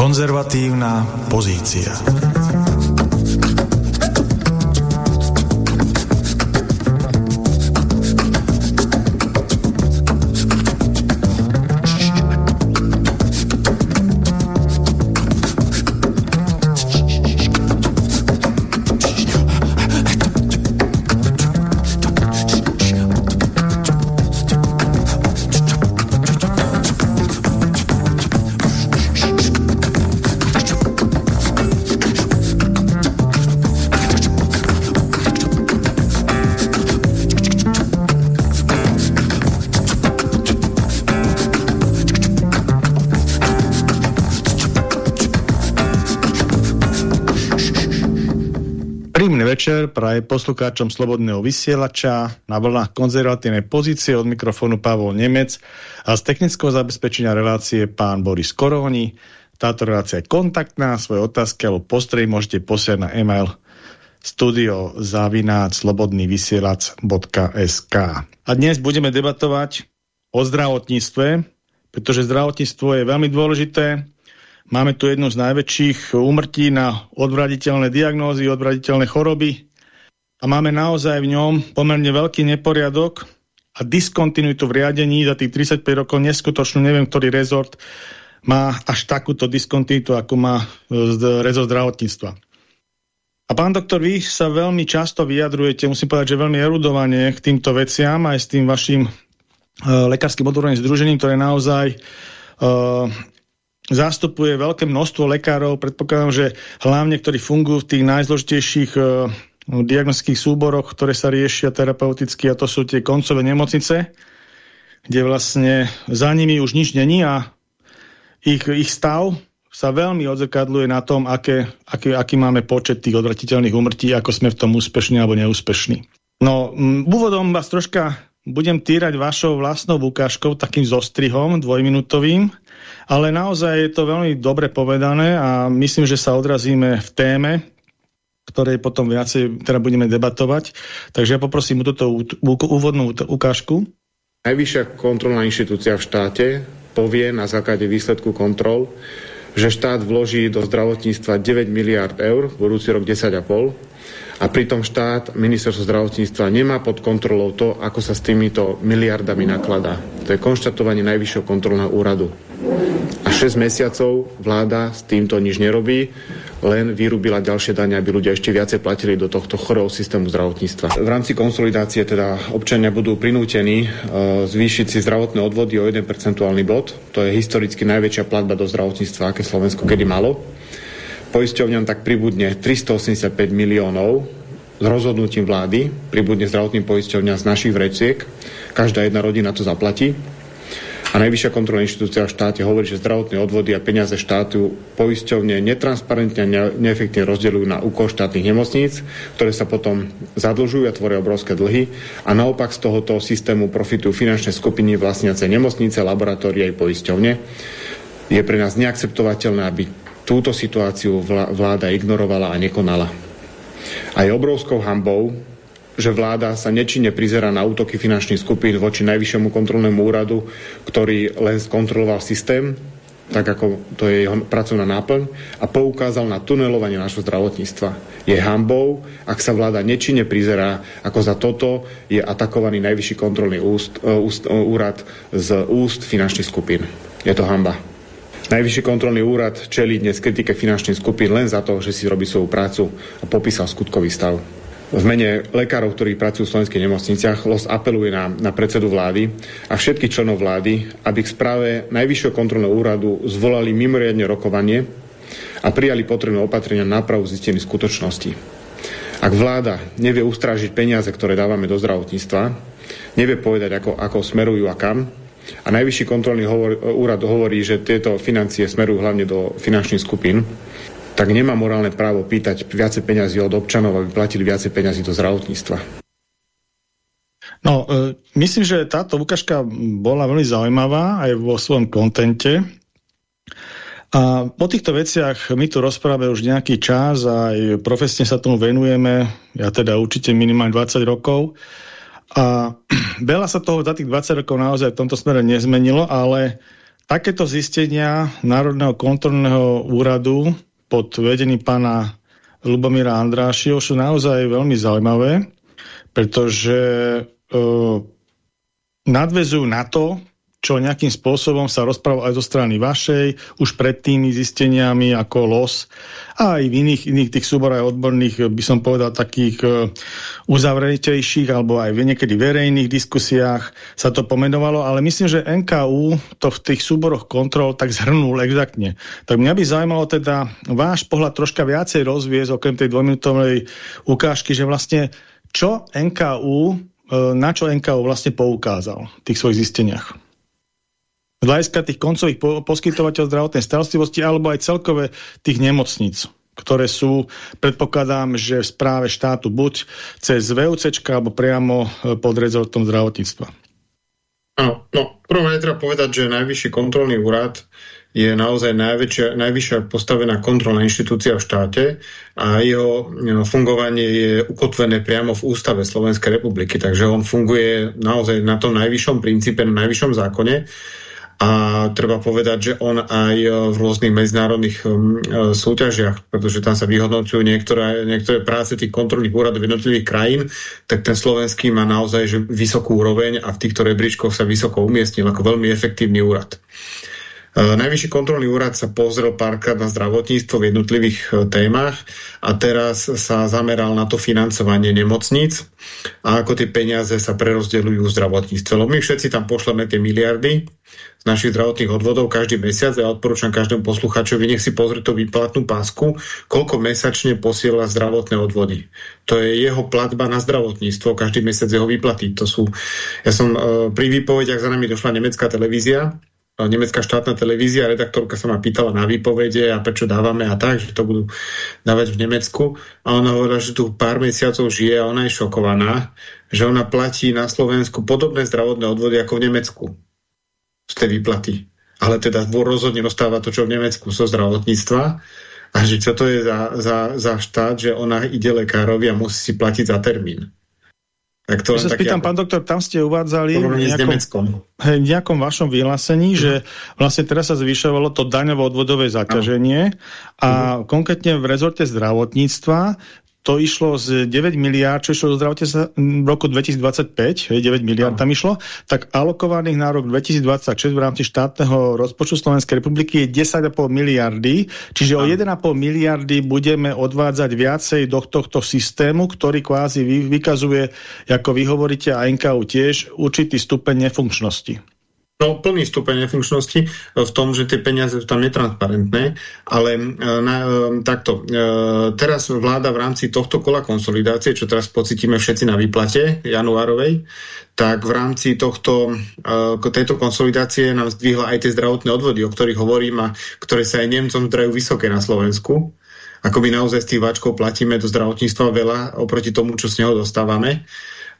Konzervatívna pozícia. Večer praje poslucháčom Slobodného vysielača na vlnách konzervatívnej pozície od mikrofónu Pavol Nemec a z technického zabezpečenia relácie pán Boris Koróni. Táto relácia je kontaktná, svoje otázky alebo postrej môžete posiať na e-mail studiozavináč.slobodnývysielac.sk A dnes budeme debatovať o zdravotníctve, pretože zdravotníctvo je veľmi dôležité, Máme tu jednu z najväčších úmrtí na odvraditeľné diagnózy, odvraditeľné choroby a máme naozaj v ňom pomerne veľký neporiadok a diskontinuitu v riadení za tých 35 rokov neskutočnú, neviem, ktorý rezort má až takúto diskontinuitu, ako má e, rezort zdravotníctva. A pán doktor, vy sa veľmi často vyjadrujete, musím povedať, že veľmi erudovane k týmto veciam, aj s tým vašim uh, lekárskym odborným združením, ktoré naozaj uh, zastupuje veľké množstvo lekárov, predpokladám, že hlavne, ktorí fungujú v tých najzložitejších uh, diagnostických súboroch, ktoré sa riešia terapeuticky, a to sú tie koncové nemocnice, kde vlastne za nimi už nič není a ich, ich stav sa veľmi odzrkadluje na tom, aké, aké, aký máme počet tých odvratiteľných umrtí, ako sme v tom úspešní alebo neúspešní. No, úvodom vás troška budem týrať vašou vlastnou ukážkou, takým zostrihom dvojminútovým, ale naozaj je to veľmi dobre povedané a myslím, že sa odrazíme v téme, ktorej potom viacej teda budeme debatovať. Takže ja poprosím o túto úvodnú ukážku. Najvyššia kontrolná inštitúcia v štáte povie na základe výsledku kontrol, že štát vloží do zdravotníctva 9 miliard eur, budúci rok 10,5 a pritom štát, ministerstvo zdravotníctva nemá pod kontrolou to, ako sa s týmito miliardami nakladá. To je konštatovanie Najvyššieho kontrolného úradu. A 6 mesiacov vláda s týmto nič nerobí, len vyrúbila ďalšie dane, aby ľudia ešte viacej platili do tohto chorého systému zdravotníctva. V rámci konsolidácie teda občania budú prinútení uh, zvýšiť si zdravotné odvody o 1 percentuálny bod. To je historicky najväčšia platba do zdravotníctva, aké Slovensko kedy malo. Poisťovňam tak pribudne 385 miliónov s rozhodnutím vlády, pribudne zdravotným poisťovňam z našich vreciek. Každá jedna rodina to zaplatí. A Najvyššia kontrolná inštitúcia v štáte hovorí, že zdravotné odvody a peniaze štátu poisťovne netransparentne a neefektívne rozdeľujú na úkor štátnych nemocníc, ktoré sa potom zadlžujú a tvoria obrovské dlhy. A naopak z tohoto systému profitujú finančné skupiny vlastniace nemocnice, laboratórie aj poisťovne. Je pre nás neakceptovateľné, aby túto situáciu vláda ignorovala a nekonala. A je obrovskou hambou, že vláda sa nečine prizera na útoky finančných skupín voči Najvyššiemu kontrolnému úradu, ktorý len skontroloval systém, tak ako to je jeho pracovná náplň, a poukázal na tunelovanie našho zdravotníctva. Je hambou, ak sa vláda nečine prizerá, ako za toto je atakovaný Najvyšší kontrolný úst, uh, úst, uh, úrad z úst finančných skupín. Je to hamba. Najvyšší kontrolný úrad čelí dnes kritike finančných skupín len za to, že si robí svoju prácu a popísal skutkový stav. V mene lekárov, ktorí pracujú v slovenských nemocniciach, LOS apeluje na, na predsedu vlády a všetkých členov vlády, aby k správe Najvyššieho kontrolného úradu zvolali mimoriadne rokovanie a prijali potrebné opatrenia na nápravu zistených skutočností. Ak vláda nevie ustrážiť peniaze, ktoré dávame do zdravotníctva, nevie povedať, ako, ako smerujú a kam, a Najvyšší kontrolný hovor, úrad hovorí, že tieto financie smerujú hlavne do finančných skupín, tak nemá morálne právo pýtať viacej peňazí od občanov, aby platili viacej peňazí do zdravotníctva. No, e, myslím, že táto ukážka bola veľmi zaujímavá aj vo svojom kontente. A po týchto veciach my tu rozprávame už nejaký čas a aj profesne sa tomu venujeme, ja teda určite minimálne 20 rokov. A veľa sa toho za tých 20 rokov naozaj v tomto smere nezmenilo, ale takéto zistenia Národného kontrolného úradu pod vedením pána Lubomíra Andrášiho sú naozaj veľmi zaujímavé, pretože e, nadvezujú na to, čo nejakým spôsobom sa rozprával aj zo strany vašej, už pred tými zisteniami ako los a aj v iných, iných tých súborov odborných, by som povedal, takých e, uzavretejších alebo aj niekedy verejných diskusiách sa to pomenovalo, ale myslím, že NKU to v tých súboroch kontrol tak zhrnul exaktne. Tak mňa by zaujímalo teda váš pohľad troška viacej rozviesť, okrem tej dvojminútovej ukážky, že vlastne čo NKU, e, na čo NKU vlastne poukázal v tých svojich zisteniach z hľadiska tých koncových po poskytovateľov zdravotnej starostlivosti alebo aj celkové tých nemocníc, ktoré sú, predpokladám, že v správe štátu buď cez VUC alebo priamo e, pod rezortom zdravotníctva. Áno, no, prvom je treba povedať, že Najvyšší kontrolný úrad je naozaj najväčšia, najvyššia postavená kontrolná inštitúcia v štáte a jeho no, fungovanie je ukotvené priamo v ústave Slovenskej republiky, takže on funguje naozaj na tom najvyššom princípe, na najvyššom zákone a treba povedať, že on aj e, v rôznych medzinárodných um, e, súťažiach, pretože tam sa vyhodnocujú niektoré, niektoré práce tých kontrolných úradov jednotlivých krajín, tak ten slovenský má naozaj že vysokú úroveň a v týchto rebríčkoch sa vysoko umiestnil ako veľmi efektívny úrad. E, Najvyšší kontrolný úrad sa pozrel párkrát na zdravotníctvo v jednotlivých témach a teraz sa zameral na to financovanie nemocníc a ako tie peniaze sa prerozdeľujú v zdravotníctve. Lebo my všetci tam pošleme tie miliardy, z našich zdravotných odvodov každý mesiac a ja odporúčam každému posluchačovi, nech si pozrie tú výplatnú pásku, koľko mesačne posiela zdravotné odvody. To je jeho platba na zdravotníctvo, každý mesiac jeho výplaty. To sú, ja som uh, pri výpovediach za nami došla nemecká televízia, e, nemecká štátna televízia, redaktorka sa ma pýtala na výpovede a prečo dávame a tak, že to budú dávať v Nemecku. A ona hovorila, že tu pár mesiacov žije a ona je šokovaná, že ona platí na Slovensku podobné zdravotné odvody ako v Nemecku z tej výplaty. Ale teda rozhodne dostáva to, čo v Nemecku zo zdravotníctva. A že čo to je za, za, za štát, že ona ide lekárovi a musí si platiť za termín. Tak to sa spýtam, ako... pán doktor, tam ste uvádzali v nejakom, hej, nejakom vašom vyhlásení, mm. že vlastne teraz sa zvyšovalo to daňovo-odvodové zaťaženie a mm. konkrétne v rezorte zdravotníctva to išlo z 9 miliárd, čo išlo do zdravotníctva v roku 2025, 9 miliárd tam išlo, tak alokovaných na rok 2026 v rámci štátneho rozpočtu Slovenskej republiky je 10,5 miliardy, čiže o 1,5 miliardy budeme odvádzať viacej do tohto systému, ktorý kvázi vykazuje, ako vy hovoríte, a NKU tiež, určitý stupeň nefunkčnosti. No, plný stupeň nefunkčnosti v tom, že tie peniaze sú tam netransparentné, ale e, na, e, takto. E, teraz vláda v rámci tohto kola konsolidácie, čo teraz pocitíme všetci na výplate januárovej, tak v rámci tohto, tejto konsolidácie nám zdvihla aj tie zdravotné odvody, o ktorých hovorím a ktoré sa aj Nemcom zdrajú vysoké na Slovensku. Ako my naozaj z tých váčkov platíme do zdravotníctva veľa oproti tomu, čo z neho dostávame.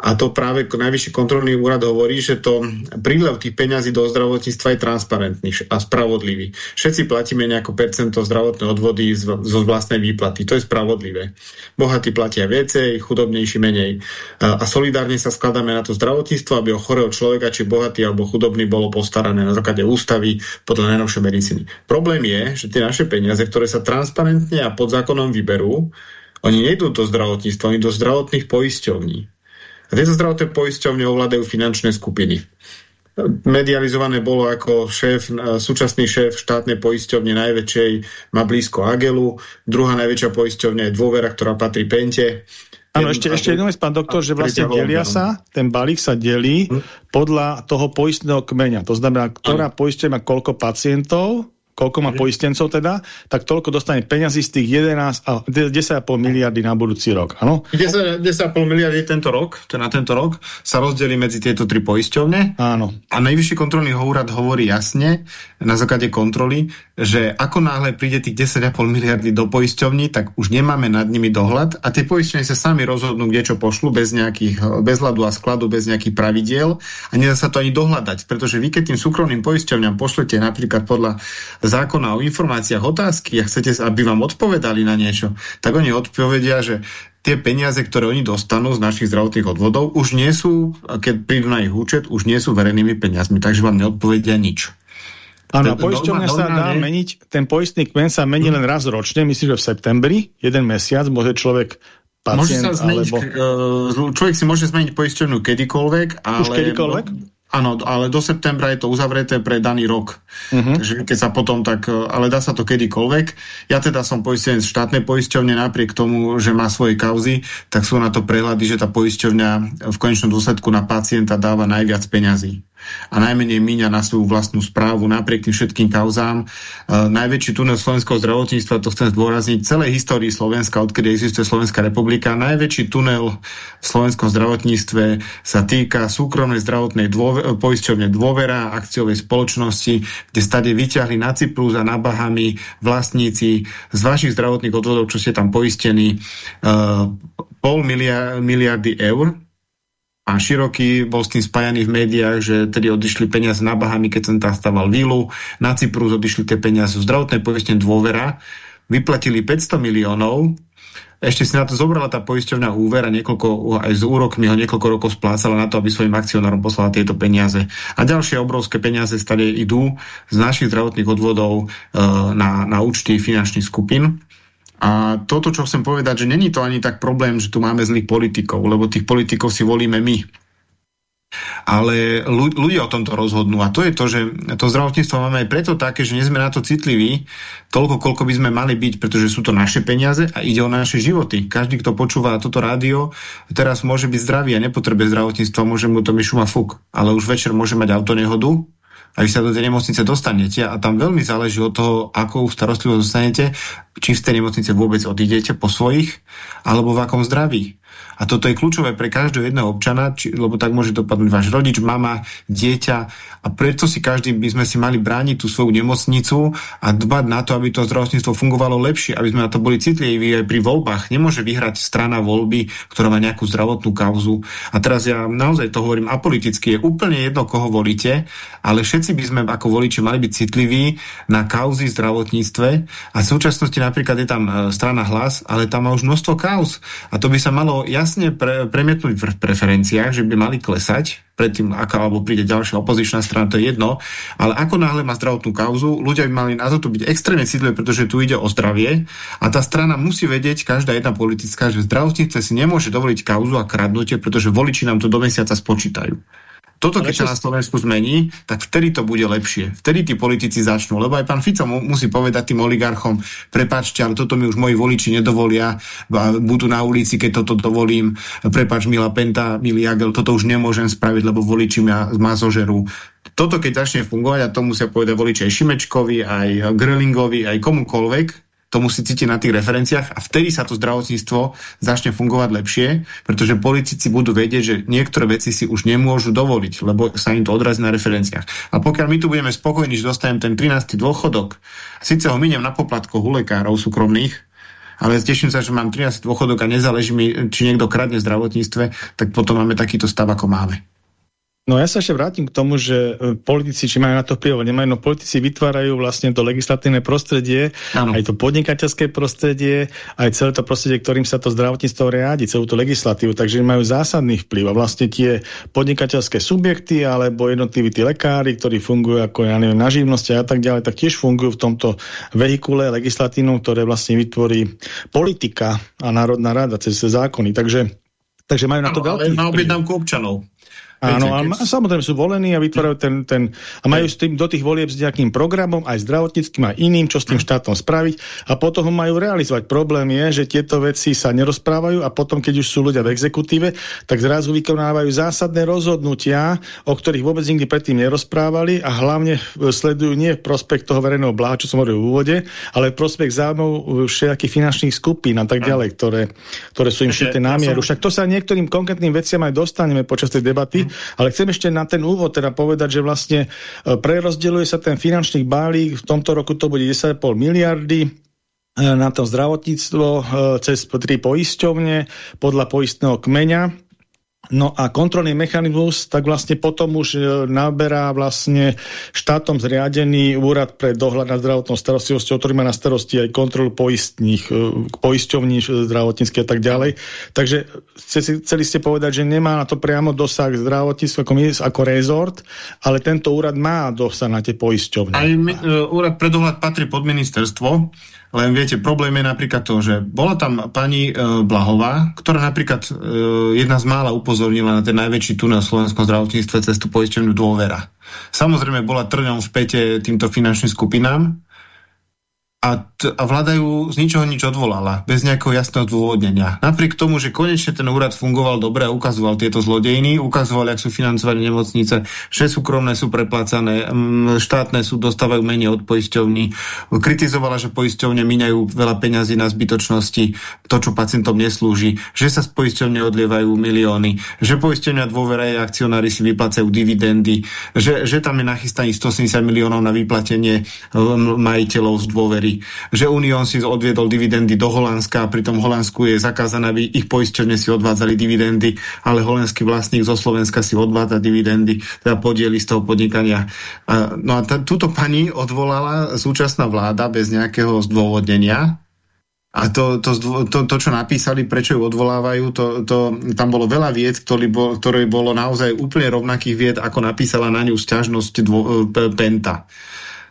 A to práve Najvyšší kontrolný úrad hovorí, že to prílev tých peňazí do zdravotníctva je transparentný a spravodlivý. Všetci platíme nejako percento zdravotné odvody zo vlastnej výplaty. To je spravodlivé. Bohatí platia viacej, chudobnejší menej. A solidárne sa skladáme na to zdravotníctvo, aby o chorého človeka, či bohatý alebo chudobný, bolo postarané na základe ústavy podľa najnovšej medicíny. Problém je, že tie naše peniaze, ktoré sa transparentne a pod zákonom vyberú, oni nejdú do zdravotníctva, oni do zdravotných poisťovní. A tieto zdravotné poisťovne ovládajú finančné skupiny. Medializované bolo ako šéf, súčasný šéf štátnej poisťovne najväčšej má blízko Agelu, druhá najväčšia poisťovňa je Dôvera, ktorá patrí Pente. Áno, ešte, ešte jednu vec, pán doktor, že vlastne delia sa, ten balík sa delí hm? podľa toho poistného kmeňa. To znamená, ktorá poisťovňa koľko pacientov koľko má poistencov teda, tak toľko dostane peňazí z tých 11 a 10,5 miliardy na budúci rok, áno? 10,5 miliardy tento rok, to na tento rok, sa rozdelí medzi tieto tri poisťovne. Áno. A najvyšší kontrolný úrad hovorí jasne, na základe kontroly, že ako náhle príde tých 10,5 miliardy do poisťovní, tak už nemáme nad nimi dohľad a tie poisťovne sa sami rozhodnú, kde čo pošlu, bez nejakých, bez hľadu a skladu, bez nejakých pravidiel a nedá sa to ani dohľadať, pretože vy keď tým súkromným poisťovňam pošlete napríklad podľa zákona o informáciách otázky a chcete, aby vám odpovedali na niečo, tak oni odpovedia, že tie peniaze, ktoré oni dostanú z našich zdravotných odvodov, už nie sú, keď prídu na ich účet, už nie sú verejnými peniazmi, takže vám neodpovedia nič. Áno, poisťovňa sa dá meniť, ten poistný kmen sa mení len raz ročne, myslím, že v septembri, jeden mesiac, môže človek pacient, môže sa zmeniť, alebo... človek si môže zmeniť poisťovňu kedykoľvek, ale... Už kedykoľvek? Áno, ale do septembra je to uzavreté pre daný rok. Uh mhm. -huh. Takže keď sa potom tak... Ale dá sa to kedykoľvek. Ja teda som poistený z štátnej poisťovne, napriek tomu, že má svoje kauzy, tak sú na to prehľady, že tá poisťovňa v konečnom dôsledku na pacienta dáva najviac peňazí a najmenej míňa na svoju vlastnú správu napriek tým všetkým kauzám. E, najväčší tunel slovenského zdravotníctva, to chcem zdôrazniť, celej histórii Slovenska, odkedy existuje Slovenská republika, najväčší tunel v slovenskom zdravotníctve sa týka súkromnej zdravotnej dôver, poisťovne dôvera akciovej spoločnosti, kde stade vyťahli na Cyprus a na Bahami vlastníci z vašich zdravotných odvodov, čo ste tam poistení, e, pol miliardy eur a Široký bol s tým spájaný v médiách, že tedy odišli peniaze na Bahami, keď som tam stával vílu, na Cyprus odišli tie peniaze z zdravotnej poistenie dôvera, vyplatili 500 miliónov, ešte si na to zobrala tá poisťovňa úver a niekoľko, aj s úrokmi ho niekoľko rokov splácala na to, aby svojim akcionárom poslala tieto peniaze. A ďalšie obrovské peniaze stade idú z našich zdravotných odvodov e, na, na účty finančných skupín. A toto, čo chcem povedať, že není to ani tak problém, že tu máme zlých politikov, lebo tých politikov si volíme my. Ale ľudia o tomto rozhodnú a to je to, že to zdravotníctvo máme aj preto také, že nie sme na to citliví toľko, koľko by sme mali byť, pretože sú to naše peniaze a ide o naše životy. Každý, kto počúva toto rádio, teraz môže byť zdravý a nepotrebuje zdravotníctvo, môže mu to byť šuma fuk, ale už večer môže mať autonehodu a vy sa do tej nemocnice dostanete a tam veľmi záleží od toho, ako starostlivosť dostanete, či z tej nemocnice vôbec odídete po svojich, alebo v akom zdraví. A toto je kľúčové pre každého jedného občana, či, lebo tak môže dopadnúť váš rodič, mama, dieťa a preto si každý by sme si mali brániť tú svoju nemocnicu a dbať na to, aby to zdravotníctvo fungovalo lepšie, aby sme na to boli citliví aj pri voľbách. Nemôže vyhrať strana voľby, ktorá má nejakú zdravotnú kauzu. A teraz ja naozaj to hovorím apoliticky, je úplne jedno, koho volíte, ale všetci by sme ako voliči mali byť citliví na kauzy v zdravotníctve a v súčasnosti napríklad je tam e, strana hlas, ale tam má už množstvo kauz. A to by sa malo jasne pre, premietnúť v preferenciách, že by mali klesať predtým, aká alebo príde ďalšia opozičná strana, to je jedno, ale ako náhle má zdravotnú kauzu, ľudia by mali na to byť extrémne citliví, pretože tu ide o zdravie a tá strana musí vedieť, každá jedna politická, že zdravotníctve si nemôže dovoliť kauzu a kradnutie, pretože voliči nám to do mesiaca spočítajú. Toto, keď sa na Slovensku zmení, tak vtedy to bude lepšie. Vtedy tí politici začnú. Lebo aj pán Fico mu, musí povedať tým oligarchom, prepáčte, ale toto mi už moji voliči nedovolia, budú na ulici, keď toto dovolím, prepáč, milá Penta, milý Jagel, toto už nemôžem spraviť, lebo voliči ma, ma zožerú. Toto, keď začne fungovať, a to musia povedať voliči aj Šimečkovi, aj Grölingovi, aj komukolvek, to musí cítiť na tých referenciách a vtedy sa to zdravotníctvo začne fungovať lepšie, pretože politici budú vedieť, že niektoré veci si už nemôžu dovoliť, lebo sa im to odrazí na referenciách. A pokiaľ my tu budeme spokojní, že dostanem ten 13. dôchodok, síce ho miniem na poplatkoch u lekárov súkromných, ale teším sa, že mám 13 dôchodok a nezáleží mi, či niekto kradne v zdravotníctve, tak potom máme takýto stav, ako máme. No ja sa ešte vrátim k tomu, že e, politici, či majú na to vplyv, nemajú, no politici vytvárajú vlastne to legislatívne prostredie, ano. aj to podnikateľské prostredie, aj celé to prostredie, ktorým sa to zdravotníctvo riadi, celú tú legislatívu, takže majú zásadný vplyv a vlastne tie podnikateľské subjekty alebo jednotliví tí lekári, ktorí fungujú ako ja neviem, na živnosti a tak ďalej, tak tiež fungujú v tomto vehikule legislatívnom, ktoré vlastne vytvorí politika a Národná rada cez zákony. Takže Takže majú na to ano, veľký... Ale na objednávku občanov. Áno, a samozrejme sú volení a vytvárajú ten, ten a majú s tým do tých volieb s nejakým programom, aj zdravotníckým, aj iným, čo s tým štátom spraviť a potom ho majú realizovať. Problém je, že tieto veci sa nerozprávajú a potom, keď už sú ľudia v exekutíve, tak zrazu vykonávajú zásadné rozhodnutia, o ktorých vôbec nikdy predtým nerozprávali a hlavne sledujú nie prospekt toho verejného blaha, čo som hovoril v úvode, ale prospekt zájmov všetkých finančných skupín a tak ďalej, ktoré, ktoré sú im šité na mieru. Však to sa niektorým konkrétnym veciam aj dostaneme počas tej debaty, ale chcem ešte na ten úvod teda povedať, že vlastne e, prerozdeľuje sa ten finančný balík, v tomto roku to bude 10,5 miliardy, e, na to zdravotníctvo e, cez tri poisťovne podľa poistného kmeňa No a kontrolný mechanizmus, tak vlastne potom už e, naberá vlastne štátom zriadený úrad pre dohľad nad zdravotnou starostlivosťou, ktorý má na starosti aj kontrolu poistných, e, poisťovní zdravotnícke a tak ďalej. Takže chceli ste povedať, že nemá na to priamo dosah zdravotníctvo ako, ako rezort, ale tento úrad má dosah na tie poisťovne. Aj mi, e, úrad pre dohľad patrí pod ministerstvo, len viete, problém je napríklad to, že bola tam pani e, Blahová, ktorá napríklad e, jedna z mála upozornila na ten najväčší tunel v slovenskom zdravotníctve cez tú dôvera. Samozrejme bola trňom v pete týmto finančným skupinám, a, a vláda ju z ničoho nič odvolala, bez nejakého jasného dôvodnenia. Napriek tomu, že konečne ten úrad fungoval dobre a ukazoval tieto zlodejiny, ukazoval, jak sú financované nemocnice, že súkromné sú preplácané, štátne sú dostávajú menej od poisťovní, kritizovala, že poisťovne minajú veľa peňazí na zbytočnosti, to, čo pacientom neslúži, že sa z poisťovne odlievajú milióny, že poisťovňa dôvera a akcionári si vyplacajú dividendy, že, že tam je nachystaných 180 miliónov na vyplatenie majiteľov z dôvery hovorí, že Unión si odviedol dividendy do Holandska a pritom Holandsku je zakázané, aby ich poisťovne si odvádzali dividendy, ale holandský vlastník zo Slovenska si odvádza dividendy, teda podiely z toho podnikania. No a túto pani odvolala súčasná vláda bez nejakého zdôvodnenia, a to, to, to, to, čo napísali, prečo ju odvolávajú, to, to, tam bolo veľa vied, ktoré, bol, ktoré bolo naozaj úplne rovnakých vied, ako napísala na ňu sťažnosť dvo, Penta.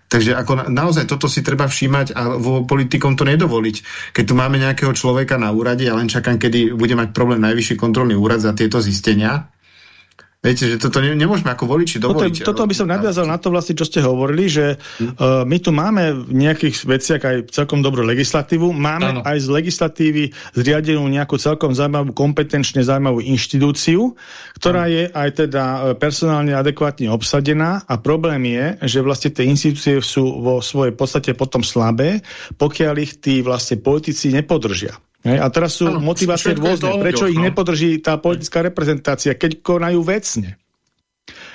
Takže ako na, naozaj toto si treba všímať a vo politikom to nedovoliť. Keď tu máme nejakého človeka na úrade, ja len čakám, kedy bude mať problém najvyšší kontrolný úrad za tieto zistenia, Viete, že toto ne, nemôžeme ako voliči dovoliť. Toto, toto by som nadviazal na to vlastne, čo ste hovorili, že uh, my tu máme v nejakých veciach aj celkom dobrú legislatívu, máme ano. aj z legislatívy zriadenú nejakú celkom zaujímavú, kompetenčne zaujímavú inštitúciu, ktorá ano. je aj teda e, personálne adekvátne obsadená a problém je, že vlastne tie inštitúcie sú vo svojej podstate potom slabé, pokiaľ ich tí vlastne politici nepodržia. A teraz sú ano, motivácie rôzne. Prečo ich no. nepodrží tá politická reprezentácia, keď konajú vecne?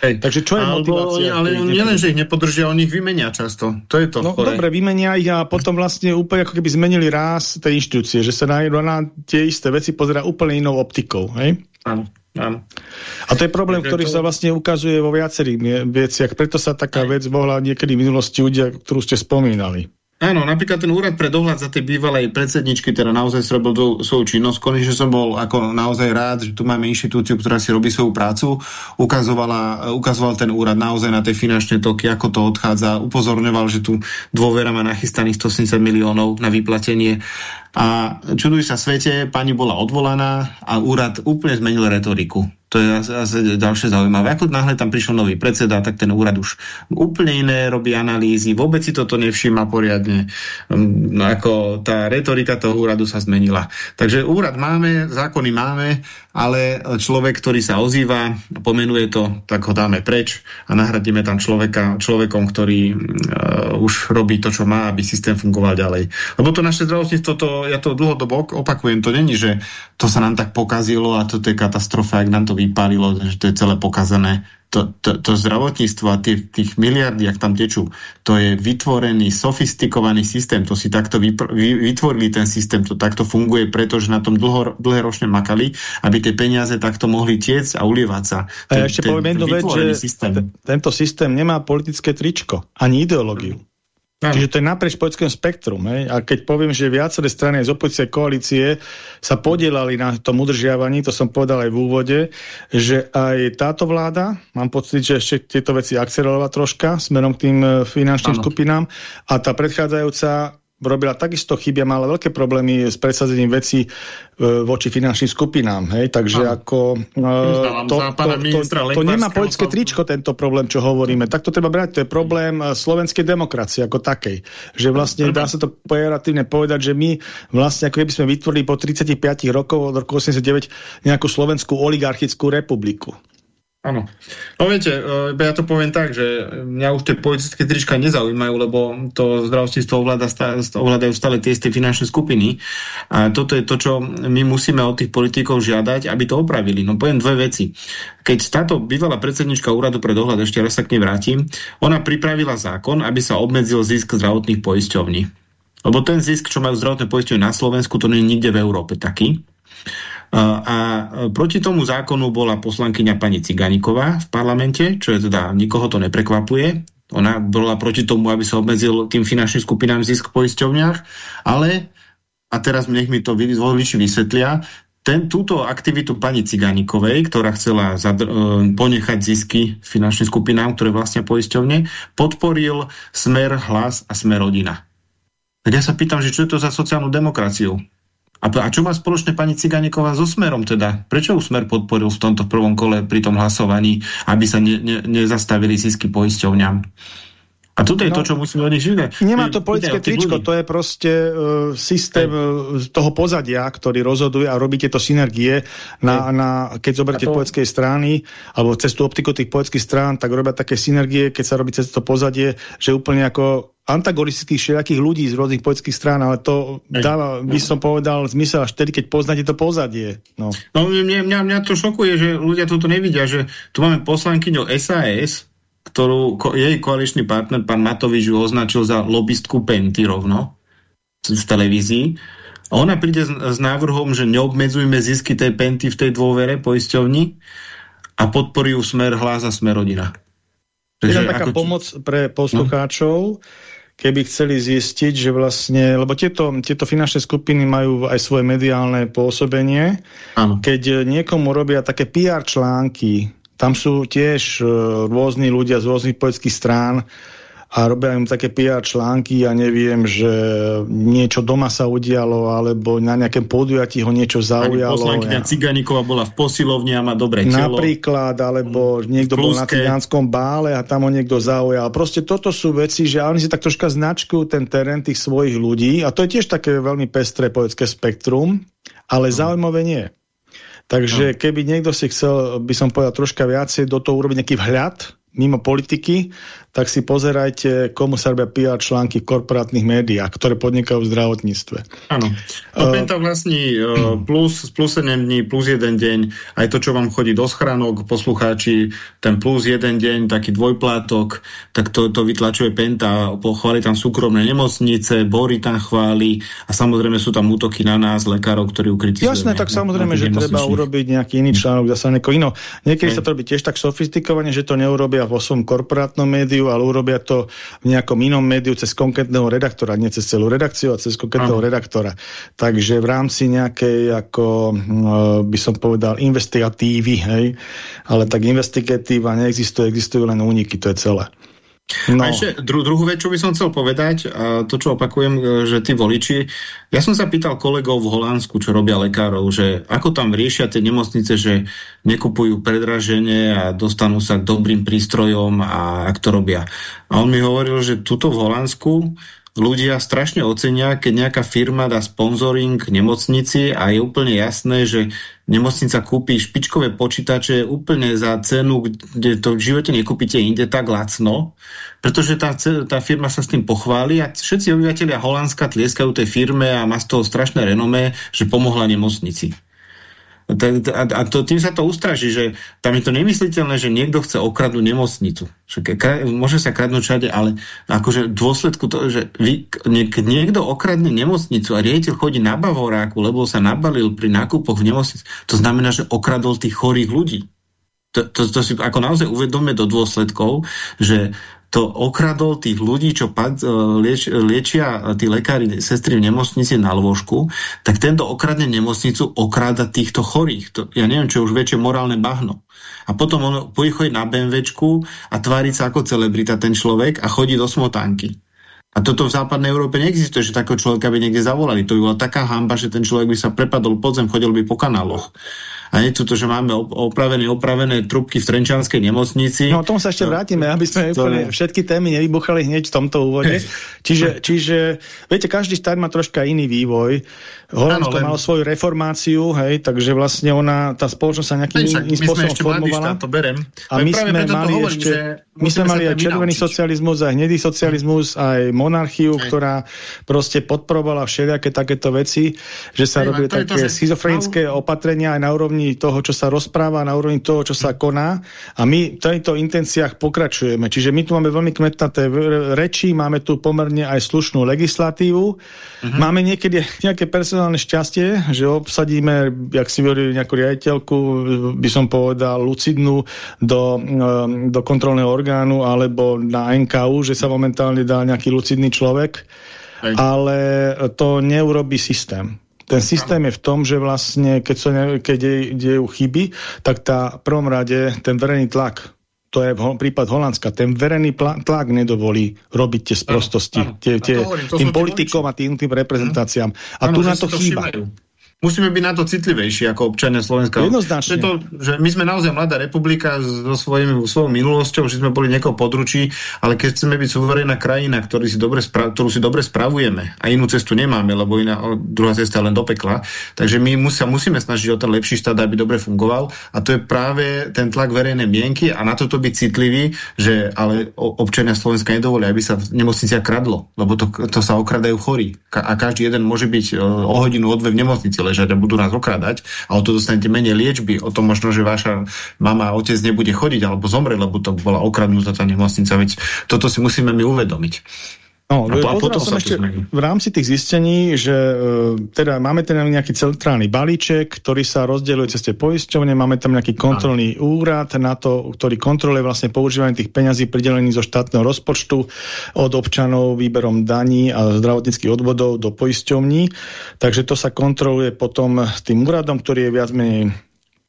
Hej. Takže čo je Albo, motivácia? Ale nielen, že ich nepodržia, oni ich vymenia často. To je to. No dobre, vymenia ich a potom vlastne úplne ako keby zmenili ráz tej inštitúcie, že sa na, na tie isté veci pozera úplne inou optikou. Hej? Áno. Áno. A to je problém, Takže ktorý to... sa vlastne ukazuje vo viacerých veciach. Preto sa taká Aj. vec mohla niekedy v minulosti udiať, ktorú ste spomínali. Áno, napríklad ten úrad pre dohľad za tej bývalej predsedničky teda naozaj zrobil svoju činnosť. Konečne som bol ako naozaj rád, že tu máme inštitúciu, ktorá si robí svoju prácu. Ukazovala, ukazoval ten úrad naozaj na tie finančné toky, ako to odchádza. Upozorňoval, že tu dôvera má nachystaných 180 miliónov na vyplatenie. A čuduj sa svete, pani bola odvolaná a úrad úplne zmenil retoriku to je zase ďalšie zaujímavé. Ako náhle tam prišiel nový predseda, tak ten úrad už úplne iné robí analýzy, vôbec si toto nevšíma poriadne. No, ako tá retorika toho úradu sa zmenila. Takže úrad máme, zákony máme, ale človek, ktorý sa ozýva, pomenuje to, tak ho dáme preč a nahradíme tam človeka, človekom, ktorý uh, už robí to, čo má, aby systém fungoval ďalej. Lebo to naše zdravotníctvo, to, ja to dlhodobo opakujem, to není, že to sa nám tak pokazilo a toto je katastrofa, ak nám to vypálilo, že to je celé pokazané to, to, to zdravotníctvo a tých, tých miliardy, ak tam tečú, to je vytvorený, sofistikovaný systém, to si takto vytvorili ten systém, to takto funguje, pretože na tom dlho, dlhé ročne makali, aby tie peniaze takto mohli tiecť a ulievať sa. A ja ešte poviem jednu vec, že systém. tento systém nemá politické tričko, ani ideológiu. Hmm. Čiže to je naprieč politickom spektrum. Hej? A keď poviem, že viaceré strany z opozície koalície sa podielali na tom udržiavaní, to som povedal aj v úvode, že aj táto vláda, mám pocit, že ešte tieto veci akcelerovala troška smerom k tým e, finančným ano. skupinám a tá predchádzajúca robila takisto chyby a mala veľké problémy s predsadením veci e, voči finančným skupinám. Hej? Takže Aha. ako... E, to, to, to, to nemá politické tričko, tento problém, čo hovoríme. Tak to treba brať. To je problém e, slovenskej demokracie ako takej. Že vlastne dá sa to pejoratívne povedať, že my vlastne ako keby sme vytvorili po 35 rokov od roku 89 nejakú slovenskú oligarchickú republiku. Áno. No viete, e, ja to poviem tak, že mňa už tie politické trička nezaujímajú, lebo to zdravotníctvo ovláda, ovládajú stále tie isté finančné skupiny. A toto je to, čo my musíme od tých politikov žiadať, aby to opravili. No poviem dve veci. Keď táto bývalá predsednička úradu pre dohľad, ešte raz sa k nej vrátim, ona pripravila zákon, aby sa obmedzil zisk zdravotných poisťovní. Lebo ten zisk, čo majú zdravotné poisťovne na Slovensku, to nie je nikde v Európe taký. A proti tomu zákonu bola poslankyňa pani Ciganíková v parlamente, čo je teda, nikoho to neprekvapuje. Ona bola proti tomu, aby sa obmedzil tým finančným skupinám zisk v poisťovniach, ale, a teraz nech mi to voliči vysvetlia, ten, túto aktivitu pani Cigánikovej, ktorá chcela zadr- e, ponechať zisky finančným skupinám, ktoré vlastne poisťovne, podporil Smer, Hlas a Smer Rodina. Tak ja sa pýtam, že čo je to za sociálnu demokraciu? A, a čo má spoločne pani Ciganíková so Smerom teda? Prečo ju Smer podporil v tomto prvom kole pri tom hlasovaní, aby sa ne, ne, nezastavili zisky poisťovňam? A toto je no, to, čo musíme od nich žiť. Nemá to politické tričko, to je proste uh, systém uh, toho pozadia, ktorý rozhoduje a robíte to synergie, na, na, keď zoberiete to... poetskej strany, alebo cez tú optiku tých poetských strán, tak robia také synergie, keď sa robí cez to pozadie, že úplne ako antagonistických všelijakých ľudí z rôznych poetických strán, ale to dáva, by som povedal, zmysel až vtedy, keď poznáte to pozadie. No, no mňa, mňa, mňa to šokuje, že ľudia toto nevidia, že tu máme poslankyňu SAS, ktorú ko, jej koaličný partner, pán Matovič, ju označil za lobbystku Penty rovno v televízii. A ona príde s, s návrhom, že neobmedzujme zisky tej Penty v tej dôvere poisťovni a podporí ju Smer hlas a Smer rodina. Je taká pomoc pre poslucháčov, no? keby chceli zistiť, že vlastne, lebo tieto, tieto finančné skupiny majú aj svoje mediálne pôsobenie, ano. keď niekomu robia také PR články, tam sú tiež uh, rôzni ľudia z rôznych politických strán, a robia im také PR články, ja neviem, že niečo doma sa udialo, alebo na nejakém podujatí ho niečo zaujalo. Pani poslankyňa ja. Ciganíková bola v posilovni a má dobré telo. Napríklad, alebo niekto Pluske. bol na Tigánskom bále a tam ho niekto zaujal. Proste toto sú veci, že oni si tak troška značkujú ten terén tých svojich ľudí a to je tiež také veľmi pestré poetské spektrum, ale no. zaujímavé nie. Takže no. keby niekto si chcel, by som povedal, troška viacej do toho urobiť nejaký vhľad mimo politiky, tak si pozerajte, komu sa robia PR články v korporátnych médiách, ktoré podnikajú v zdravotníctve. Áno. No, uh, Penta vlastní plus, plus 7 dní, plus 1 deň, aj to, čo vám chodí do schránok, poslucháči, ten plus 1 deň, taký dvojplátok, tak to, to vytlačuje Penta, pochváli tam súkromné nemocnice, Bory tam chváli a samozrejme sú tam útoky na nás, lekárov, ktorí ukritizujú. Jasné, tak samozrejme, že treba urobiť nejaký iný článok, zase nieko ino. Niekedy sa to robí tiež tak sofistikovane, že to neurobia vo svojom korporátnom médiu, médiu, ale urobia to v nejakom inom médiu cez konkrétneho redaktora, nie cez celú redakciu, a cez konkrétneho Aha. redaktora. Takže v rámci nejakej, ako by som povedal, investigatívy, hej, ale tak investigatíva neexistuje, existujú len úniky, to je celé. No. A ešte dru druhú vec, čo by som chcel povedať, a to, čo opakujem, e, že tí voliči, ja som sa pýtal kolegov v Holandsku, čo robia lekárov, že ako tam riešia tie nemocnice, že nekupujú predraženie a dostanú sa k dobrým prístrojom a ak to robia. A on mi hovoril, že tuto v Holandsku ľudia strašne ocenia, keď nejaká firma dá sponzoring nemocnici a je úplne jasné, že nemocnica kúpi špičkové počítače úplne za cenu, kde to v živote nekúpite inde tak lacno, pretože tá, tá firma sa s tým pochváli a všetci obyvateľia Holandska tlieskajú tej firme a má z toho strašné renomé, že pomohla nemocnici. A to, tým sa to ustraží, že tam je to nemysliteľné, že niekto chce okradnúť nemocnicu. Môže sa kradnúť všade, ale akože v dôsledku toho, že vy, keď niekto okradne nemocnicu a riaditeľ chodí na Bavoráku, lebo sa nabalil pri nákupoch v nemocnici, to znamená, že okradol tých chorých ľudí. To, to, to si ako naozaj uvedome do dôsledkov, že to okradol tých ľudí, čo pad, e, lieč, liečia tí lekári, sestry v nemocnici na lôžku, tak tento okradne nemocnicu okráda týchto chorých. To, ja neviem, čo už väčšie morálne bahno. A potom on chodiť na BMWčku a tvári sa ako celebrita ten človek a chodí do smotánky. A toto v západnej Európe neexistuje, že takého človeka by niekde zavolali. To by bola taká hamba, že ten človek by sa prepadol pod zem, chodil by po kanáloch. A nie to, že máme opravené, opravené trubky v Trenčanskej nemocnici. No o tom sa ešte vrátime, aby sme to... úplne všetky témy nevybuchali hneď v tomto úvode. čiže, čiže, viete, každý štát má troška iný vývoj. Holandsko len... malo svoju reformáciu, hej, takže vlastne ona, tá spoločnosť sa nejakým iným spôsobom formovala. Štát, to berem. A my sme mali hovorím, ešte, my sme mali aj červený socializmus, aj hnedý socializmus, aj monarchiu, aj. ktorá proste podporovala všelijaké takéto veci, že sa robili také schizofrenické opatrenia aj na úrovni úrovni toho, čo sa rozpráva, na úrovni toho, čo sa koná a my v týchto intenciách pokračujeme. Čiže my tu máme veľmi kmetnaté reči, máme tu pomerne aj slušnú legislatívu, uh mhm. -huh. máme niekedy nejaké personálne šťastie, že obsadíme, jak si hovorili, nejakú riaditeľku, by som povedal, lucidnú do, ehm, do kontrolného orgánu alebo na NKU, že sa momentálne dá nejaký lucidný človek, Hej. ale to neurobí systém. Ten systém je v tom, že vlastne, keď, sa ne, keď je, dejú chyby, tak tá prvom rade ten verejný tlak, to je prípad Holandska, ten verejný tlak nedovolí robiť tie sprostosti tie, tie, tým politikom a tým, tým reprezentáciám. A ano, tu na to chýba. Všímajú musíme byť na to citlivejší ako občania Slovenska. Jednoznačne. To, že my sme naozaj mladá republika so svojimi, svojou minulosťou, že sme boli niekoho područí, ale keď chceme byť suverénna krajina, ktorý si dobre ktorú si dobre spravujeme a inú cestu nemáme, lebo iná, druhá cesta je len do pekla, takže my musia, musíme snažiť o ten lepší štát, aby dobre fungoval a to je práve ten tlak verejnej mienky a na toto byť citlivý, že ale občania Slovenska nedovolia, aby sa v nemocniciach kradlo, lebo to, to sa okradajú chorí a každý jeden môže byť o hodinu, o dve v nemocnici, ležať a budú nás okradať a o to dostanete menej liečby, o to možno, že vaša mama a otec nebude chodiť alebo zomre, lebo to bola okradnutá tá nemocnica, veď toto si musíme my uvedomiť. No, a, a potom som ešte v rámci tých zistení, že uh, teda máme tam nejaký centrálny balíček, ktorý sa rozdeľuje cez tie poisťovne, máme tam nejaký kontrolný Áno. úrad na to, ktorý kontroluje vlastne používanie tých peňazí pridelených zo štátneho rozpočtu od občanov výberom daní a zdravotníckých odvodov do poisťovní. Takže to sa kontroluje potom s tým úradom, ktorý je viac menej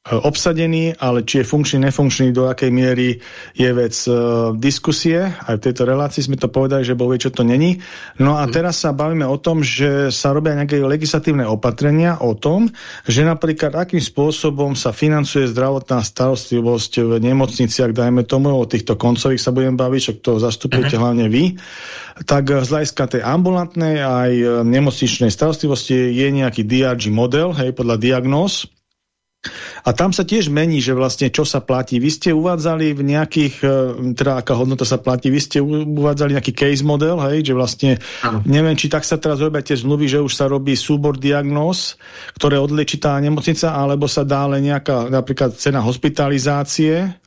obsadený, ale či je funkčný, nefunkčný, do akej miery je vec uh, diskusie. Aj v tejto relácii sme to povedali, že vie, čo to není. No a mhm. teraz sa bavíme o tom, že sa robia nejaké legislatívne opatrenia o tom, že napríklad akým spôsobom sa financuje zdravotná starostlivosť v nemocniciach, dajme tomu, o týchto koncových sa budem baviť, čo to zastupujete uh mhm. -huh. hlavne vy, tak z hľadiska tej ambulantnej aj nemocničnej starostlivosti je nejaký DRG model, hej, podľa diagnóz, a tam sa tiež mení, že vlastne čo sa platí. Vy ste uvádzali v nejakých, e, teda aká hodnota sa platí, vy ste uvádzali nejaký case model, hej, že vlastne, ano. neviem, či tak sa teraz robia tie zmluvy, že už sa robí súbor diagnóz, ktoré odliečí tá nemocnica, alebo sa dá len nejaká napríklad cena hospitalizácie,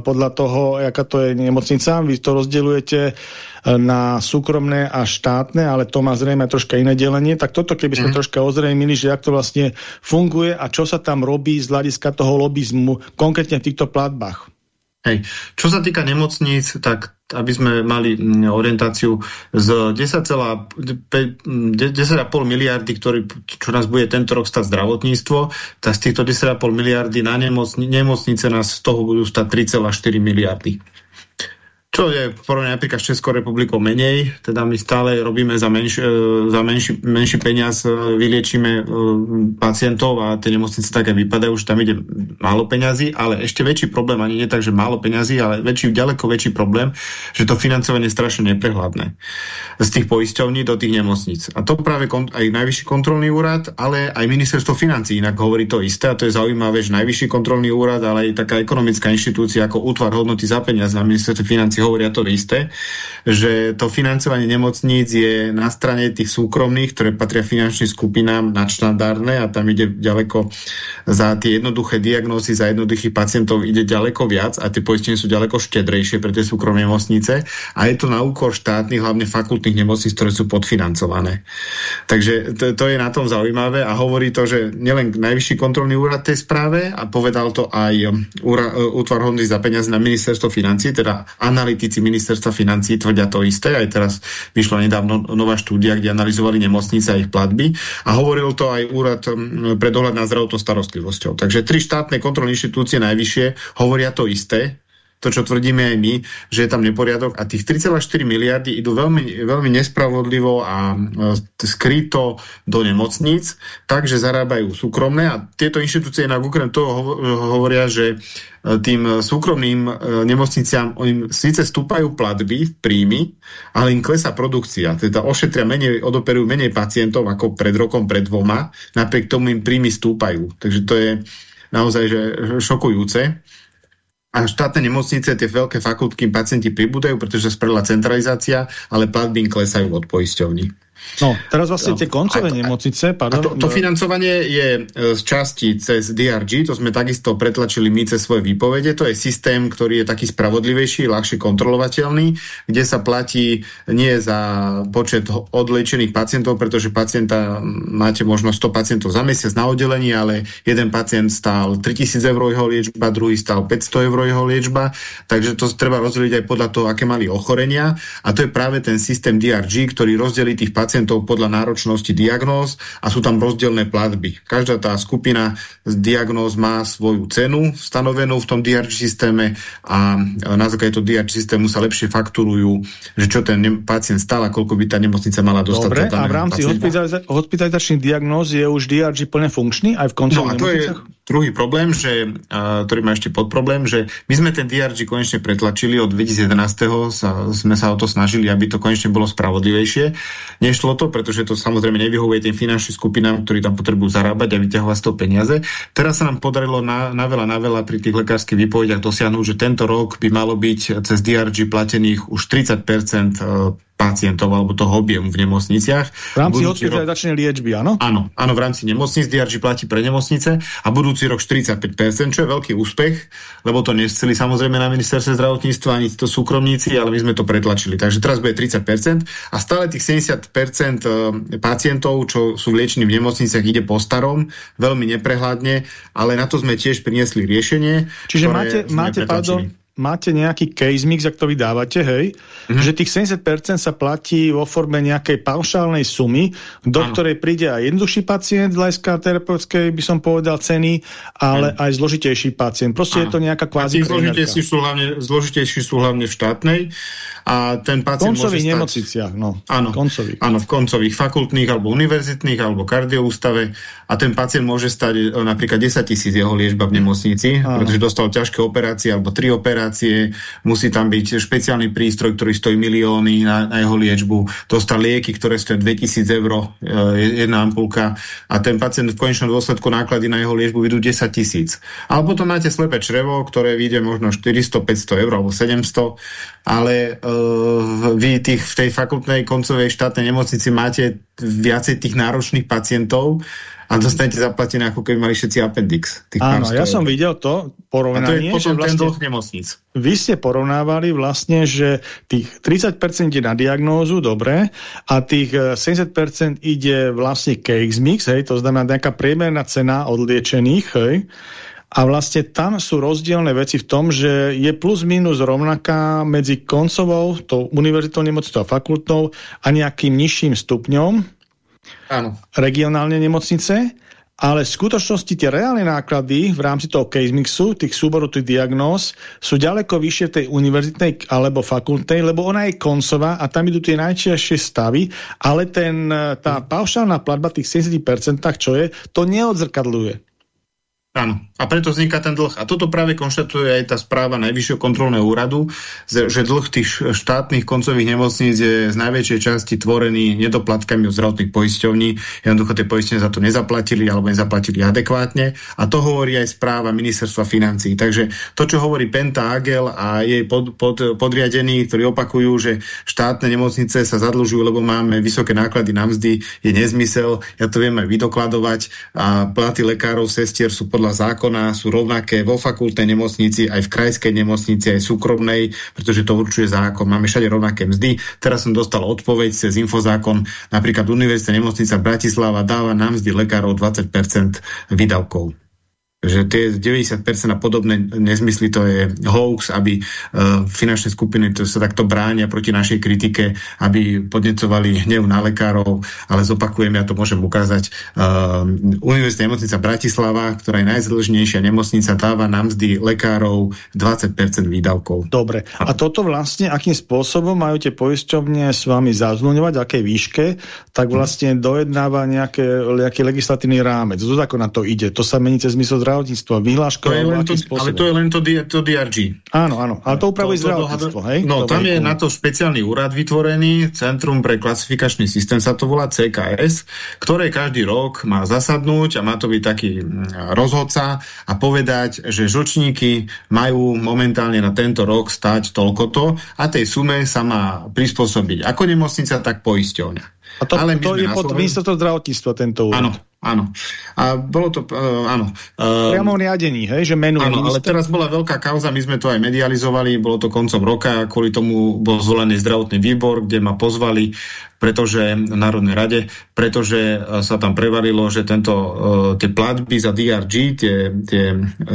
podľa toho, aká to je nemocnica. Vy to rozdeľujete e, na súkromné a štátne, ale to má zrejme troška iné delenie. Tak toto, keby sme mm. troška ozrejmili, že ak to vlastne funguje a čo sa tam robí z hľadiska toho lobizmu, konkrétne v týchto platbách. Hej. Čo sa týka nemocníc, tak aby sme mali mm, orientáciu z 10,5 miliardy, ktorý, čo nás bude tento rok stať zdravotníctvo, tak z týchto 10,5 miliardy na nemocnice nás z toho budú stať 3,4 miliardy čo je v porovnaní napríklad s Českou republikou menej, teda my stále robíme za, menš, e, za menší, menší peniaz, e, vyliečíme e, pacientov a tie nemocnice také vypadajú, že tam ide málo peňazí, ale ešte väčší problém, ani nie tak, že málo peňazí, ale väčší, ďaleko väčší problém, že to financovanie je strašne neprehľadné z tých poisťovní do tých nemocníc. A to práve aj Najvyšší kontrolný úrad, ale aj ministerstvo financí inak hovorí to isté a to je zaujímavé, že Najvyšší kontrolný úrad, ale aj taká ekonomická inštitúcia ako útvar hodnoty za peniaz na ministerstvo financí hovoria to isté, že to financovanie nemocníc je na strane tých súkromných, ktoré patria finančným skupinám nadštandardné a tam ide ďaleko za tie jednoduché diagnózy, za jednoduchých pacientov ide ďaleko viac a tie poistenie sú ďaleko štedrejšie pre tie súkromné nemocnice a je to na úkor štátnych, hlavne fakultných nemocníc, ktoré sú podfinancované. Takže to, to je na tom zaujímavé a hovorí to, že nielen najvyšší kontrolný úrad tej správe a povedal to aj úra, útvar hodný za peniaze na ministerstvo financí, teda analýza analytici ministerstva financí tvrdia to isté. Aj teraz vyšla nedávno nová štúdia, kde analyzovali nemocnice a ich platby a hovoril to aj úrad pre dohľad na zdravotnou starostlivosťou. Takže tri štátne kontrolné inštitúcie najvyššie hovoria to isté to, čo tvrdíme aj my, že je tam neporiadok. A tých 3,4 miliardy idú veľmi, veľmi nespravodlivo a e, skryto do nemocníc, takže zarábajú súkromné. A tieto inštitúcie inak okrem toho hovoria, že e, tým súkromným e, nemocniciam im síce stúpajú platby, príjmy, ale im klesá produkcia, teda ošetria menej, odoperujú menej pacientov ako pred rokom, pred dvoma, napriek tomu im príjmy stúpajú. Takže to je naozaj že šokujúce a štátne nemocnice, tie veľké fakultky pacienti pribúdajú, pretože sa spravila centralizácia, ale platby im klesajú od poisťovní. No, teraz vlastne tie koncové a, nemocnice... Pardon, a to, to financovanie je e, z časti cez DRG, to sme takisto pretlačili my cez svoje výpovede, to je systém, ktorý je taký spravodlivejší, ľahšie kontrolovateľný, kde sa platí nie za počet odliečených pacientov, pretože pacienta máte možno 100 pacientov za mesiac na oddelení, ale jeden pacient stál 3000 eur jeho liečba, druhý stál 500 eur jeho liečba, takže to treba rozdeliť aj podľa toho, aké mali ochorenia. A to je práve ten systém DRG, ktorý rozdelí tých pacientov pacientov podľa náročnosti diagnóz a sú tam rozdielne platby. Každá tá skupina z diagnóz má svoju cenu stanovenú v tom DRG systéme a na základe toho DRG systému sa lepšie fakturujú, že čo ten pacient stál a koľko by tá nemocnica mala dostať. Dobre, a v rámci hospitalizačných diagnóz je už DRG plne funkčný aj v koncových no, je druhý problém, že, ktorý má ešte podproblém, že my sme ten DRG konečne pretlačili od 2011. Sa, sme sa o to snažili, aby to konečne bolo spravodlivejšie. Nešlo to, pretože to samozrejme nevyhovuje tým finančným skupinám, ktorí tam potrebujú zarábať a vyťahovať z toho peniaze. Teraz sa nám podarilo na, na veľa, na veľa pri tých lekárskych výpovediach dosiahnuť, že tento rok by malo byť cez DRG platených už 30 pacientov alebo toho objemu v nemocniciach. V rámci hospitalizačnej liečby, áno? Áno, áno, v rámci nemocnic DRG platí pre nemocnice a budúci rok 45%, čo je veľký úspech, lebo to nesceli samozrejme na ministerstve zdravotníctva ani to súkromníci, ale my sme to pretlačili. Takže teraz bude 30% a stále tých 70% e, pacientov, čo sú liečení v nemocniciach, ide po starom, veľmi neprehľadne, ale na to sme tiež priniesli riešenie. Čiže máte, máte pardon, máte nejaký case mix, ak to vydávate, hej, mm -hmm. že tých 70% sa platí vo forme nejakej paušálnej sumy, do ano. ktorej príde aj jednoduchší pacient z hľadiska terapeutickej, by som povedal, ceny, ale ano. aj zložitejší pacient. Proste ano. je to nejaká kvázi zložitejší sú, hlavne, zložitejší sú hlavne v štátnej a ten pacient koncových môže nemocniciach, no. Áno, koncových. áno, v koncových fakultných alebo univerzitných alebo kardioústave a ten pacient môže stať e, napríklad 10 tisíc jeho liečba v nemocnici, áno. pretože dostal ťažké operácie alebo tri operácie, musí tam byť špeciálny prístroj, ktorý stojí milióny na, na jeho liečbu, dostal lieky, ktoré stojí 2000 eur, e, jedna ampulka. A ten pacient v konečnom dôsledku náklady na jeho liečbu vidú 10 tisíc. Ale potom máte slepé črevo, ktoré vyjde možno 400, 500 eur alebo 700, ale e, vy tých, v tej fakultnej koncovej štátnej nemocnici máte viacej tých náročných pacientov a dostanete zaplatené, ako keby mali všetci appendix. Áno, ja som videl to porovnanie. A to je potom vlastne, ten dlh nemocnic. Vy ste porovnávali vlastne, že tých 30% ide na diagnózu, dobre, a tých 70% e, ide vlastne case mix, hej, to znamená nejaká priemerná cena odliečených, hej, a vlastne tam sú rozdielne veci v tom, že je plus minus rovnaká medzi koncovou, tou univerzitou nemocnicou a fakultnou a nejakým nižším stupňom Áno. regionálne nemocnice, ale v skutočnosti tie reálne náklady v rámci toho case mixu, tých súborov, tých diagnóz, sú ďaleko vyššie tej univerzitnej alebo fakultnej, lebo ona je koncová a tam idú tie najčastejšie stavy, ale ten, tá paušálna platba tých 70%, čo je, to neodzrkadľuje. Áno, a preto vzniká ten dlh. A toto práve konštatuje aj tá správa Najvyššieho kontrolného úradu, že dlh tých štátnych koncových nemocníc je z najväčšej časti tvorený nedoplatkami od zdravotných poisťovní. Jednoducho tie poisťovne za to nezaplatili alebo nezaplatili adekvátne. A to hovorí aj správa ministerstva financí. Takže to, čo hovorí Penta Agel a jej pod, pod, podriadení, ktorí opakujú, že štátne nemocnice sa zadlžujú, lebo máme vysoké náklady na mzdy, je nezmysel. Ja to viem aj vydokladovať. A platy lekárov, sestier sú pod podľa zákona sú rovnaké vo fakultnej nemocnici, aj v krajskej nemocnici, aj súkromnej, pretože to určuje zákon. Máme všade rovnaké mzdy. Teraz som dostal odpoveď cez infozákon. Napríklad Univerzita nemocnica Bratislava dáva na mzdy lekárov 20% výdavkov že tie 90% a podobné nezmysly to je hoax, aby uh, finančné skupiny to sa takto bránia proti našej kritike, aby podnecovali hnev na lekárov, ale zopakujem, ja to môžem ukázať. Uh, Univerzita nemocnica Bratislava, ktorá je najzložnejšia nemocnica, dáva na mzdy lekárov 20% výdavkov. Dobre. A toto vlastne, akým spôsobom majú tie poisťovne s vami zazluňovať, aké výške, tak vlastne dojednáva nejaké, nejaký legislatívny rámec. Zo zákona to ide. To sa mení cez zmysel zdravotníctva, vyhláška. To je len to, ale to je len to, to DRG. Áno, áno, ale to upravuje to, zdravotníctvo, hej? No, to tam je na to špeciálny úrad vytvorený, Centrum pre klasifikačný systém sa to volá CKS, ktoré každý rok má zasadnúť a má to byť taký mm, rozhodca a povedať, že žlčníky majú momentálne na tento rok stať toľkoto a tej sume sa má prispôsobiť ako nemocnica, tak poisťovňa. A to, Ale to je pod ministerstvo zdravotníctva tento úrad. Áno, áno. A bolo to, uh, áno. Uh, Priamo riadení, hej, že menuje Áno, minister... ale teraz bola veľká kauza, my sme to aj medializovali, bolo to koncom roka, kvôli tomu bol zvolený zdravotný výbor, kde ma pozvali, pretože v Národnej rade, pretože e, sa tam prevarilo, že tento, uh, tie platby za DRG, tie, tie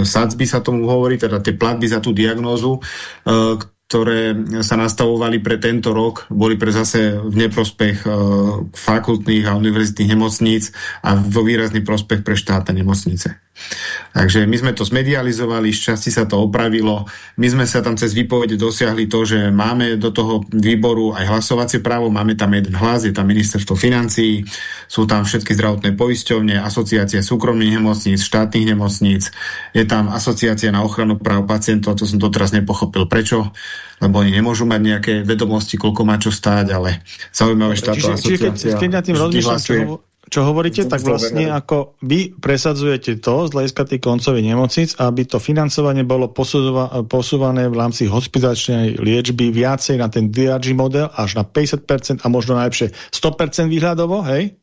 sadzby sa tomu hovorí, teda tie platby za tú diagnózu, uh, ktoré sa nastavovali pre tento rok, boli pre zase v neprospech e, fakultných a univerzitných nemocníc a vo výrazný prospech pre štátne nemocnice. Takže my sme to zmedializovali, z časti sa to opravilo. My sme sa tam cez výpovede dosiahli to, že máme do toho výboru aj hlasovacie právo, máme tam jeden hlas, je tam ministerstvo financií, sú tam všetky zdravotné poisťovne, asociácie súkromných nemocníc, štátnych nemocníc, je tam asociácia na ochranu práv pacientov, to som doteraz nepochopil prečo, lebo oni nemôžu mať nejaké vedomosti, koľko má čo stáť, ale zaujímavé štátu asociácia. Čiže keď, keď na tým rozmýšľam, čo, čo hovoríte, tak vlastne ako vy presadzujete to z hľadiska tých koncových nemocnic, aby to financovanie bolo posúvané v rámci hospitačnej liečby viacej na ten DRG model až na 50% a možno najlepšie 100% výhľadovo, hej?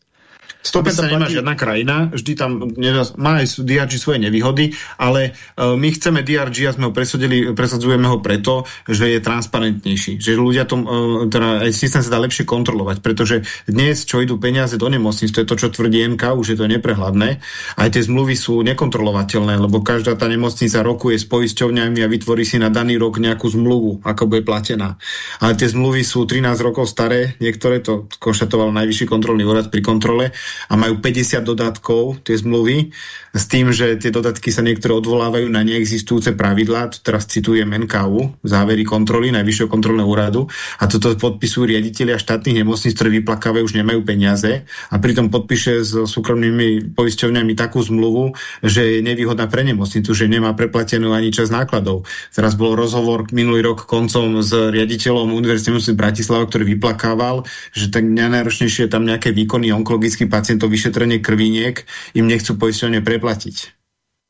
100% nemá žiadna krajina, vždy tam má aj DRG svoje nevýhody, ale uh, my chceme DRG a sme ho presadili, presadzujeme ho preto, že je transparentnejší, že ľudia tom, uh, teda aj systém sa dá lepšie kontrolovať, pretože dnes, čo idú peniaze do nemocnic, to je to, čo tvrdí MK, už je to neprehľadné, aj tie zmluvy sú nekontrolovateľné, lebo každá tá nemocnica rokuje s poisťovňami a vytvorí si na daný rok nejakú zmluvu, ako bude platená. Ale tie zmluvy sú 13 rokov staré, niektoré to konštatoval najvyšší kontrolný úrad pri kontrole a majú 50 dodatkov tie zmluvy s tým, že tie dodatky sa niektoré odvolávajú na neexistujúce pravidlá, teraz citujem NKU, závery kontroly Najvyššieho kontrolného úradu. A toto podpisujú riaditeľia štátnych nemocníc, ktoré vyplakávajú, už nemajú peniaze. A pritom podpíše s súkromnými poisťovňami takú zmluvu, že je nevýhodná pre nemocnicu, že nemá preplatenú ani čas nákladov. Teraz bol rozhovor minulý rok koncom s riaditeľom Univerzity Bratislava, ktorý vyplakával, že tak najnáročnejšie tam nejaké výkony onkologických pacientov, vyšetrenie krviniek, im nechcú poisťovne preplatiť.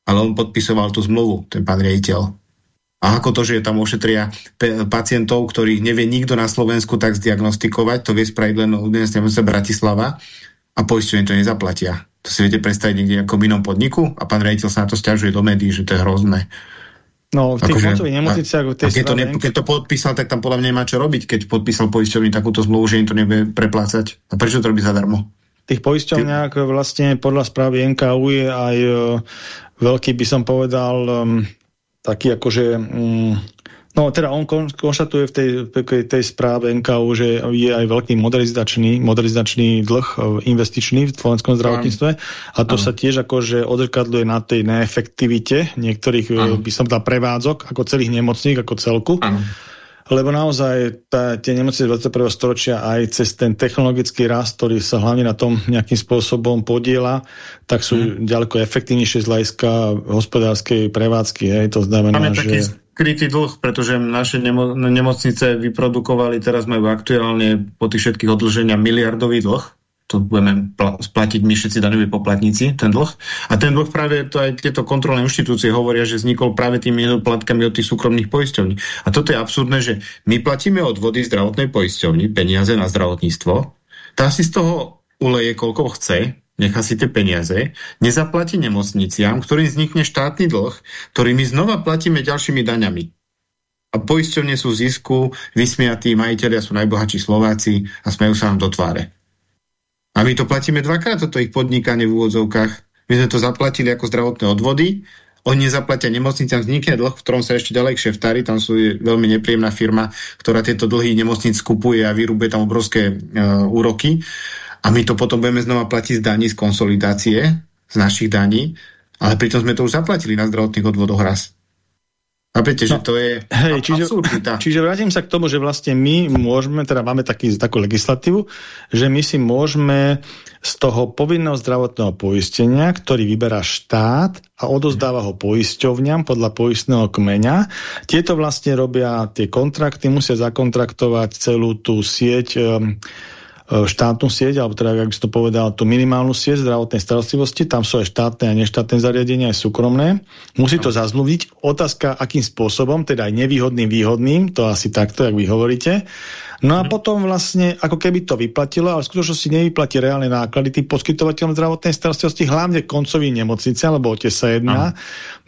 Ale on podpisoval tú zmluvu, ten pán riaditeľ. A ako to, že tam ošetria pacientov, ktorých nevie nikto na Slovensku tak zdiagnostikovať, to vie spraviť len Univerzita Bratislava a poisťovne to nezaplatia. To si viete predstaviť niekde ako v inom podniku a pán riaditeľ sa na to stiažuje do médií, že to je hrozné. No, v tých akože, nemocniciach... A, keď, to ne, keď to podpísal, tak tam podľa mňa nemá čo robiť, keď podpísal poisťovní takúto zmluvu, že im to nebude preplácať. A prečo to robí zadarmo? Tých poisťovniach vlastne podľa správy NKU je aj uh, veľký, by som povedal, um, taký akože... Um, No teda on kon, konštatuje v tej, tej správe NKU, že je aj veľký modernizačný, modernizačný dlh e, investičný v slovenskom zdravotníctve a to ano. sa tiež akože odrkadluje na tej neefektivite niektorých, ano. by som dal prevádzok, ako celých nemocník, ako celku. Ano lebo naozaj tá, tie nemocnice 21. storočia aj cez ten technologický rast, ktorý sa hlavne na tom nejakým spôsobom podiela, tak sú hmm. ďaleko efektívnejšie z hľadiska hospodárskej prevádzky. Hej. To znamená, Máme že... taký skrytý dlh, pretože naše nemo nemocnice vyprodukovali, teraz majú aktuálne po tých všetkých odlženia miliardový dlh to budeme splatiť my všetci daňoví poplatníci, ten dlh. A ten dlh práve to aj tieto kontrolné inštitúcie hovoria, že vznikol práve tými nedoplatkami od tých súkromných poisťovní. A toto je absurdné, že my platíme od vody zdravotnej poisťovni peniaze na zdravotníctvo, tá si z toho uleje koľko chce, nechá si tie peniaze, nezaplatí nemocniciam, ktorým vznikne štátny dlh, ktorý my znova platíme ďalšími daňami. A poisťovne sú v zisku, vysmiatí majiteľia sú najbohatší Slováci a smejú sa nám do tváre. A my to platíme dvakrát, toto ich podnikanie v úvodzovkách. My sme to zaplatili ako zdravotné odvody, oni nezaplatia nemocniciam, vznikne dlh, v ktorom sa ešte ďalej kšeftári, tam sú veľmi nepríjemná firma, ktorá tieto dlhy nemocnic kupuje a vyrúbe tam obrovské e, úroky. A my to potom budeme znova platiť z daní, z konsolidácie, z našich daní, ale pritom sme to už zaplatili na zdravotných odvodoch raz. Chápete, no, že to je hej, čiže, čiže vrátim sa k tomu, že vlastne my môžeme, teda máme taký, takú legislatívu, že my si môžeme z toho povinného zdravotného poistenia, ktorý vyberá štát a odozdáva ho poisťovňam podľa poistného kmeňa. Tieto vlastne robia tie kontrakty, musia zakontraktovať celú tú sieť um, štátnu sieť, alebo teda, ak by som to povedal, tú minimálnu sieť zdravotnej starostlivosti, tam sú aj štátne a neštátne zariadenia, aj súkromné. Musí to zazmluviť. Otázka, akým spôsobom, teda aj nevýhodným, výhodným, to asi takto, jak vy hovoríte. No a potom vlastne, ako keby to vyplatilo, ale v skutočnosti nevyplatí reálne náklady tým poskytovateľom zdravotnej starostlivosti, hlavne koncový nemocnice, alebo o tie sa jedná.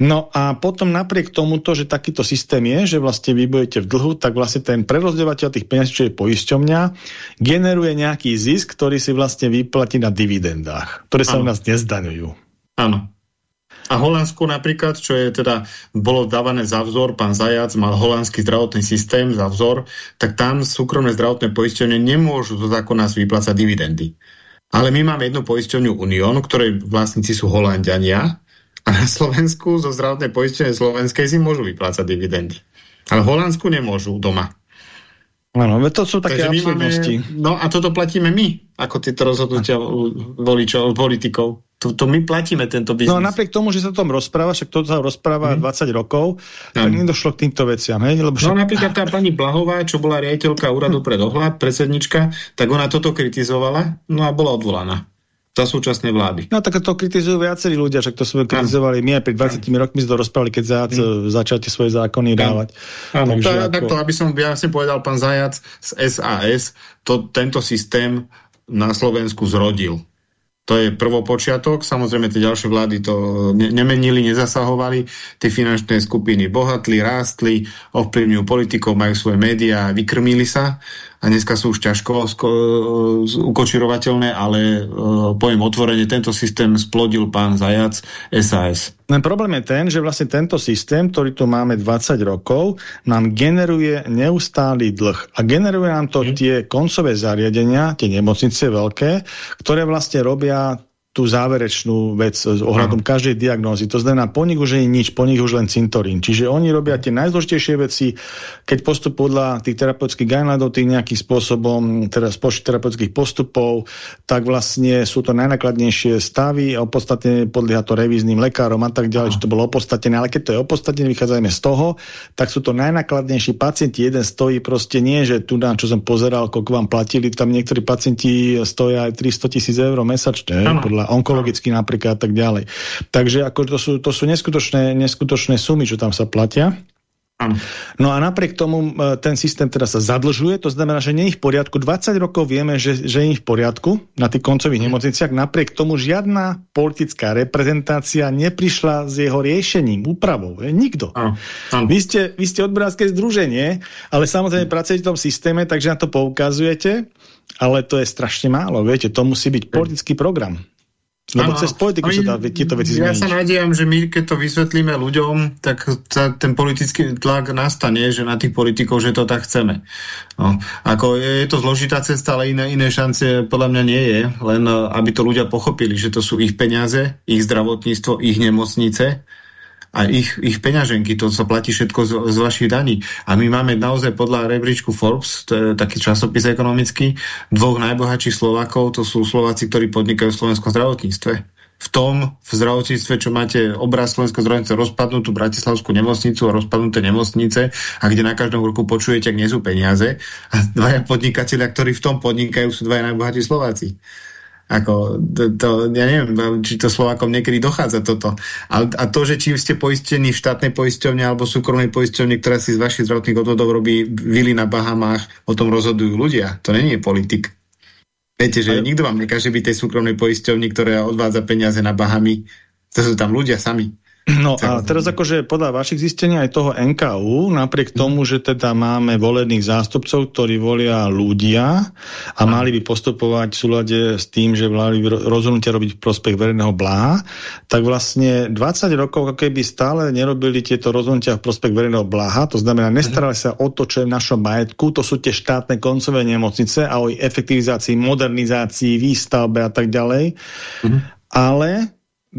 No a potom napriek tomuto, že takýto systém je, že vlastne vy budete v dlhu, tak vlastne ten prerozdeľovateľ tých peniazí, čo je poisťovňa, generuje nejaký zisk, ktorý si vlastne vyplatí na dividendách, ktoré sa ano. u nás nezdaňujú. Áno. A Holandsku napríklad, čo je teda, bolo dávané za vzor, pán Zajac mal holandský zdravotný systém za vzor, tak tam súkromné zdravotné poisťovne nemôžu zo zákona vyplácať dividendy. Ale my máme jednu poisťovňu Unión, ktorej vlastníci sú Holandiania a na Slovensku zo zdravotnej poisťovne slovenskej si môžu vyplácať dividendy. Ale v Holandsku nemôžu doma. Áno, to sú také absurdnosti. Máme, no a toto platíme my, ako tieto rozhodnutia voličov, politikov. To, to my platíme tento biznis. No napriek tomu, že sa o tom rozpráva, však to sa rozpráva mm. 20 rokov, tak mm. nedošlo k týmto veciam. Hej? Lebo však... No napríklad tá pani Blahová, čo bola riaditeľka úradu pre dohľad, predsednička, tak ona toto kritizovala, no a bola odvolaná za súčasnej vlády. No tak to kritizujú viacerí ľudia, že to sme kritizovali my aj pred 20 rokmi sme to rozprávali, keď Zajac mm. začal tie svoje zákony dávať. Áno, to, ako... takto, aby som ja si povedal, pán Zajac z SAS, to, tento systém na Slovensku zrodil. To je prvopočiatok, samozrejme tie ďalšie vlády to ne nemenili, nezasahovali, tie finančné skupiny bohatli, rástli, ovplyvňujú politikov, majú svoje médiá, vykrmili sa dneska sú už ťažko ukočirovateľné, ale uh, poviem otvorene, tento systém splodil pán Zajac SAS. Len problém je ten, že vlastne tento systém, ktorý tu máme 20 rokov, nám generuje neustály dlh. A generuje nám to mm. tie koncové zariadenia, tie nemocnice veľké, ktoré vlastne robia tú záverečnú vec s ohľadom no. každej diagnózy. To znamená, po nich už nie je nič, po nich už len cintorín. Čiže oni robia tie najdôležitejšie veci, keď postup podľa tých terapeutických guidelinov, tých nejakým spôsobom, teda spočet terapeutických postupov, tak vlastne sú to najnákladnejšie stavy a opodstatne podľa to revíznym lekárom a tak ďalej, no. že to bolo opodstatnené. Ale keď to je opodstatnené, vychádzajme z toho, tak sú to najnákladnejší pacienti. Jeden stojí proste nie, že tu na čo som pozeral, koľko vám platili, tam niektorí pacienti stoja aj 300 tisíc eur mesačne, podľa onkologicky napríklad a tak ďalej. Takže ako to sú, to sú neskutočné, neskutočné sumy, čo tam sa platia. No a napriek tomu ten systém teda sa zadlžuje, to znamená, že nie je v poriadku. 20 rokov vieme, že, že je v poriadku na tých koncových mm. nemocniciach, napriek tomu žiadna politická reprezentácia neprišla s jeho riešením, úpravou. Nikto. Ano. Ano. Vy ste, vy ste odborárske združenie, ale samozrejme pracujete v tom systéme, takže na to poukazujete, ale to je strašne málo. Viete, to musí byť politický program. Lebo ano, cez politiku sa dá tieto veci zmeniť. Ja sa nadejam, že my keď to vysvetlíme ľuďom, tak ten politický tlak nastane, že na tých politikov, že to tak chceme. No, ako je, je to zložitá cesta, ale iné, iné šance podľa mňa nie je, len eh, aby to ľudia pochopili, že to sú ich peniaze, ich zdravotníctvo, ich nemocnice a ich, ich peňaženky, to sa platí všetko z, z vašich daní. A my máme naozaj podľa rebríčku Forbes, to je taký časopis ekonomický, dvoch najbohatších Slovákov, to sú Slováci, ktorí podnikajú v slovenskom zdravotníctve. V tom, v zdravotníctve, čo máte obraz Slovenského zdravotníctva, rozpadnutú Bratislavskú nemocnicu a rozpadnuté nemocnice a kde na každom roku počujete, ak nie sú peniaze a dvaja podnikatelia, ktorí v tom podnikajú, sú dvaja najbohatší Slováci. Ako, to, to, ja neviem, či to Slovákom niekedy dochádza toto. A, a to, že či ste poistení v štátnej poisťovne alebo súkromnej poisťovne, ktorá si z vašich zdravotných odvodov robí vily na Bahamách, o tom rozhodujú ľudia. To není politik. Viete, že nikto vám nekáže byť tej súkromnej poisťovni, ktorá odvádza peniaze na Bahamy. To sú tam ľudia sami. No a teraz akože podľa vašich zistení aj toho NKU, napriek mhm. tomu, že teda máme volených zástupcov, ktorí volia ľudia a mali by postupovať v súlade s tým, že mali rozhodnutia robiť v prospech verejného bláha, tak vlastne 20 rokov keby stále nerobili tieto rozhodnutia v prospech verejného bláha, to znamená nestarali sa o to, čo je v našom majetku, to sú tie štátne koncové nemocnice a o ich efektivizácii, modernizácii, výstavbe a tak ďalej. -hmm. Ale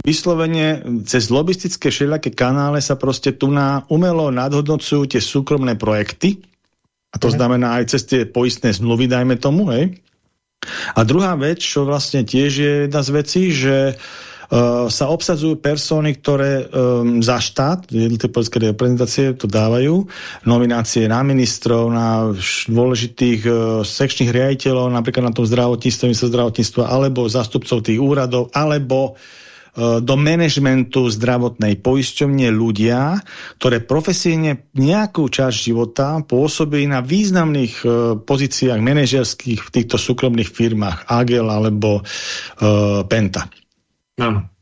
vyslovene cez lobistické všelijaké kanále sa proste tu na umelo nadhodnocujú tie súkromné projekty, a to mhm. znamená aj cez tie poistné zmluvy, dajme tomu, hej. A druhá vec, čo vlastne tiež je jedna z vecí, že uh, sa obsadzujú persóny, ktoré um, za štát, jednotlivé politické reprezentácie to dávajú, nominácie na ministrov, na dôležitých uh, sekčných riaditeľov, napríklad na tom zdravotníctve, zdravotníctva, alebo zástupcov tých úradov, alebo do manažmentu zdravotnej poisťovne ľudia, ktoré profesíne nejakú časť života pôsobili na významných uh, pozíciách manažerských v týchto súkromných firmách Agel alebo uh, Penta. Áno.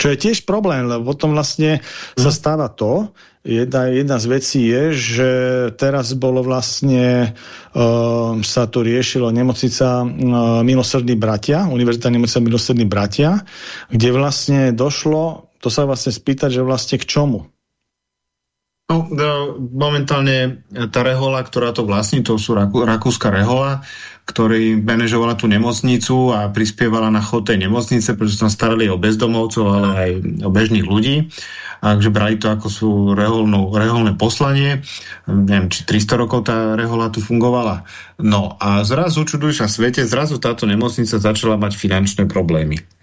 Čo je tiež problém, lebo potom vlastne sa mhm. stáva to, jedna, jedna z vecí je, že teraz bolo vlastne, uh, sa tu riešilo nemocnica uh, Milosrdní bratia, Univerzita nemocnica Milosrdní bratia, kde vlastne došlo, to sa vlastne spýtať, že vlastne k čomu? No, momentálne tá rehola, ktorá to vlastní, to sú Rakú, rakúska rehola, ktorý manažovala tú nemocnicu a prispievala na chod tej nemocnice, pretože sa starali o bezdomovcov, ale aj o bežných ľudí. Takže brali to ako sú reholnú, reholné poslanie. Neviem, či 300 rokov tá rehola tu fungovala. No a zrazu, čuduješ na svete, zrazu táto nemocnica začala mať finančné problémy.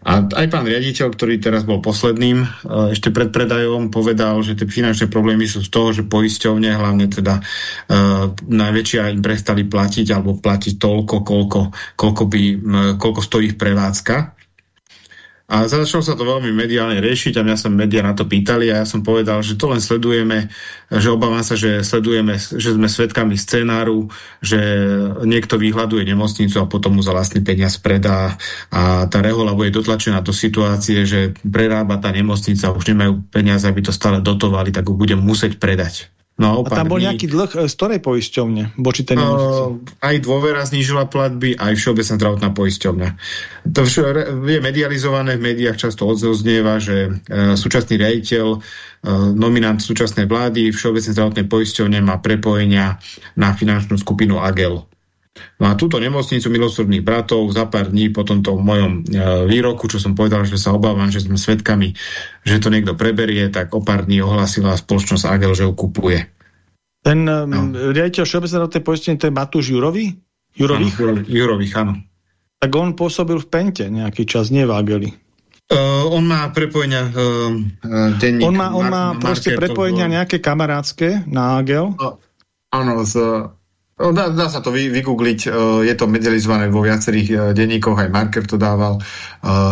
A aj pán riaditeľ, ktorý teraz bol posledným, e, ešte pred predajom povedal, že tie finančné problémy sú z toho, že poisťovne, hlavne teda uh, najväčšia im prestali platiť alebo platiť toľko, koľko, koľko, by, koľko stojí ich prevádzka. A začalo sa to veľmi mediálne riešiť a mňa sa médiá na to pýtali a ja som povedal, že to len sledujeme, že obávam sa, že sledujeme, že sme svedkami scenáru, že niekto vyhľaduje nemocnicu a potom mu za vlastný peniaz predá a tá rehola bude dotlačená do situácie, že prerába tá nemocnica, už nemajú peniaze, aby to stále dotovali, tak ho bude musieť predať. No, a tam bol nejaký dlh e, z ktorej poisťovne? Voči tej uh, aj dôvera znížila platby, aj Všeobecná zdravotná poisťovňa. To je medializované, v médiách často odzoznieva, že uh, súčasný riaditeľ, uh, nominant súčasnej vlády Všeobecnej zdravotnej poisťovne má prepojenia na finančnú skupinu AGEL. No a túto nemocnicu milosrdných bratov za pár dní po tomto mojom e, výroku, čo som povedal, že sa obávam, že sme svedkami, že to niekto preberie, tak o pár dní ohlasila spoločnosť Agel, že ho kupuje. Ten no. riaditeľ Všeobecnej poistenie, to je Matúš Jurovi? Jurových? Áno, Jurových, áno. Tak on pôsobil v Pente nejaký čas, nie v Ageli. Uh, on má prepojenia uh, denník. On má, on má proste prepojenia nejaké kamarátske na Agel? Uh, áno, z dá, dá sa to vy, vygoogliť, e, je to medializované vo viacerých e, denníkoch, aj Marker to dával, e,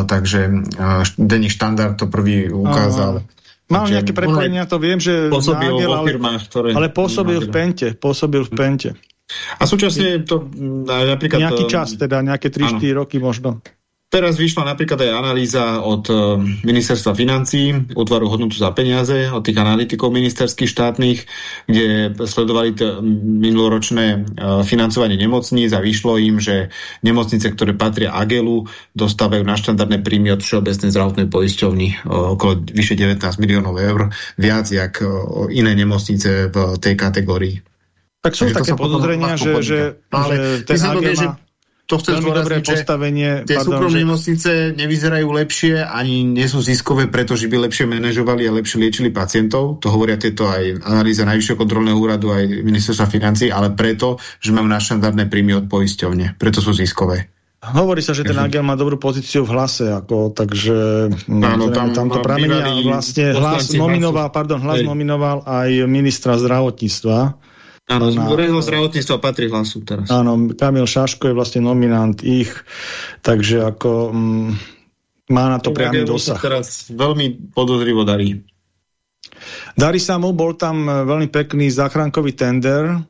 takže denník štandard to prvý ukázal. Aha. Mal nejaké prepojenia, to viem, že pôsobil nádiel, ale, firmách, ktoré... ale pôsobil v Pente, pôsobil v Pente. A súčasne to napríklad... Nejaký čas, teda nejaké 3-4 roky možno. Teraz vyšla napríklad aj analýza od uh, ministerstva financí, útvaru hodnotu za peniaze, od tých analytikov ministerských štátnych, kde sledovali minuloročné uh, financovanie nemocníc a vyšlo im, že nemocnice, ktoré patria Agelu, dostávajú na štandardné príjmy od Všeobecnej zdravotnej poisťovny uh, okolo vyše 19 miliónov eur, viac jak iné nemocnice v tej kategórii. Tak sú také podozrenia, že, že, že ten Agel má to chcem dobré postavenie. Tie pardon, súkromné že... nemocnice nevyzerajú lepšie, ani nie sú ziskové, pretože by lepšie manažovali a lepšie liečili pacientov. To hovoria tieto aj analýza Najvyššieho kontrolného úradu, aj ministerstva financí, ale preto, že majú štandardné príjmy od poisťovne. Preto sú ziskové. Hovorí sa, že ten Agel má dobrú pozíciu v hlase, ako, takže Áno, tam, tam to pramení a vlastne hlas nominoval, pardon, hlas nominoval aj ministra zdravotníctva Áno, z verejného zdravotníctva patrí hlasu teraz. Áno, Kamil Šaško je vlastne nominant ich, takže ako mm, má na to priamy dosah. teraz veľmi podozrivo darí. Darí sa mu, bol tam veľmi pekný záchrankový tender,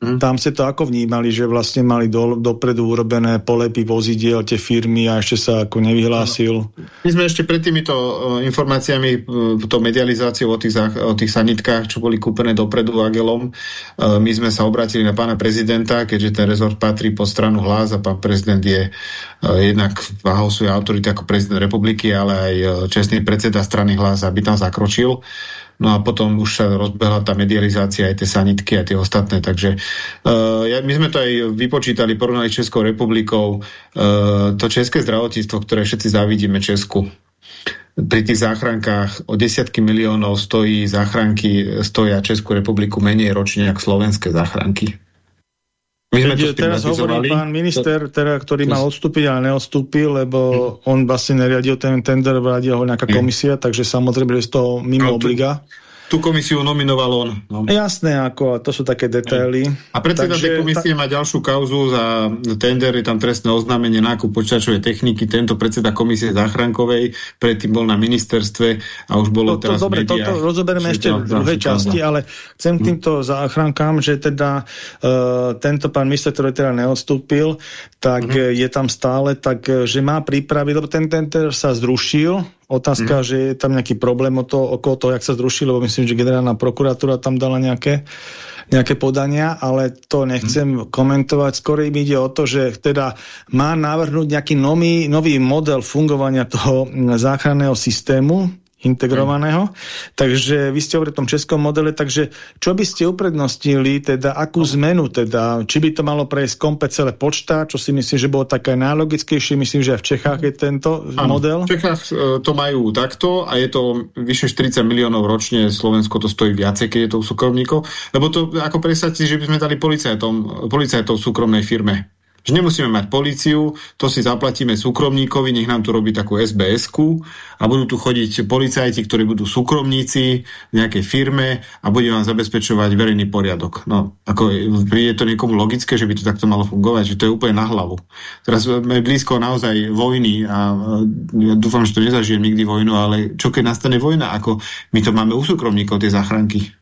Hmm. Tam ste to ako vnímali, že vlastne mali do, dopredu urobené polepy vozidiel tie firmy a ešte sa ako nevyhlásil? My sme ešte pred týmito uh, informáciami, uh, to medializáciou o tých, o tých sanitkách, čo boli kúpené dopredu Agelom, uh, my sme sa obratili na pána prezidenta, keďže ten rezort patrí pod stranu hlas a pán prezident je jednak váhou svojej autority ako prezident republiky, ale aj čestný predseda strany hlas, aby tam zakročil. No a potom už sa rozbehla tá medializácia aj tie sanitky a tie ostatné. Takže uh, my sme to aj vypočítali, porovnali s Českou republikou. Uh, to české zdravotníctvo, ktoré všetci závidíme Česku, pri tých záchrankách o desiatky miliónov stojí záchranky, stoja Českú republiku menej ročne ako slovenské záchranky. My sme to teraz hovorí pán minister, teda, ktorý mal odstúpiť, ale neodstúpil, lebo hmm. on vlastne neriadil ten tender, riadil ho nejaká komisia, takže samozrejme je z toho mimo no, obliga. Tú komisiu nominoval on. No. Jasné, ako, to sú také detaily. A predseda tej komisie ta... má ďalšiu kauzu za tender, je tam trestné oznámenie nákup počítačovej techniky, tento predseda komisie záchrankovej, predtým bol na ministerstve a už bolo to, to, teraz Dobre, médiách, toto rozoberieme ešte v druhej časti, ale chcem hm. týmto záchrankám, že teda uh, tento pán minister, ktorý teda neodstúpil, tak uh -huh. je tam stále, tak že má prípravy, lebo ten tender sa zrušil, Otázka, mm. že je tam nejaký problém o to, okolo toho, jak sa zrušilo, lebo myslím, že generálna prokuratúra tam dala nejaké, nejaké podania, ale to nechcem mm. komentovať. Skôr im ide o to, že teda má navrhnúť nejaký nový, nový model fungovania toho záchranného systému, integrovaného. Takže vy ste hovorili o tom českom modele, takže čo by ste uprednostnili, teda akú zmenu, teda, či by to malo prejsť komplet celé počta, čo si myslím, že bolo také najlogickejšie, myslím, že aj v Čechách je tento ano, model. V Čechách e, to majú takto a je to vyše 40 miliónov ročne, Slovensko to stojí viacej, keď je to u súkromníkov, lebo to ako predstavte, že by sme dali policajtom, policajtom v súkromnej firme že nemusíme mať policiu, to si zaplatíme súkromníkovi, nech nám tu robí takú sbs a budú tu chodiť policajti, ktorí budú súkromníci v nejakej firme a bude vám zabezpečovať verejný poriadok. No, ako je to niekomu logické, že by to takto malo fungovať, že to je úplne na hlavu. Teraz sme blízko naozaj vojny a ja dúfam, že to nezažijem nikdy vojnu, ale čo keď nastane vojna, ako my to máme u súkromníkov, tie záchranky.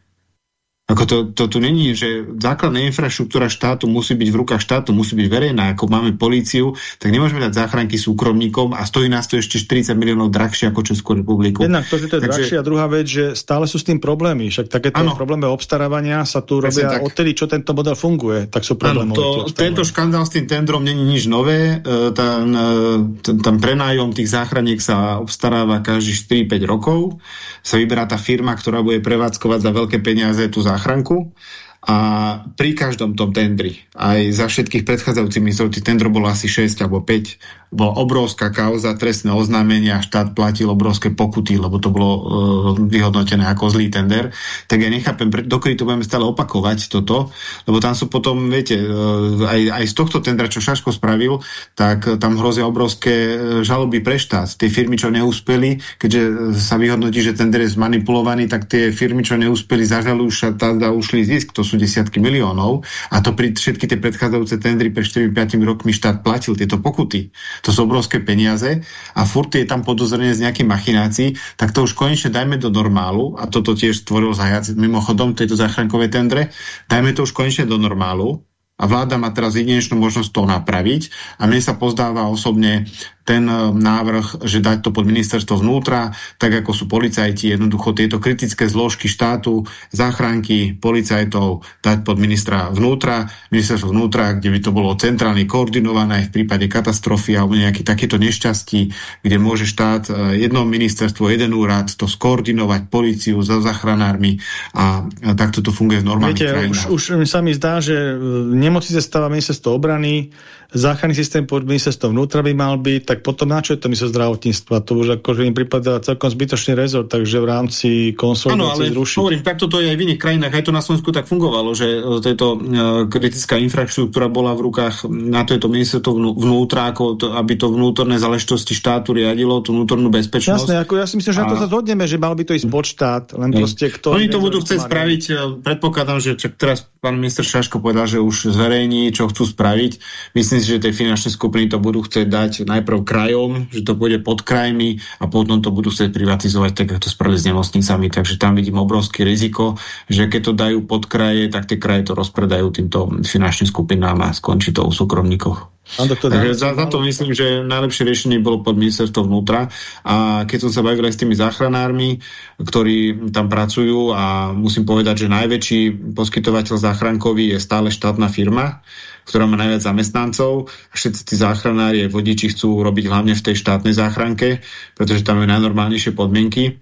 Ako to, to tu není, že základná infraštruktúra štátu musí byť v rukách štátu, musí byť verejná. Ako máme políciu, tak nemôžeme dať záchranky súkromníkom a stojí nás to ešte 40 miliónov drahšie ako Českú republiku. Jednak to, že to je Takže... drahšie a druhá vec, že stále sú s tým problémy. Však takéto ano. problémy obstarávania sa tu robia tak. odtedy, čo tento model funguje, tak sú problémy. Tento škandál s tým tendrom není nič nové. E, tam, e, tam prenájom tých záchraniek sa obstaráva každých 4-5 rokov. Sa vyberá tá firma, ktorá bude prevádzkovať za veľké peniaze tú záchranku a pri každom tom tendri, aj za všetkých predchádzajúcich ministrov, tých tendrov bolo asi 6 alebo 5, bola obrovská kauza, trestné oznámenia, štát platil obrovské pokuty, lebo to bolo uh, vyhodnotené ako zlý tender. Tak ja nechápem, dokedy to budeme stále opakovať toto, lebo tam sú potom, viete, uh, aj, aj z tohto tendra, čo Šaško spravil, tak tam hrozia obrovské uh, žaloby pre štát. Tie firmy, čo neúspeli, keďže sa vyhodnotí, že tender je zmanipulovaný, tak tie firmy, čo neúspeli, zažalujú štát a ušli zisk. To sú desiatky miliónov a to pri všetky tie predchádzajúce tendry pre 4-5 rokmi štát platil tieto pokuty. To sú obrovské peniaze a furt je tam podozrenie z nejakých machinácií, tak to už konečne dajme do normálu a toto tiež stvoril zajac mimochodom tejto záchrankovej tendre, dajme to už konečne do normálu a vláda má teraz jedinečnú možnosť to napraviť a mne sa pozdáva osobne ten e, návrh, že dať to pod ministerstvo vnútra, tak ako sú policajti, jednoducho tieto kritické zložky štátu, záchranky policajtov dať pod ministra vnútra, ministerstvo vnútra, kde by to bolo centrálne koordinované v prípade katastrofy alebo nejaký takéto nešťastí, kde môže štát e, jedno ministerstvo, jeden úrad to skoordinovať, policiu za záchranármi a, takto to funguje v normálnych Viete, krajinách. Už, už sa mi zdá, že e, nemocnice stáva ministerstvo obrany, záchranný systém pod ministerstvom vnútra by mal byť, tak potom na čo je to ministerstvo zdravotníctva? To už akože im pripadá celkom zbytočný rezort, takže v rámci konsolidácie zrušiť. hovorím, takto to je aj v iných krajinách, aj to na Slovensku tak fungovalo, že e, tejto uh, kritická infraštruktúra bola v rukách na to je to ministerstvo vnútra, ako to, aby to vnútorné záležitosti štátu riadilo, tú vnútornú bezpečnosť. Jasné, ako ja si myslím, že a... na to sa zhodneme, že mal by to ísť pod štát, len proste kto... Oni to budú chcieť spraviť, e, predpokladám, že teraz pán minister Šaško povedal, že už zverejní, čo chcú spraviť. Myslím si, že tie finančné skupiny to budú chcieť dať najprv krajom, že to bude pod krajmi a potom to budú chcieť privatizovať, tak ako to spravili s nemocnicami. Takže tam vidím obrovské riziko, že keď to dajú pod kraje, tak tie kraje to rozpredajú týmto finančným skupinám a skončí to u súkromníkoch. Takže za, za to myslím, že najlepšie riešenie bolo pod ministerstvo vnútra a keď som sa bavil aj s tými záchranármi, ktorí tam pracujú a musím povedať, že najväčší poskytovateľ záchrankový je stále štátna firma, ktorá má najviac zamestnancov všetci tí záchranári a vodiči chcú robiť hlavne v tej štátnej záchranke, pretože tam je najnormálnejšie podmienky.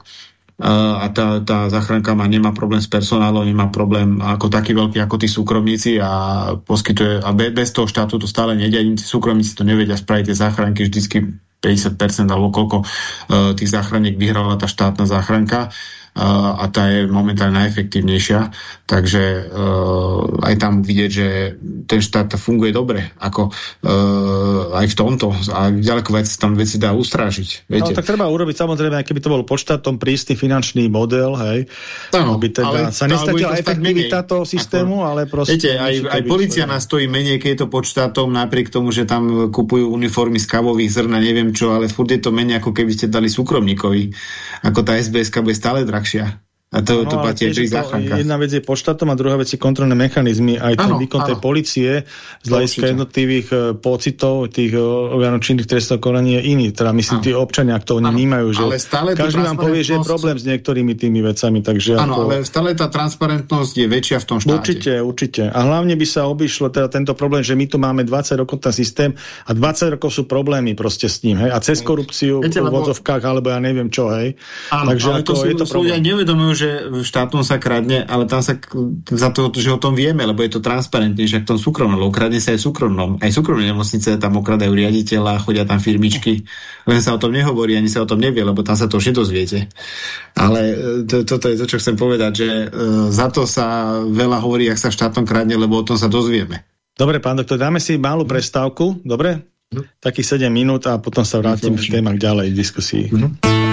A tá, tá záchranka má, nemá problém s personálom, nemá problém ako taký veľký ako tí súkromníci a poskytuje, a bez toho štátu to stále nedia, tí súkromníci to nevedia spraviť tie záchranky vždycky 50% alebo koľko uh, tých záchraniek vyhrala tá štátna záchranka a tá je momentálne najefektívnejšia, takže aj tam vidieť, že ten štát funguje dobre, ako aj v tomto a ďaleko vec tam veci dá ustrážiť. Viete? No tak treba urobiť samozrejme, keby to bol pod štátom prísny finančný model, hej, ano, aby teda ale, sa nestratila efektivita toho systému, ako, ale proste... Viete, aj, aj policia nás stojí menej, keď je to pod štátom, napriek tomu, že tam kupujú uniformy z kávových zrna, neviem čo, ale furt je to menej, ako keby ste dali súkromníkovi. Ako tá SBS bude stále drahšia. Max. Yeah. A to, no, to platí pri záchrankách. Jedna vec je po štátom a druhá vec je kontrolné mechanizmy. Aj ten výkon tej policie z hľadiska jednotlivých uh, pocitov tých uh, orgánov činných trestov konaní je iný. Teda myslím, tí občania, to oni vnímajú, že ale stále každý vám povie, že je problém s niektorými tými vecami. Takže áno, ako... ale stále tá transparentnosť je väčšia v tom štáte. Určite, určite. A hlavne by sa obišlo teda tento problém, že my tu máme 20 rokov ten systém a 20 rokov sú problémy proste s ním. Hej? A cez korupciu Viete, v vodzovkách, alebo ja neviem čo. Hej? Áno, Takže ale ako, to sú, je to problém. nevedomujú, že v štátom sa kradne, ale tam sa za to, že o tom vieme, lebo je to transparentnejšie v tom súkromnom, lebo kradne sa aj súkromnom. Aj súkromné nemocnice tam okradajú riaditeľa, chodia tam firmičky, len sa o tom nehovorí, ani sa o tom nevie, lebo tam sa to už nedozviete. Ale e, to, toto je to, čo chcem povedať, že e, za to sa veľa hovorí, ak sa v štátnom kradne, lebo o tom sa dozvieme. Dobre, pán doktor, dáme si malú prestávku, dobre? Hm. Takých 7 minút a potom sa vrátim k témach ďalej v diskusii. Hm. Tak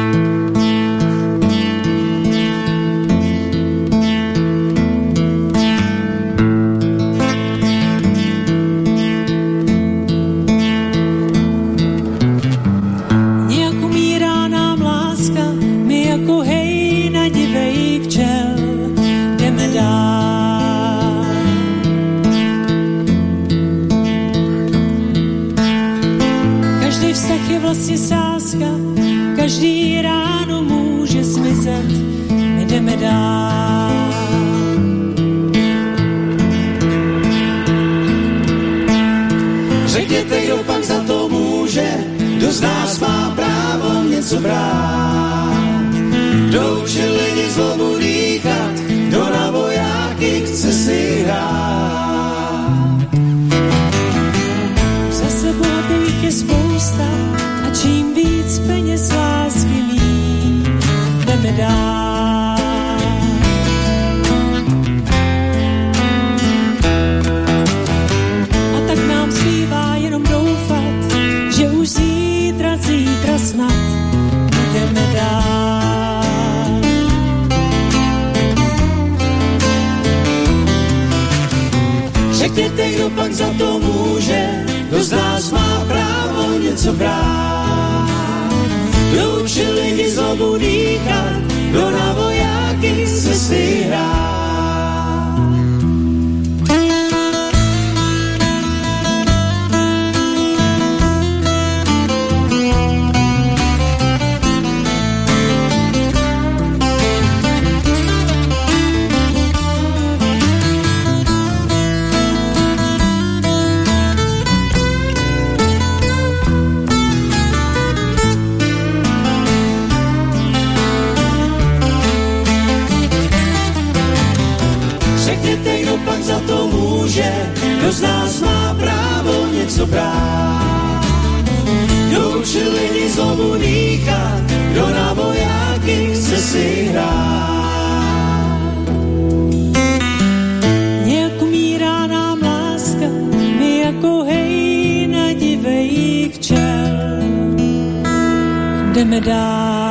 Řekněte, kdo pak za to může, kdo z nás má právo něco brát. Kdo učil lidi zlobu dýchat, kdo na vojáky se si hrát. Die.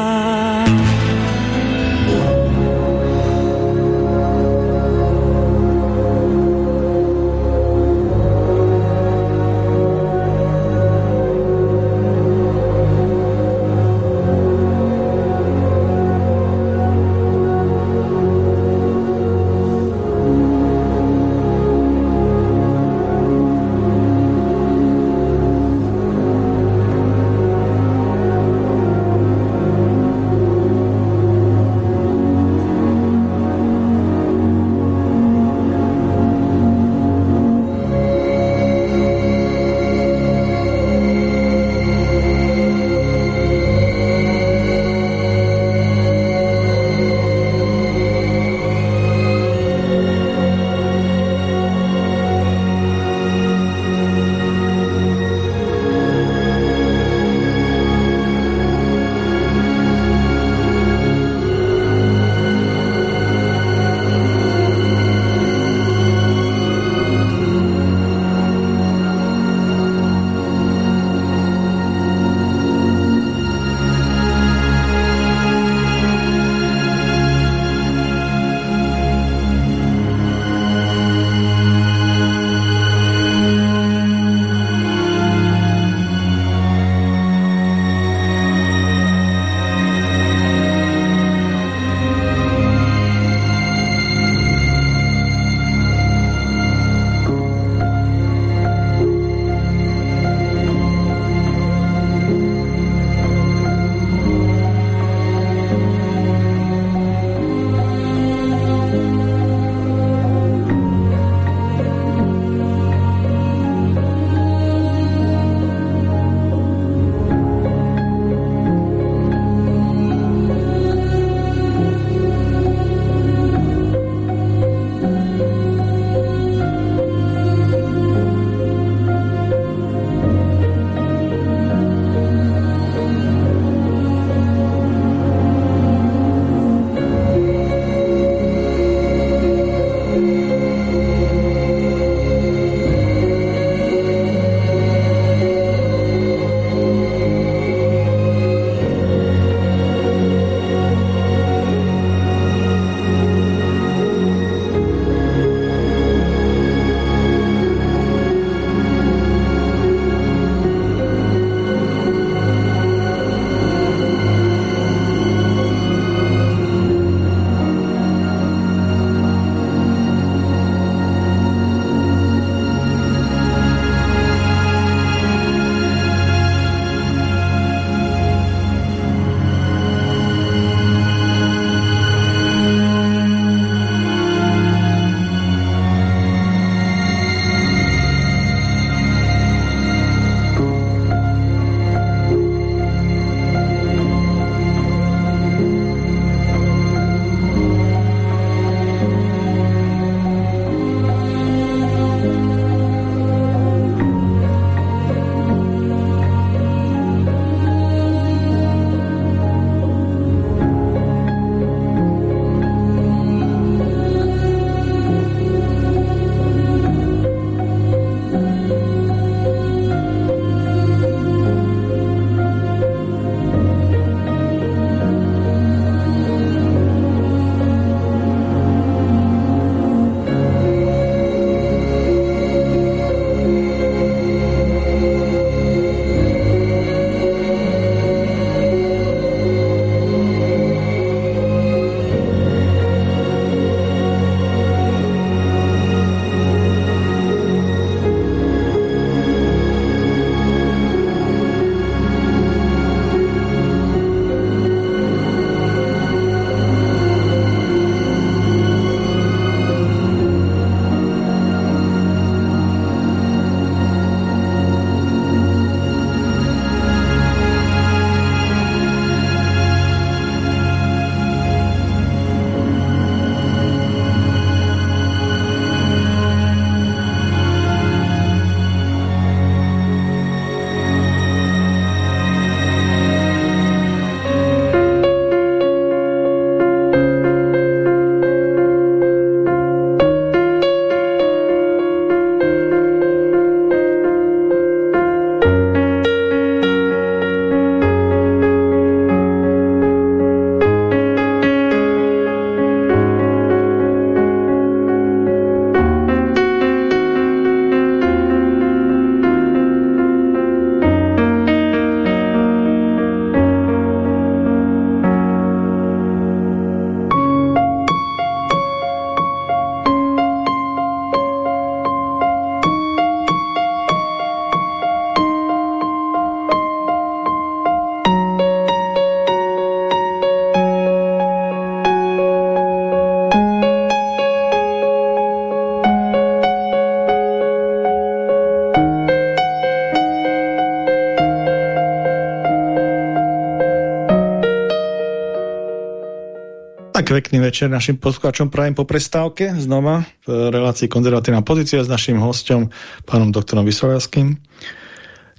Pekný večer našim poslucháčom prajem po prestávke znova v relácii konzervatívna pozícia s našim hostom, pánom doktorom Vysloviaským.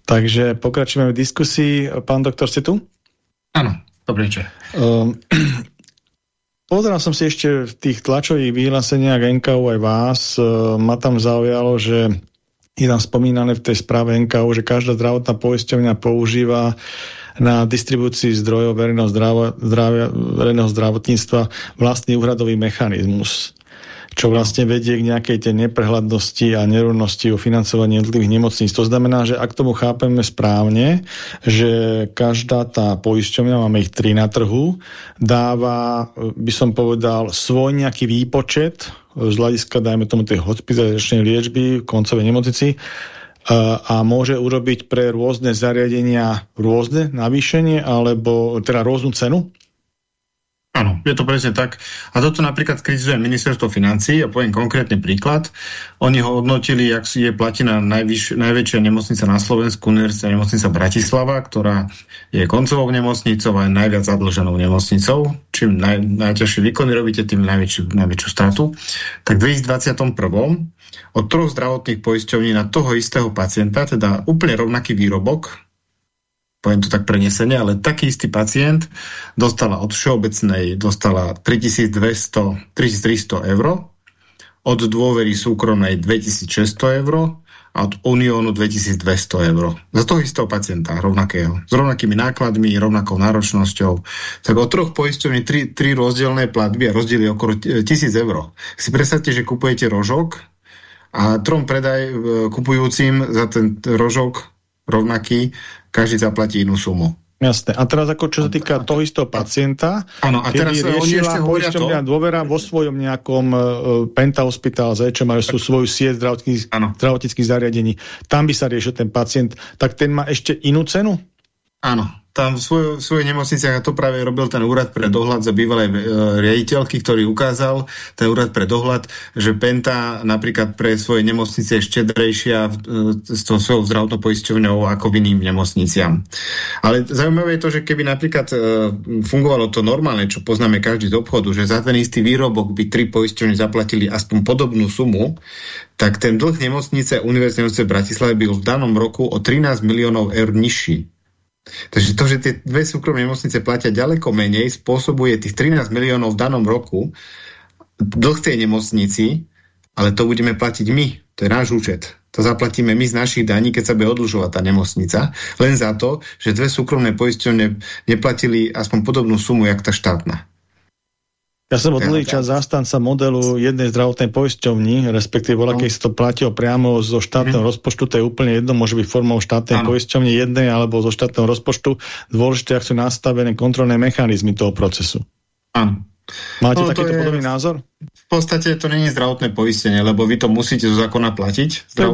Takže pokračujeme v diskusii. Pán doktor, ste tu? Áno, dobrý večer. Um, Pozeral som si ešte v tých tlačových vyhláseniach NKU aj vás. Uh, ma tam zaujalo, že je tam spomínané v tej správe NKU, že každá zdravotná poisťovňa používa na distribúcii zdrojov verejného, zdravo, zdravia, verejného zdravotníctva vlastný úhradový mechanizmus čo vlastne vedie k nejakej tej neprehľadnosti a nerovnosti o financovaní jednotlivých nemocníc. To znamená, že ak tomu chápeme správne, že každá tá poisťovňa, máme ich tri na trhu, dáva, by som povedal, svoj nejaký výpočet z hľadiska, dajme tomu, tej hospitalizačnej liečby v koncovej nemocnici a môže urobiť pre rôzne zariadenia rôzne navýšenie alebo teda rôznu cenu? Áno, je to presne tak. A toto napríklad kritizuje ministerstvo financí a poviem konkrétny príklad. Oni ho hodnotili, jak si je platina najvyš, najväčšia nemocnica na Slovensku, Univerzita nemocnica Bratislava, ktorá je koncovou nemocnicou a je najviac zadlženou nemocnicou. Čím naj, najťažšie výkony robíte, tým najväčšiu, najväčšiu stratu. Tak v 2021 od troch zdravotných poisťovní na toho istého pacienta, teda úplne rovnaký výrobok, poviem to tak prenesene, ale taký istý pacient dostala od všeobecnej dostala 3200, 3300 eur, od dôvery súkromnej 2600 eur a od Uniónu 2200 eur. Za toho istého pacienta, rovnakého. S rovnakými nákladmi, rovnakou náročnosťou. Tak od troch poisťovní tri, tri rozdielne platby a rozdiely okolo 1000 eur. Si predstavte, že kupujete rožok a trom predaj e, kupujúcim za ten rožok rovnaký, každý zaplatí inú sumu. Jasné. A teraz ako čo sa týka toho istého pacienta, ano, a teraz riešila poisťovňa dôvera vo svojom nejakom uh, Penta Hospital, čo majú sú svoju sieť zdravotníckých zariadení, tam by sa riešil ten pacient, tak ten má ešte inú cenu? Áno, tam v, svoj, v nemocniciach, a to práve robil ten úrad pre dohľad za bývalej e, riaditeľky, ktorý ukázal, ten úrad pre dohľad, že Penta napríklad pre svoje nemocnice je štedrejšia e, s tou svojou zdravotnou poisťovňou ako iným nemocniciam. Ale zaujímavé je to, že keby napríklad e, fungovalo to normálne, čo poznáme každý z obchodu, že za ten istý výrobok by tri poisťovne zaplatili aspoň podobnú sumu, tak ten dlh nemocnice v Bratislave byl v danom roku o 13 miliónov eur nižší. Takže to, že tie dve súkromné nemocnice platia ďaleko menej, spôsobuje tých 13 miliónov v danom roku dlh tej nemocnici, ale to budeme platiť my. To je náš účet. To zaplatíme my z našich daní, keď sa bude odlužovať tá nemocnica, len za to, že dve súkromné poisťovne neplatili aspoň podobnú sumu, jak tá štátna. Ja som od dlhý čas zastanca modelu jednej zdravotnej poisťovni, respektíve bola, keď sa to platilo priamo zo štátneho mm. rozpočtu, to je úplne jedno, môže byť formou štátnej ano. poisťovne jednej alebo zo štátneho rozpočtu. Dôležité, ak sú nastavené kontrolné mechanizmy toho procesu. Áno. Máte no, takýto je, podobný názor? V podstate to je zdravotné poistenie, lebo vy to musíte zo zákona platiť. To je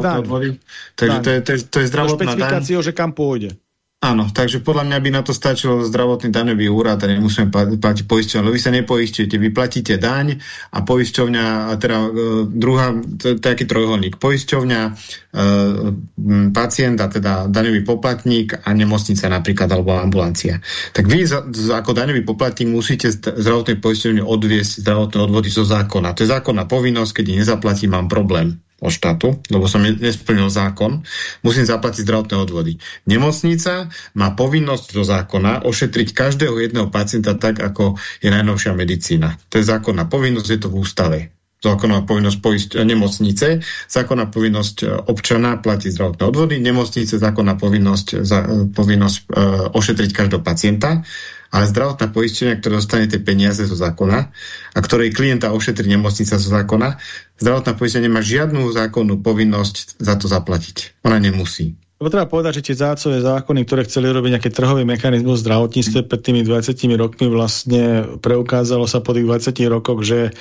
Takže to je, to je, to je zdravotná daň. že kam pôjde. Áno, takže podľa mňa by na to stačilo zdravotný daňový úrad a nemusíme platiť poisťovňu, lebo vy sa nepoistujete, vy platíte daň a poisťovňa, teda e, druhá, taký trojuholník, poisťovňa, e, pacient a teda daňový poplatník a nemocnica napríklad alebo ambulancia. Tak vy ako daňový poplatník musíte zdravotnej poisťovne odviesť zdravotné odvody zo zákona. To je zákonná povinnosť, keď nezaplatím, mám problém od štátu, lebo som nesplnil zákon, musím zaplatiť zdravotné odvody. Nemocnica má povinnosť do zákona ošetriť každého jedného pacienta tak, ako je najnovšia medicína. To je zákonná povinnosť, je to v ústave. Zákonná povinnosť poisť nemocnice, zákonná povinnosť e, občana platiť zdravotné odvody, nemocnice zákonná povinnosť, za, e, povinnosť e, ošetriť každého pacienta ale zdravotná poistenia, ktorá dostane tie peniaze zo zákona a ktorej klienta ošetrí nemocnica zo zákona, zdravotná poistenia nemá žiadnu zákonnú povinnosť za to zaplatiť. Ona nemusí. Lebo treba povedať, že tie zácové zákony, ktoré chceli robiť nejaký trhový mechanizmus v zdravotníctve pred tými 20 rokmi vlastne preukázalo sa po tých 20 rokoch, že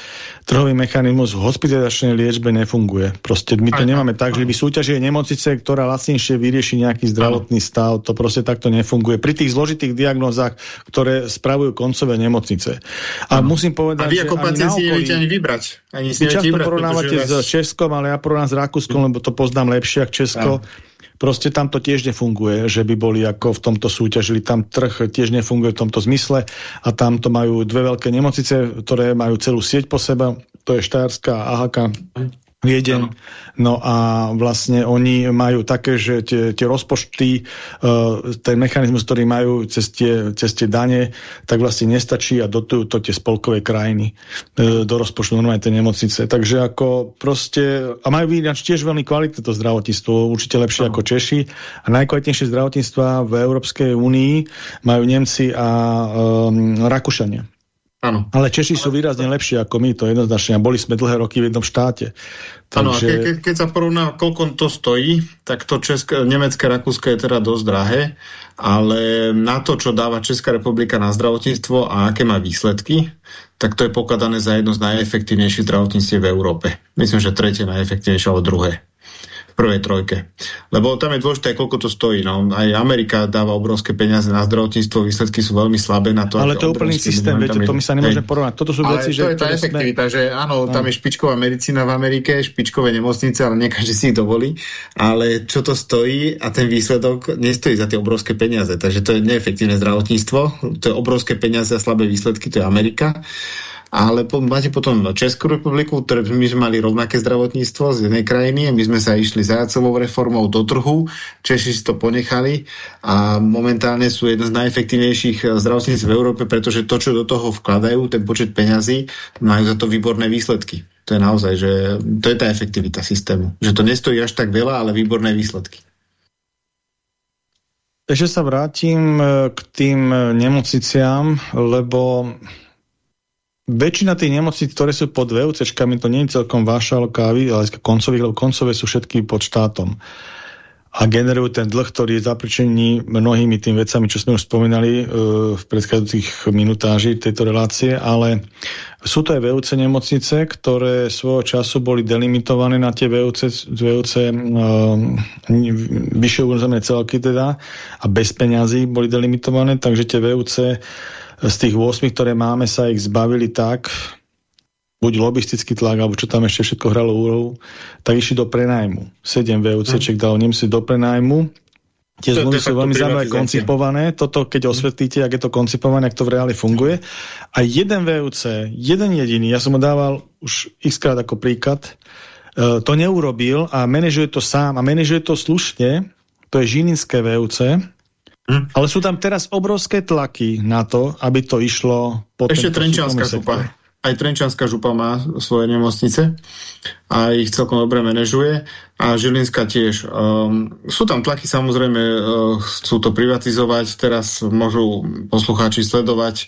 trhový mechanizmus v hospitalizačnej liečbe nefunguje. Proste my to nemáme tak, že by súťažili nemocnice, ktorá lacnejšie vyrieši nejaký zdravotný stav. To proste takto nefunguje. Pri tých zložitých diagnózach, ktoré spravujú koncové nemocnice. A musím povedať, a vy ako pacient si neviete ani vybrať. Ani si často porovnávate s Českom, ale ja porovnám s Rakúskom, lebo to poznám lepšie ako Česko. Ano Proste tam to tiež nefunguje, že by boli ako v tomto súťažili. Tam trh tiež nefunguje v tomto zmysle a tam to majú dve veľké nemocnice, ktoré majú celú sieť po seba. To je Štárska a Ahaka Viedeň. No a vlastne oni majú také, že tie, tie rozpočty, uh, ten mechanizmus, ktorý majú cez tie, cez tie dane, tak vlastne nestačí a dotujú to tie spolkové krajiny uh, do rozpočtu normálne tie nemocnice. Takže ako proste, a majú ináč tiež veľmi kvalitné to zdravotníctvo, určite lepšie ako Češi. A najkvalitnejšie zdravotníctva v Európskej únii majú Nemci a um, Rakúšania. Áno. Ale Češi sú výrazne lepšie ako my, to je jednoznačne. Boli sme dlhé roky v jednom štáte. Áno, Takže... ke, ke, keď sa porovná, koľko to stojí, tak to České, Nemecké, Rakúske je teda dosť drahé, ale na to, čo dáva Česká republika na zdravotníctvo a aké má výsledky, tak to je pokladané za jedno z najefektívnejších zdravotníctv v Európe. Myslím, že tretie najefektívnejšie, alebo druhé prvej trojke. Lebo tam je dôležité, koľko to stojí. No. Aj Amerika dáva obrovské peniaze na zdravotníctvo, výsledky sú veľmi slabé na to. Ale to je úplný systém, viete, to my sa nemôžeme porovnať. Toto sú veci, že... to je tá efektivita, sme... že áno, tam je špičková medicína v Amerike, špičkové nemocnice, ale nie každý si ich dovolí. Ale čo to stojí a ten výsledok nestojí za tie obrovské peniaze. Takže to je neefektívne zdravotníctvo, to je obrovské peniaze a slabé výsledky, to je Amerika ale po, máte potom Českú republiku, ktoré my sme mali rovnaké zdravotníctvo z jednej krajiny, my sme sa išli zajacovou reformou do trhu, Češi si to ponechali a momentálne sú jedno z najefektívnejších zdravotníctv v Európe, pretože to, čo do toho vkladajú, ten počet peňazí, majú za to výborné výsledky. To je naozaj, že to je tá efektivita systému. Že to nestojí až tak veľa, ale výborné výsledky. Ešte sa vrátim e, k tým e, nemocniciám, lebo väčšina tých nemocníc, ktoré sú pod VUCčkami, to nie je celkom váša kávy, ale koncových, lebo koncové sú všetky pod štátom. A generujú ten dlh, ktorý je zapričený mnohými tým vecami, čo sme už spomínali uh, v predchádzajúcich minutáži tejto relácie, ale sú to aj VUC nemocnice, ktoré svojho času boli delimitované na tie VUC, VUC uh, vyššie územné celky teda a bez peňazí boli delimitované, takže tie VUC z tých 8, ktoré máme, sa ich zbavili tak, buď lobistický tlak, alebo čo tam ešte všetko hralo úlohu, tak išli do prenajmu. 7 VUC mm. dalo Nemci do prenajmu. Tie zmluvy sú veľmi zaujímavé koncipované. Toto, keď osvetlíte, ak je to koncipované, ak to v reáli funguje. A jeden VUC, jeden jediný, ja som ho dával už x krát ako príklad, e, to neurobil a manažuje to sám a manažuje to slušne, to je Žilinské VUC, Hm? Ale sú tam teraz obrovské tlaky na to, aby to išlo po Ešte Trenčianská župa. Aj Trenčianská župa má svoje nemocnice a ich celkom dobre manažuje a Žilinská tiež. Um, sú tam tlaky, samozrejme, uh, chcú to privatizovať, teraz môžu poslucháči sledovať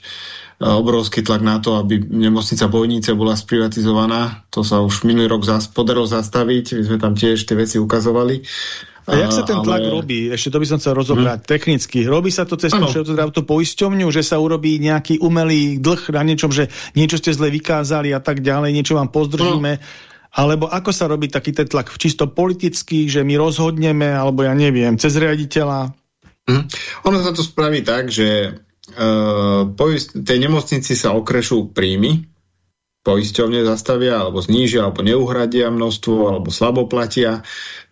uh, obrovský tlak na to, aby nemocnica Bojnice bola sprivatizovaná. To sa už minulý rok zas, podarilo zastaviť, my sme tam tiež tie veci ukazovali. A jak sa ten tlak ale... robí? Ešte to by som chcel rozobrať hmm. technicky. Robí sa to cez tú poisťovňu, že sa urobí nejaký umelý dlh na niečom, že niečo ste zle vykázali a tak ďalej, niečo vám pozdržíme. No. Alebo ako sa robí taký ten tlak? Čisto politický, že my rozhodneme, alebo ja neviem, cez riaditeľa? Hmm. Ono sa to spraví tak, že uh, tej nemocnici sa okrešú príjmy, poisťovne zastavia, alebo znížia, alebo neuhradia množstvo, alebo slabo platia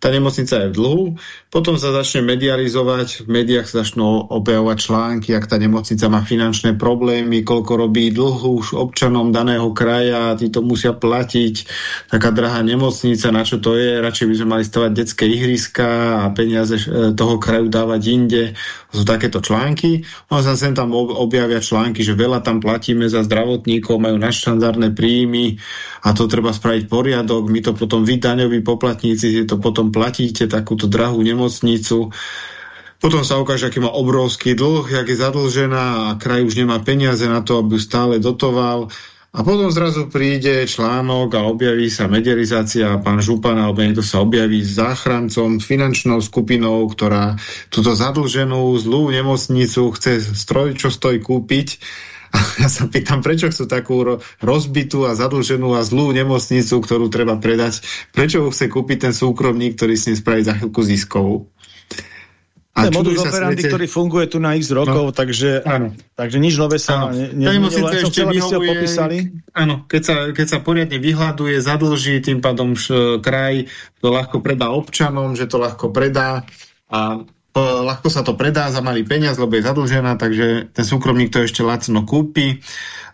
tá nemocnica je v dlhu, potom sa začne medializovať, v médiách sa začnú objavovať články, ak tá nemocnica má finančné problémy, koľko robí dlhu už občanom daného kraja, tí to musia platiť, taká drahá nemocnica, na čo to je, radšej by sme mali stavať detské ihriska a peniaze e, toho kraju dávať inde. Sú takéto články. On sa sem tam objavia články, že veľa tam platíme za zdravotníkov, majú naštandardné príjmy a to treba spraviť poriadok, my to potom vy daňoví poplatníci to potom platíte takúto drahú nemocnicu. Potom sa ukáže, aký má obrovský dlh, jak je zadlžená a kraj už nemá peniaze na to, aby ju stále dotoval. A potom zrazu príde článok a objaví sa medializácia a pán Župan alebo niekto sa objaví s záchrancom, finančnou skupinou, ktorá túto zadlženú zlú nemocnicu chce stroj, čo stojí kúpiť a ja sa pýtam, prečo chcú takú rozbitú a zadlženú a zlú nemocnicu, ktorú treba predať, prečo ho chce kúpiť ten súkromník, ktorý s ním spraví za chvíľku ziskovú. A je modus operandi, ktorý funguje tu na x rokov, no, takže, áno. takže nič nové sa ne, ešte vyhovuje, popísali. Áno, keď sa, keď sa poriadne vyhľaduje, zadlží, tým pádom š, kraj to ľahko predá občanom, že to ľahko predá a ľahko sa to predá za malý peniaz, lebo je zadlžená, takže ten súkromník to ešte lacno kúpi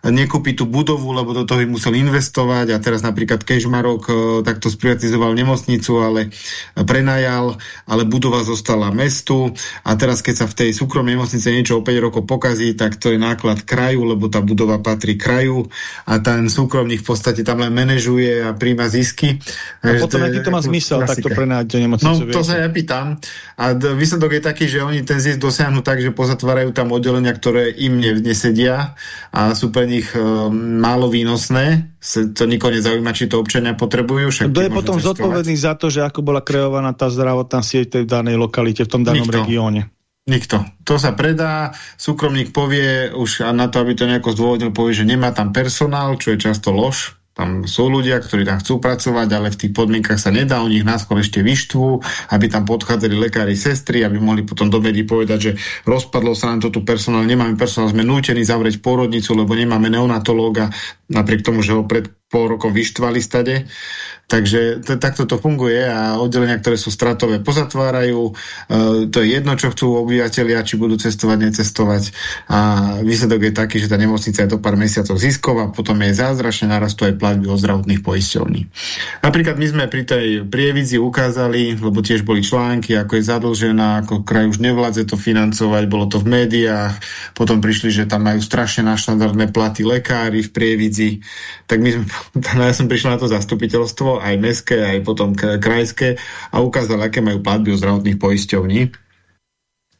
nekúpi tú budovu, lebo do toho by musel investovať a teraz napríklad Kežmarok e, takto sprivatizoval nemocnicu, ale prenajal, ale budova zostala mestu a teraz keď sa v tej súkromnej nemocnice niečo o 5 rokov pokazí, tak to je náklad kraju, lebo tá budova patrí kraju a ten súkromník v podstate tam len manažuje a príjma zisky. A potom aký to má zmysel klasika. takto prenajať do nemocnicu? No to sa ja pýtam. A výsledok je taký, že oni ten zisk dosiahnu tak, že pozatvárajú tam oddelenia, ktoré im nesedia a sú pre nich uh, málo výnosné, to nikoho nezaujíma, či to občania potrebujú. Však Kto je potom testovať. zodpovedný za to, že ako bola kreovaná tá zdravotná sieť v danej lokalite, v tom danom Nikto. regióne? Nikto. To sa predá, súkromník povie už a na to, aby to nejako zdôvodnil, povie, že nemá tam personál, čo je často lož, tam sú ľudia, ktorí tam chcú pracovať, ale v tých podmienkach sa nedá, u nich nás ešte vyštvú, aby tam podchádzali lekári, sestry, aby mohli potom do médií povedať, že rozpadlo sa nám to tu personál, nemáme personál, sme nútení zavrieť pôrodnicu, lebo nemáme neonatológa, napriek tomu, že ho pred pol rokom vyštvali stade. Takže to, takto to funguje a oddelenia, ktoré sú stratové, pozatvárajú. E, to je jedno, čo chcú obyvateľia, či budú cestovať, necestovať. A výsledok je taký, že tá nemocnica je to pár mesiacov zisková, potom je zázračne narastú aj platby od zdravotných poisťovní. Napríklad my sme pri tej prievidzi ukázali, lebo tiež boli články, ako je zadlžená, ako kraj už nevládze to financovať, bolo to v médiách, potom prišli, že tam majú strašne naštandardné platy lekári v prievidzi. Tak my sme, ja som prišiel na to zastupiteľstvo aj mestské, aj potom krajské a ukázal, aké majú platby u zdravotných poisťovní.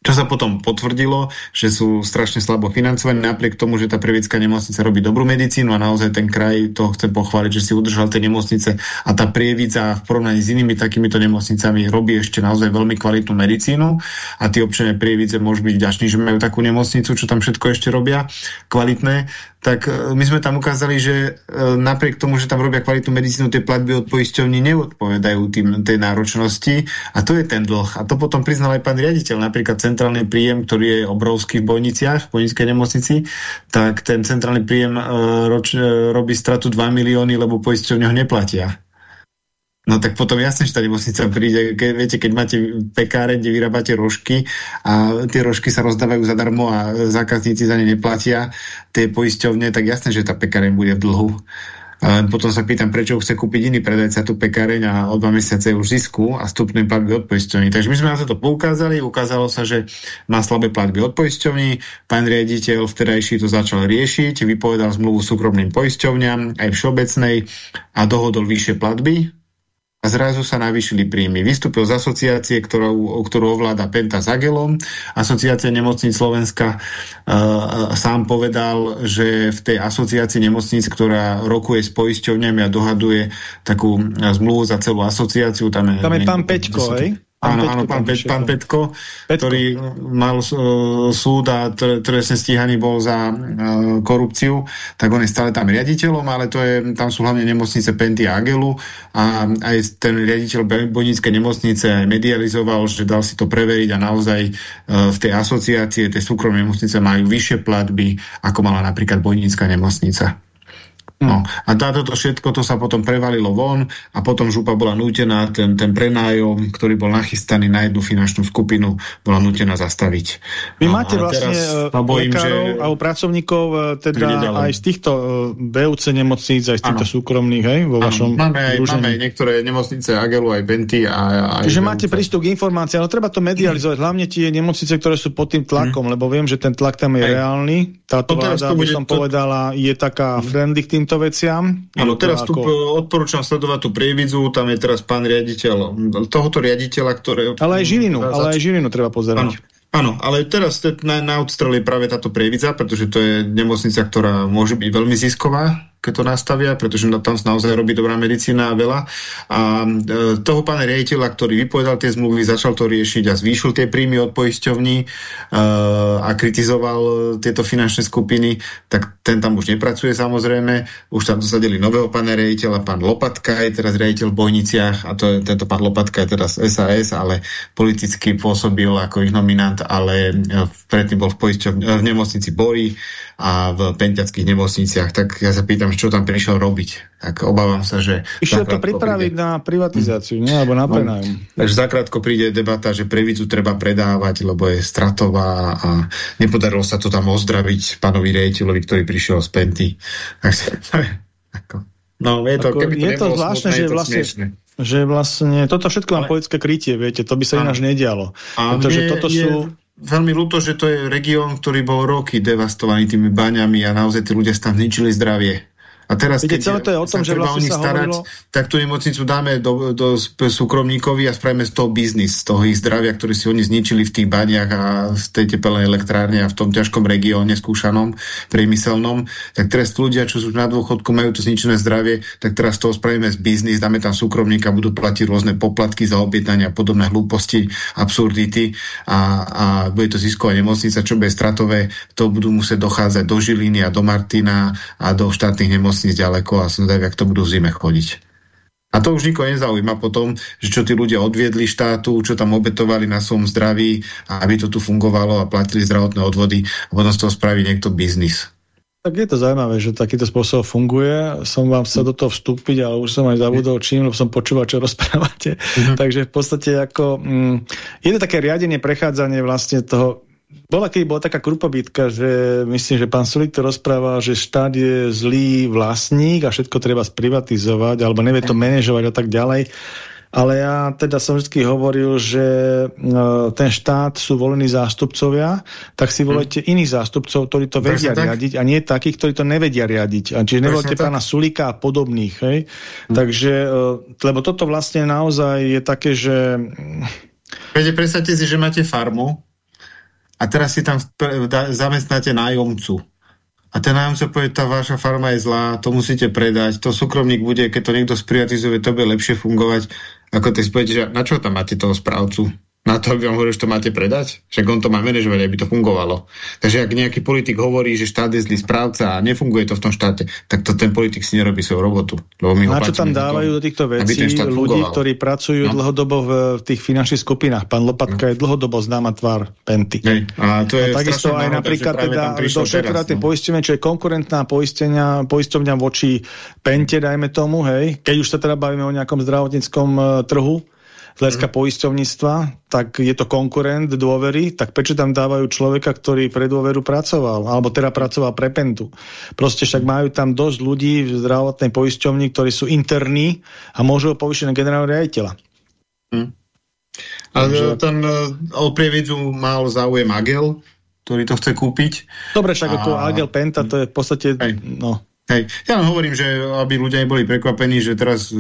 Čo sa potom potvrdilo, že sú strašne slabo financované, napriek tomu, že tá Previecká nemocnica robí dobrú medicínu a naozaj ten kraj, to chcem pochváliť, že si udržal tie nemocnice a tá Prievica v porovnaní s inými takýmito nemocnicami robí ešte naozaj veľmi kvalitnú medicínu a tí občania Prievice môžu byť ďační, že majú takú nemocnicu, čo tam všetko ešte robia kvalitné, tak e, my sme tam ukázali, že e, napriek tomu, že tam robia kvalitnú medicínu, tie platby od poisťovní neodpovedajú tým, tej náročnosti a to je ten dlh. A to potom priznal aj pán riaditeľ, napríklad centrálny príjem, ktorý je obrovský v Bojniciach, v Bojnickej nemocnici, tak ten centrálny príjem e, roč, robí stratu 2 milióny, lebo poisťovne ho neplatia. No tak potom jasne, že tá nemocnica príde. Ke, viete, keď máte pekáre, kde vyrábate rožky a tie rožky sa rozdávajú zadarmo a zákazníci za ne neplatia, tie poisťovne, tak jasne, že tá pekáreň bude v dlhu. A potom sa pýtam, prečo chce kúpiť iný predajca tú pekáreň a o dva mesiace už zisku a stupné platby od poisťovní. Takže my sme na to poukázali, ukázalo sa, že má slabé platby od poisťovní, pán riaditeľ vtedajší to začal riešiť, vypovedal zmluvu súkromným poisťovňam aj všeobecnej a dohodol vyššie platby zrazu sa navýšili príjmy. Vystúpil z asociácie, ktorú, ktorú ovláda Penta s Agelom. Asociácia nemocníc Slovenska uh, sám povedal, že v tej asociácii nemocníc, ktorá rokuje s poisťovňami a dohaduje takú zmluvu za celú asociáciu, tam je... Tam je pán Peťko, hej? Áno, áno, pán, Pet, pán Petko, Petko, ktorý mal uh, súd a trestne stíhaný bol za uh, korupciu, tak on je stále tam riaditeľom, ale to je, tam sú hlavne nemocnice Penty a Agelu a aj ten riaditeľ Bojníckej nemocnice medializoval, že dal si to preveriť a naozaj uh, v tej asociácie tie súkromné nemocnice majú vyššie platby, ako mala napríklad Bojnícka nemocnica. No. A táto to všetko to sa potom prevalilo von a potom župa bola nútená, ten, ten prenájom, ktorý bol nachystaný na jednu finančnú skupinu, bola nútená zastaviť. Vy no, máte vlastne teraz, bojím, lekárov že... alebo pracovníkov e, teda aj z týchto e, BUC nemocníc, aj z týchto ano. súkromných, hej, vo ano. vašom máme, aj, máme aj niektoré nemocnice Agelu, aj Benty. A, aj Čiže BUC. máte prístup k informáciám, ale treba to medializovať, hlavne tie nemocnice, ktoré sú pod tým tlakom, hmm. lebo viem, že ten tlak tam je aj. reálny. Táto no, vláda, by som to... povedala, je taká friendly k týmto veciam. Áno, teraz tu odporúčam sledovať tú prievidzu, tam je teraz pán riaditeľ, tohoto riaditeľa, ktoré... Ale aj Žilinu, ale aj Žilinu treba pozerať. Áno. Áno, ale teraz na, na odstrel je práve táto prievidza, pretože to je nemocnica, ktorá môže byť veľmi zisková keď to nastavia, pretože tam naozaj robí dobrá medicína a veľa. A e, toho pána riaditeľa, ktorý vypovedal tie zmluvy, začal to riešiť a zvýšil tie príjmy od poisťovní e, a kritizoval tieto finančné skupiny, tak ten tam už nepracuje samozrejme. Už tam dosadili nového pána riaditeľa, pán Lopatka je teraz riaditeľ v Bojniciach a to tento pán Lopatka je teraz SAS, ale politicky pôsobil ako ich nominant, ale predtým bol v, v nemocnici Bory a v pentiackých nemocniciach, tak ja sa pýtam, čo tam prišiel robiť. Tak obávam sa, že... Išiel to pripraviť príde... na privatizáciu, nie? Alebo na prenájom. No, takže zakrátko príde debata, že previcu treba predávať, lebo je stratová a nepodarilo sa to tam ozdraviť pánovi rejiteľovi, ktorý prišiel z Penty. ako, no, je to, keby to je to zvláštne, smutné, že vlastne, smiešne. že vlastne toto všetko má politické krytie, viete, to by sa ináč nedialo. A pretože mne toto je... sú veľmi ľúto, že to je región, ktorý bol roky devastovaný tými baňami a naozaj tí ľudia tam zničili zdravie. A teraz, Viete, celé to je o tom, že vlastne sa starať, hovorilo... tak tú nemocnicu dáme do, do súkromníkovi a spravíme z toho biznis, z toho ich zdravia, ktorý si oni zničili v tých baniach a z tej tepelnej elektrárne a v tom ťažkom regióne skúšanom, priemyselnom. Tak teraz ľudia, čo sú na dôchodku, majú to zničené zdravie, tak teraz z toho spravíme z biznis, dáme tam súkromníka, budú platiť rôzne poplatky za objednania podobné hlúposti, absurdity a, a bude to zisková nemocnica, čo bude stratové, to budú musieť dochádzať do Žiliny a do Martina a do štátnych nemocnic nemocníc ďaleko a som zvedavý, ak to budú zime chodiť. A to už nikoho nezaujíma potom, že čo tí ľudia odviedli štátu, čo tam obetovali na svojom zdraví, aby to tu fungovalo a platili zdravotné odvody a potom z toho spraví niekto biznis. Tak je to zaujímavé, že takýto spôsob funguje. Som vám chcel do toho vstúpiť, ale už som aj zabudol čím, lebo som počúval, čo rozprávate. -huh. Takže v podstate ako, mm, je to také riadenie, prechádzanie vlastne toho bola, keď bola taká krupobytka, že myslím, že pán Sulik to rozprával, že štát je zlý vlastník a všetko treba sprivatizovať, alebo nevie to manažovať a tak ďalej. Ale ja teda som vždy hovoril, že e, ten štát sú volení zástupcovia, tak si volejte hmm. iných zástupcov, ktorí to vedia tak. riadiť a nie takých, ktorí to nevedia riadiť. A čiže nevolite pána Sulika a podobných. Hej? Hmm. Takže, e, lebo toto vlastne naozaj je také, že... Viete, predstavte si, že máte farmu a teraz si tam zamestnáte nájomcu. A ten nájomca povie, tá vaša farma je zlá, to musíte predať, to súkromník bude, keď to niekto sprivatizuje, to bude lepšie fungovať, ako ty poviete, že na čo tam máte toho správcu? Na to, aby vám hovoril, že to máte predať? Však on to má manažovať, aby to fungovalo. Takže ak nejaký politik hovorí, že štát je zlý správca a nefunguje to v tom štáte, tak to ten politik si nerobí svoju robotu. Lebo my na čo tam dávajú do týchto vecí ľudí, fungoval. ktorí pracujú no. dlhodobo v, v tých finančných skupinách. Pán Lopatka no. je dlhodobo známa tvár Penty. Hej. A to je a takisto aj napríklad teda do šéfra no. poistenie, čo je konkurentná poistenia, poisťovňa voči Pente, dajme tomu, hej, keď už sa teda bavíme o nejakom zdravotníckom uh, trhu, hľadiska mm. poisťovníctva, tak je to konkurent dôvery, tak prečo tam dávajú človeka, ktorý pre dôveru pracoval, alebo teda pracoval pre Pentu. Proste však majú tam dosť ľudí v zdravotnej poisťovni, ktorí sú interní a môžu ho povýšiť na generálneho riaditeľa. Mm. Ale Takže... ten uh, o prievidzu mal záujem Agel, ktorý to chce kúpiť. Dobre, však a... ako Agel Penta, to je v podstate... Hej. No, Hej. Ja len hovorím, že aby ľudia neboli prekvapení, že teraz,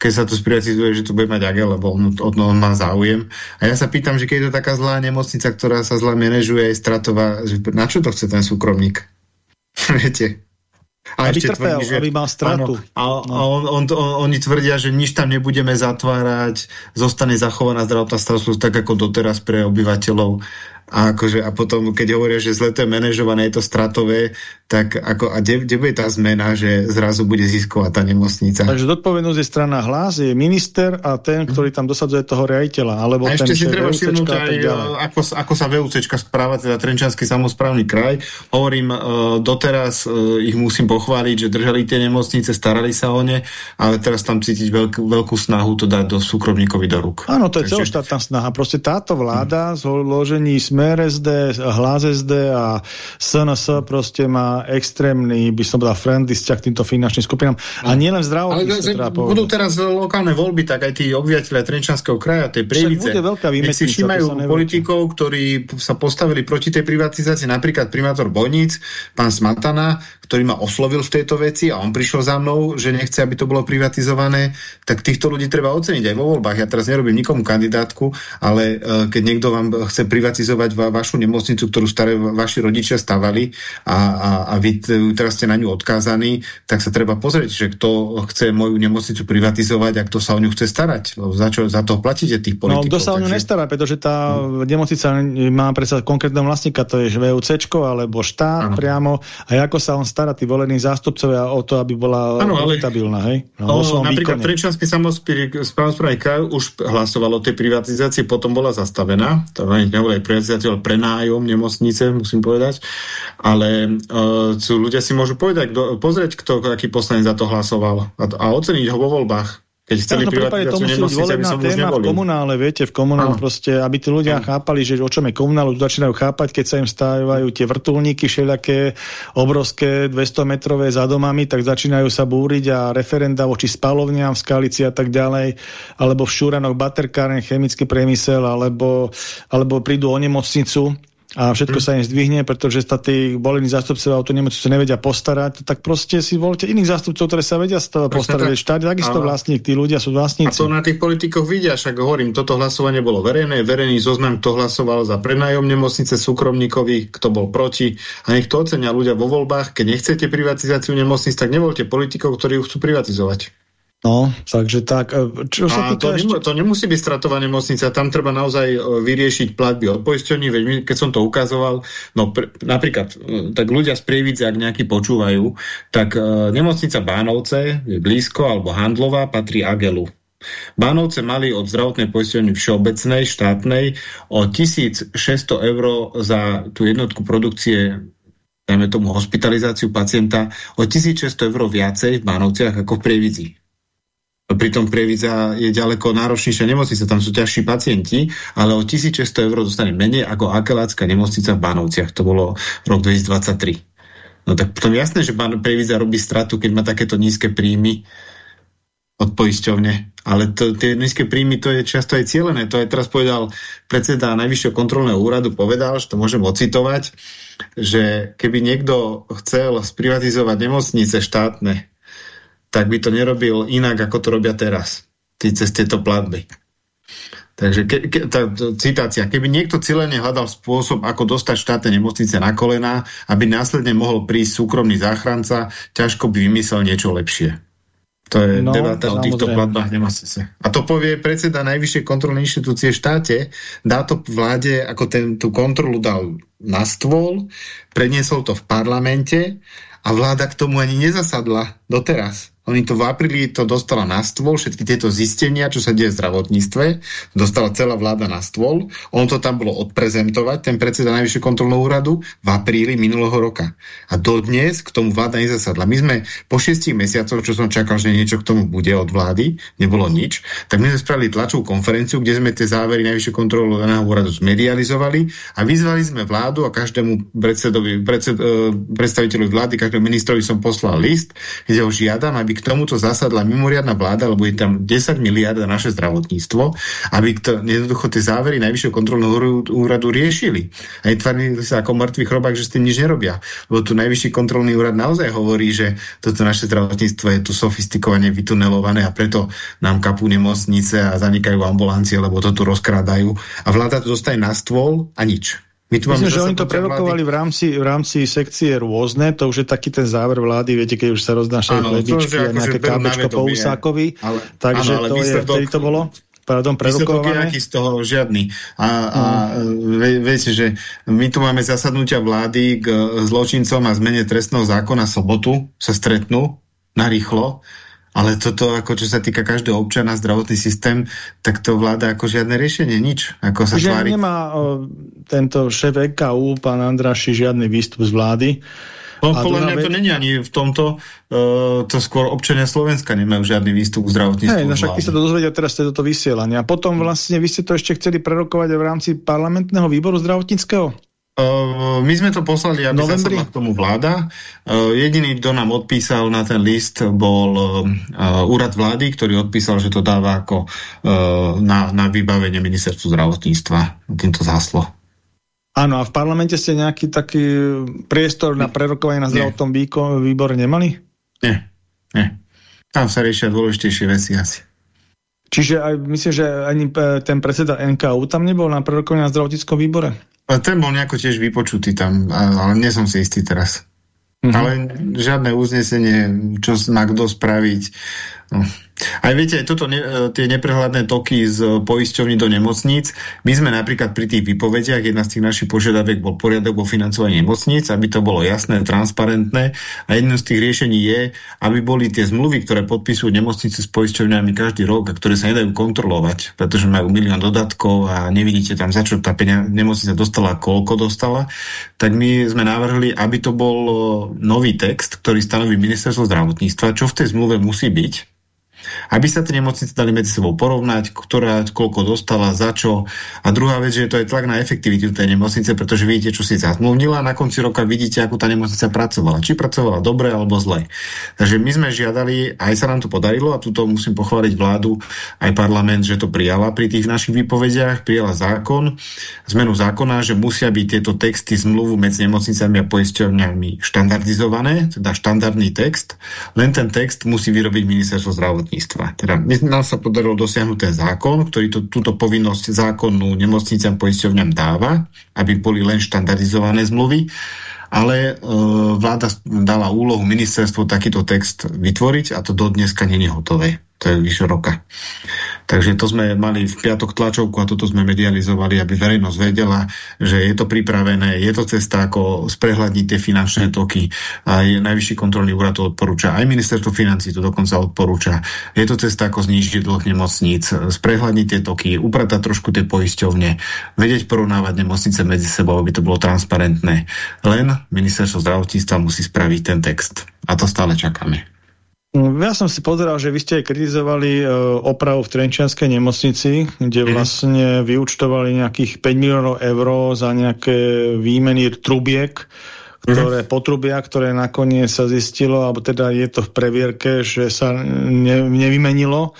keď sa to sprivatizuje, že to bude mať Agel, lebo on, on, on má záujem. A ja sa pýtam, že keď je to taká zlá nemocnica, ktorá sa zle manažuje, aj stratová, že na čo to chce ten súkromník? Viete? A aby trpel, tvrdí, že, aby mal stratu. Áno, a, no. a on, on, on, oni tvrdia, že nič tam nebudeme zatvárať, zostane zachovaná zdravotná starostlivosť tak ako doteraz pre obyvateľov. A, akože, a potom, keď hovoria, že zle to je manažované, je to stratové, tak ako, a kde, kde bude tá zmena, že zrazu bude zisková tá nemocnica? Takže zodpovednosť je strana hlas, je minister a ten, ktorý tam dosadzuje toho riaditeľa. Alebo a ešte si treba všimnúť aj, ako, ako sa VUCčka správa, teda Trenčanský samozprávny kraj. Hovorím, uh, doteraz uh, ich musím pochváliť, že držali tie nemocnice, starali sa o ne, ale teraz tam cítiť veľk, veľkú snahu to dať do súkromníkovi do rúk. Áno, to je Takže... celoštátna snaha. Proste táto vláda hmm. zložení sme Smer SD, Hlas SD a SNS proste má extrémny, by som povedal, friendly vzťah k týmto finančným skupinám. A nielen zdravotníctve. Ale budú teraz lokálne voľby, tak aj tí obyvateľe Trenčanského kraja, tej prievice, si všimajú politikov, ktorí sa postavili proti tej privatizácii, napríklad primátor Bojníc, pán Smatana, ktorý ma oslovil v tejto veci a on prišiel za mnou, že nechce, aby to bolo privatizované, tak týchto ľudí treba oceniť aj vo voľbách. Ja teraz nerobím nikomu kandidátku, ale uh, keď niekto vám chce privatizovať va vašu nemocnicu, ktorú staré vaši rodičia stavali a, a, a vy teraz ste na ňu odkázaní, tak sa treba pozrieť, že kto chce moju nemocnicu privatizovať a kto sa o ňu chce starať. Za, čo, za to platíte tých no, politikov. No, kto sa o ňu takže... nestará, pretože tá hmm. nemocnica má predsa konkrétneho vlastníka, to je VUC alebo štát ano. priamo. A ako sa on stará, tí volení zástupcovia o to, aby bola stabilná, hej? No, o, napríklad Trenčanský samozprávny kraj už hlasoval o tej privatizácii, potom bola zastavená. To nebolo aj privatizácia, ale prenájom nemocnice, musím povedať. Ale uh, ľudia si môžu povedať, kdo, pozrieť, kto, aký poslanec za to hlasoval a, a oceniť ho vo voľbách. Keď chceli no, privatizáciu nemocnice, aby som už v komunále, viete, v komunále proste, aby tí ľudia no. chápali, že o čom je komunál, už začínajú chápať, keď sa im stávajú tie vrtulníky všelijaké obrovské 200-metrové za domami, tak začínajú sa búriť a referenda voči spalovniam v Skalici a tak ďalej, alebo v Šúranoch baterkáren, chemický priemysel, alebo, alebo prídu o nemocnicu a všetko hmm. sa im zdvihne, pretože sa tí volení zástupcovia o tú nemocnicu nevedia postarať, tak proste si volte iných zástupcov, ktoré sa vedia postarať. Tak, Štát takisto ale... vlastník, tí ľudia sú vlastníci. A to na tých politikoch vidia, však hovorím, toto hlasovanie bolo verejné, verejný zoznam, kto hlasoval za prenájom nemocnice súkromníkovi, kto bol proti a nech to ocenia ľudia vo voľbách. Keď nechcete privatizáciu nemocnic, tak nevolte politikov, ktorí ju chcú privatizovať. No, takže tak. E, čo sa a to, ešte... to nemusí byť stratová nemocnica, tam treba naozaj e, vyriešiť platby od poisťovní, veď my, keď som to ukazoval, no pr napríklad, e, tak ľudia z Prievidze, ak nejakí počúvajú, tak uh, nemocnica Bánovce je blízko, alebo Handlová patrí Agelu. Bánovce mali od zdravotnej poisťovny všeobecnej, štátnej o 1600 eur za tú jednotku produkcie dajme tomu hospitalizáciu pacienta o 1600 eur viacej v Bánovciach ako v Prievidzi. Pritom Prievidza je ďaleko náročnejšia nemocnica, tam sú ťažší pacienti, ale o 1600 eur dostane menej ako akelácka nemocnica v Bánovciach. To bolo rok 2023. No tak potom jasné, že Prievidza robí stratu, keď má takéto nízke príjmy od poisťovne. Ale to, tie nízke príjmy, to je často aj cieľené. To aj teraz povedal predseda Najvyššieho kontrolného úradu, povedal, že to môžem ocitovať, že keby niekto chcel sprivatizovať nemocnice štátne, tak by to nerobil inak, ako to robia teraz. Tí, cez tieto platby. Takže ke, ke, tá citácia, keby niekto cieľene hľadal spôsob, ako dostať štátne nemocnice na kolená, aby následne mohol prísť súkromný záchranca, ťažko by vymyslel niečo lepšie. To je no, debata o týchto platbách nemocnice. A to povie predseda Najvyššej kontrolnej inštitúcie v štáte, dá to vláde, ako ten, tú kontrolu dal na stôl, preniesol to v parlamente a vláda k tomu ani nezasadla doteraz. Oni to v apríli to dostala na stôl, všetky tieto zistenia, čo sa deje v zdravotníctve, dostala celá vláda na stôl. On to tam bolo odprezentovať, ten predseda Najvyššieho kontrolného úradu, v apríli minulého roka. A dodnes k tomu vláda nezasadla. My sme po šiestich mesiacoch, čo som čakal, že niečo k tomu bude od vlády, nebolo nič, tak my sme spravili tlačovú konferenciu, kde sme tie závery Najvyššieho kontrolného úradu zmedializovali a vyzvali sme vládu a každému predsedovi, predsed, e, predstaviteľovi vlády, každému ministrovi som poslal list, kde ho žiadam, aby aby k tomuto zasadla mimoriadna vláda, lebo je tam 10 miliard na naše zdravotníctvo, aby to, jednoducho tie závery Najvyššieho kontrolného úradu riešili. A netvárili sa ako mŕtvy chrobák, že s tým nič nerobia. Lebo tu Najvyšší kontrolný úrad naozaj hovorí, že toto naše zdravotníctvo je tu sofistikovane vytunelované a preto nám kapú nemocnice a zanikajú ambulancie, lebo to tu rozkrádajú. A vláda to zostane na stôl a nič. My tu Myslím, že oni to prerokovali v rámci, v rámci sekcie rôzne, to už je taký ten záver vlády, viete, keď už sa roznášajú lebičky a nejaké kábečko po Úsákovi, takže áno, ale to je, vtedy to bolo pardon, prerokované. z toho žiadny. A, a hmm. viete, že my tu máme zasadnutia vlády k zločincom a zmene trestného zákona sobotu, sa stretnú narýchlo ale toto, ako čo sa týka každého občana, zdravotný systém, tak to vláda ako žiadne riešenie, nič. Ako sa Že tvári. nemá o, tento šéf EKU, pán Andraši, žiadny výstup z vlády. No, podľa mňa to není ani v tomto, uh, to skôr občania Slovenska nemajú žiadny výstup k zdravotníctvu. Hej, no však vy sa to dozvedia teraz toto vysielanie. A potom vlastne vy ste to ešte chceli prerokovať v rámci parlamentného výboru zdravotníckého? Uh, my sme to poslali, aby sa k tomu vláda. Uh, jediný, kto nám odpísal na ten list, bol uh, úrad vlády, ktorý odpísal, že to dáva ako na, na vybavenie ministerstvu zdravotníctva. Týmto záslo. Áno, a v parlamente ste nejaký taký priestor na prerokovanie na zdravotnom výbore nemali? Nie, nie. Tam sa riešia dôležitejšie veci asi. Čiže aj, myslím, že ani ten predseda NKU tam nebol na prerokovanie na zdravotníckom výbore? Ten bol nejako tiež vypočutý tam, ale nie som si istý teraz. Mm -hmm. Ale žiadne uznesenie, čo má kto spraviť. No. Aj viete, toto ne, e, tie neprehľadné toky z poisťovní do nemocníc, my sme napríklad pri tých vypovediach, jedna z tých našich požiadaviek bol poriadok vo financovaní nemocníc, aby to bolo jasné, transparentné. A jedno z tých riešení je, aby boli tie zmluvy, ktoré podpisujú nemocnice s poisťovňami každý rok a ktoré sa nedajú kontrolovať, pretože majú milión dodatkov a nevidíte tam, za čo tá nemocnica dostala, koľko dostala, tak my sme navrhli, aby to bol nový text, ktorý stanoví ministerstvo zdravotníctva, čo v tej zmluve musí byť, aby sa tie nemocnice dali medzi sebou porovnať, ktorá koľko dostala, za čo. A druhá vec, že to je tlak na efektivitu tej nemocnice, pretože vidíte, čo si zazmluvnila a na konci roka vidíte, ako tá nemocnica pracovala. Či pracovala dobre alebo zle. Takže my sme žiadali, aj sa nám to podarilo a tuto musím pochváliť vládu, aj parlament, že to prijala pri tých našich výpovediach, prijala zákon, zmenu zákona, že musia byť tieto texty zmluvu medzi nemocnicami a poisťovňami štandardizované, teda štandardný text, len ten text musí vyrobiť ministerstvo zdravotníctva zdravotníctva. Teda nám sa podarilo dosiahnuť ten zákon, ktorý to, túto povinnosť zákonnú nemocniciam poisťovňam dáva, aby boli len štandardizované zmluvy, ale e, vláda dala úlohu ministerstvu takýto text vytvoriť a to do dneska nie je hotové to je roka. Takže to sme mali v piatok tlačovku a toto sme medializovali, aby verejnosť vedela, že je to pripravené, je to cesta, ako sprehľadniť tie finančné toky. Aj Najvyšší kontrolný úrad to odporúča, aj ministerstvo financí to dokonca odporúča. Je to cesta, ako znižiť dlh nemocníc, sprehľadniť tie toky, upratať trošku tie poisťovne, vedieť porovnávať nemocnice medzi sebou, aby to bolo transparentné. Len ministerstvo zdravotníctva musí spraviť ten text. A to stále čakáme. Ja som si pozeral, že vy ste aj kritizovali e, opravu v Trenčianskej nemocnici, kde mhm. vlastne vyučtovali nejakých 5 miliónov eur za nejaké výmeny trubiek, ktoré mm. potrubia, ktoré nakoniec sa zistilo, alebo teda je to v previerke, že sa ne, nevymenilo,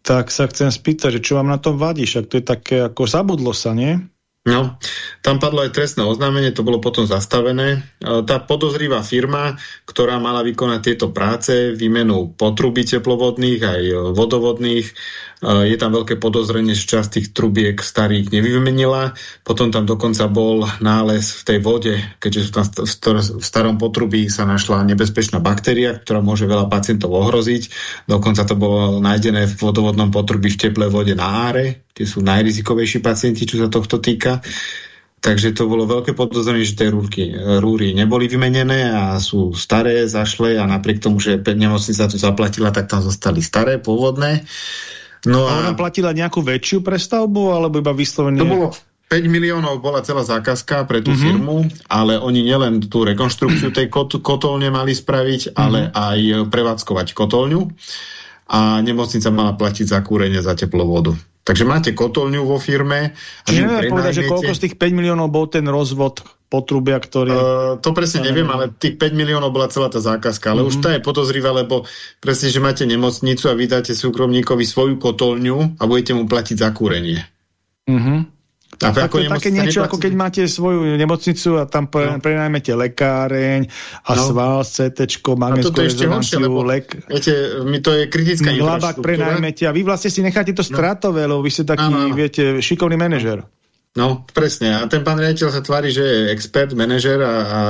tak sa chcem spýtať, že čo vám na tom vadí, však to je také, ako zabudlo sa, nie? No, tam padlo aj trestné oznámenie, to bolo potom zastavené. E, tá podozrivá firma, ktorá mala vykonať tieto práce, výmenu potrubí teplovodných aj vodovodných, je tam veľké podozrenie, že časť tých trubiek starých nevymenila. Potom tam dokonca bol nález v tej vode, keďže tam v starom potrubí sa našla nebezpečná baktéria, ktorá môže veľa pacientov ohroziť. Dokonca to bolo nájdené v vodovodnom potrubí v teplej vode na áre. Tie sú najrizikovejší pacienti, čo sa tohto týka. Takže to bolo veľké podozrenie, že tie rúry, rúry neboli vymenené a sú staré, zašle a napriek tomu, že nemocnica to zaplatila, tak tam zostali staré, pôvodné. No a, a ona platila nejakú väčšiu prestavbu, alebo iba vyslovene... To bolo 5 miliónov bola celá zákazka pre tú mm -hmm. firmu, ale oni nielen tú rekonštrukciu tej kot kotolne mali spraviť, mm -hmm. ale aj prevádzkovať kotolňu a nemocnica mala platiť za kúrenie za teplú vodu. Takže máte kotolňu vo firme. Čiže neviem povedať, že koľko z tých 5 miliónov bol ten rozvod potrubia, ktorý... Uh, to presne neviem, ale tých 5 miliónov bola celá tá zákazka. Ale uh -huh. už mhm. tá je podozrivá, lebo presne, že máte nemocnicu a vydáte súkromníkovi svoju kotolňu a budete mu platiť za kúrenie. Uh -huh. Tak ako to je také niečo, ako keď máte svoju nemocnicu a tam pre, no. prenajmete lekáreň a no. sval, CT, magnetickú rezonanciu, lek... Viete, mi to je kritická infraštruktúra. prenajmete a vy vlastne si necháte to no. stratové, lebo vy ste taký, no, no, no. viete, šikovný manažer. No, presne. A ten pán riaditeľ sa tvári, že je expert, manažer a, a,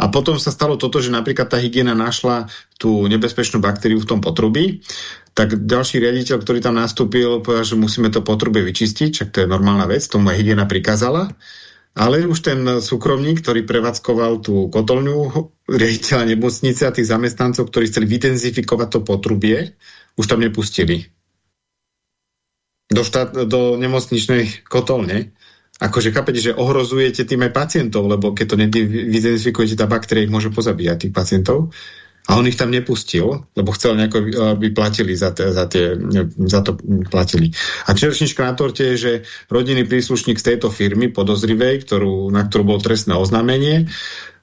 a potom sa stalo toto, že napríklad tá hygiena našla tú nebezpečnú baktériu v tom potrubí, tak ďalší riaditeľ, ktorý tam nastúpil, povedal, že musíme to potrubie vyčistiť, čak to je normálna vec, tomu aj hygiena prikázala. Ale už ten súkromník, ktorý prevádzkoval tú kotolňu, riaditeľa nemocnice a tých zamestnancov, ktorí chceli vytenzifikovať to potrubie, už tam nepustili. Do, štát, do nemocničnej kotolne akože kapete, že ohrozujete tým aj pacientov, lebo keď to neidentifikujete, tá baktéria ich môže pozabíjať tých pacientov. A on ich tam nepustil, lebo chcel nejako, aby platili za, te, za, tie, za to platili. A čerešnička na torte je, že rodinný príslušník z tejto firmy podozrivej, ktorú, na ktorú bol trestné oznámenie,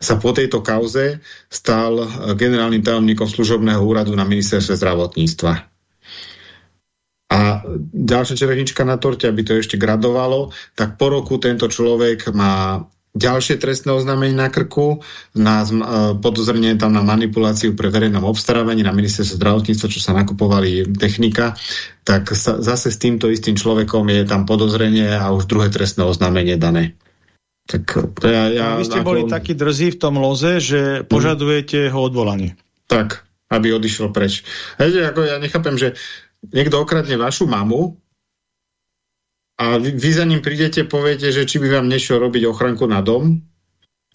sa po tejto kauze stal generálnym tajomníkom služobného úradu na ministerstve zdravotníctva. A ďalšia čerešnička na torte, aby to ešte gradovalo, tak po roku tento človek má ďalšie trestné oznámenie na krku, na e, podozrenie tam na manipuláciu pre verejnom obstarávaní na ministerstve zdravotníctva, čo sa nakupovali technika, tak sa, zase s týmto istým človekom je tam podozrenie a už druhé trestné oznámenie dané. Tak to ja, ja, vy ste ako... boli takí drzí v tom loze, že požadujete ho odvolanie. Tak, aby odišiel preč. Hej, ako ja nechápem, že niekto okradne vašu mamu, a vy, vy za ním prídete, poviete, že či by vám nešiel robiť ochranku na dom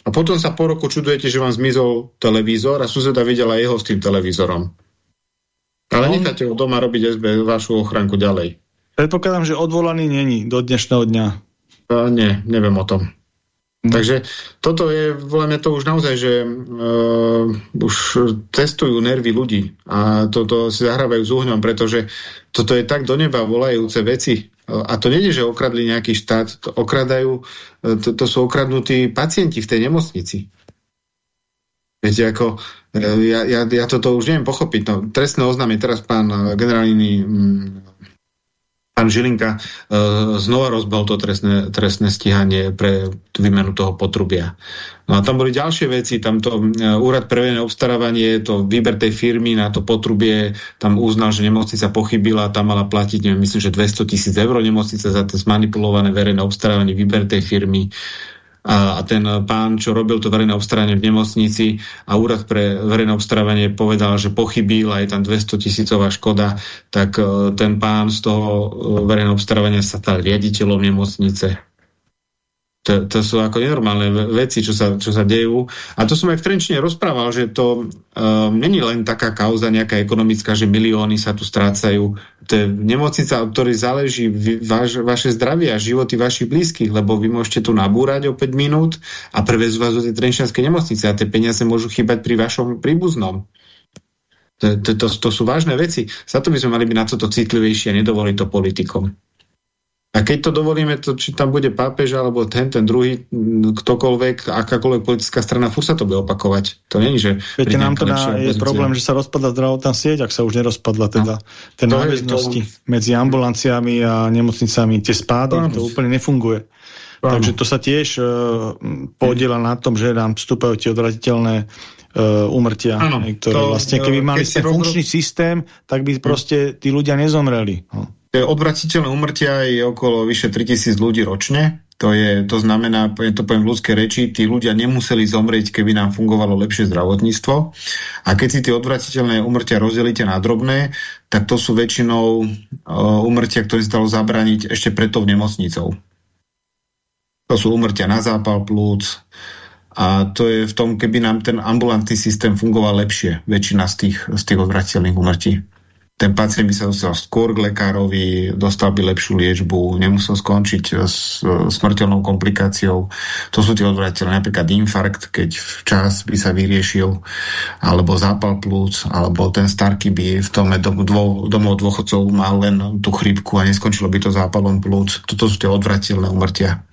a potom sa po roku čudujete, že vám zmizol televízor a suseda videla jeho s tým televízorom. Ale no. necháte ho doma robiť SB vašu ochranku ďalej. Predpokladám, že odvolaný není do dnešného dňa. A nie, neviem o tom. Hm. Takže toto je, voláme to už naozaj, že uh, už testujú nervy ľudí a toto si zahrávajú s uhňom, pretože toto je tak do neba volajúce veci, a to nie je, že okradli nejaký štát, to okradajú, to, to sú okradnutí pacienti v tej nemocnici. Viete, ako, ja, ja, ja toto už neviem pochopiť. No, trestné oznámie, teraz pán generálny pán Žilinka uh, znova rozbal to trestné, trestné stíhanie pre výmenu toho potrubia. No a tam boli ďalšie veci, tamto uh, úrad pre obstarávanie, to výber tej firmy na to potrubie, tam uznal, že nemocnica pochybila, tam mala platiť, neviem, myslím, že 200 tisíc eur nemocnica za to zmanipulované verejné obstarávanie, výber tej firmy a, a ten pán, čo robil to verejné obstarávanie v nemocnici a úrad pre verejné obstarávanie povedal, že pochybil a je tam 200 tisícová škoda, tak e, ten pán z toho e, verejného obstarávania sa stal riaditeľom nemocnice to, to sú ako nenormálne veci, čo sa, čo sa dejú. A to som aj v Trenčine rozprával, že to um, není len taká kauza nejaká ekonomická, že milióny sa tu strácajú. To je nemocnica, od ktorej záleží vaš, vaše zdravie a životy vašich blízkych, lebo vy môžete tu nabúrať o 5 minút a prevezú vás do tej trenčianskej nemocnice a tie peniaze môžu chýbať pri vašom príbuznom. To, to, to, to sú vážne veci. Za to by sme mali byť na toto citlivejšie a nedovoliť to politikom. A keď to dovolíme, to, či tam bude pápež alebo ten, ten druhý, ktokoľvek, akákoľvek politická strana, furt sa to bude opakovať. To není, že... Viete, nám to na, je problém, že sa rozpadla zdravotná sieť, ak sa už nerozpadla teda. No. Tie náväznosti to... medzi ambulanciami a nemocnicami, tie spády, no. to úplne nefunguje. Áno. Takže to sa tiež uh, podiela na tom, že nám vstúpajú tie odraditeľné uh, umrtia, áno, ktoré to, vlastne, keby mali ten funkčný systém, tak by proste tí ľudia nezomreli. No. Odvratiteľné umrtia je okolo vyše 3000 ľudí ročne. To, je, to znamená, je to poviem v ľudskej reči, tí ľudia nemuseli zomrieť, keby nám fungovalo lepšie zdravotníctvo. A keď si tie odvratiteľné umrtia rozdelíte na drobné, tak to sú väčšinou uh, umrtia, ktoré sa dalo zabrániť ešte preto v nemocnicou. To sú umrtia na zápal plúc, a to je v tom, keby nám ten ambulantný systém fungoval lepšie, väčšina z tých, z tých odvratiteľných umrtí ten pacient by sa dostal skôr k lekárovi, dostal by lepšiu liečbu, nemusel skončiť s smrteľnou komplikáciou. To sú tie odvratiteľné, napríklad infarkt, keď včas by sa vyriešil, alebo zápal plúc, alebo ten starky by v tom domov, dôchodcov mal len tú chrípku a neskončilo by to zápalom plúc. Toto sú tie odvratiteľné umrtia.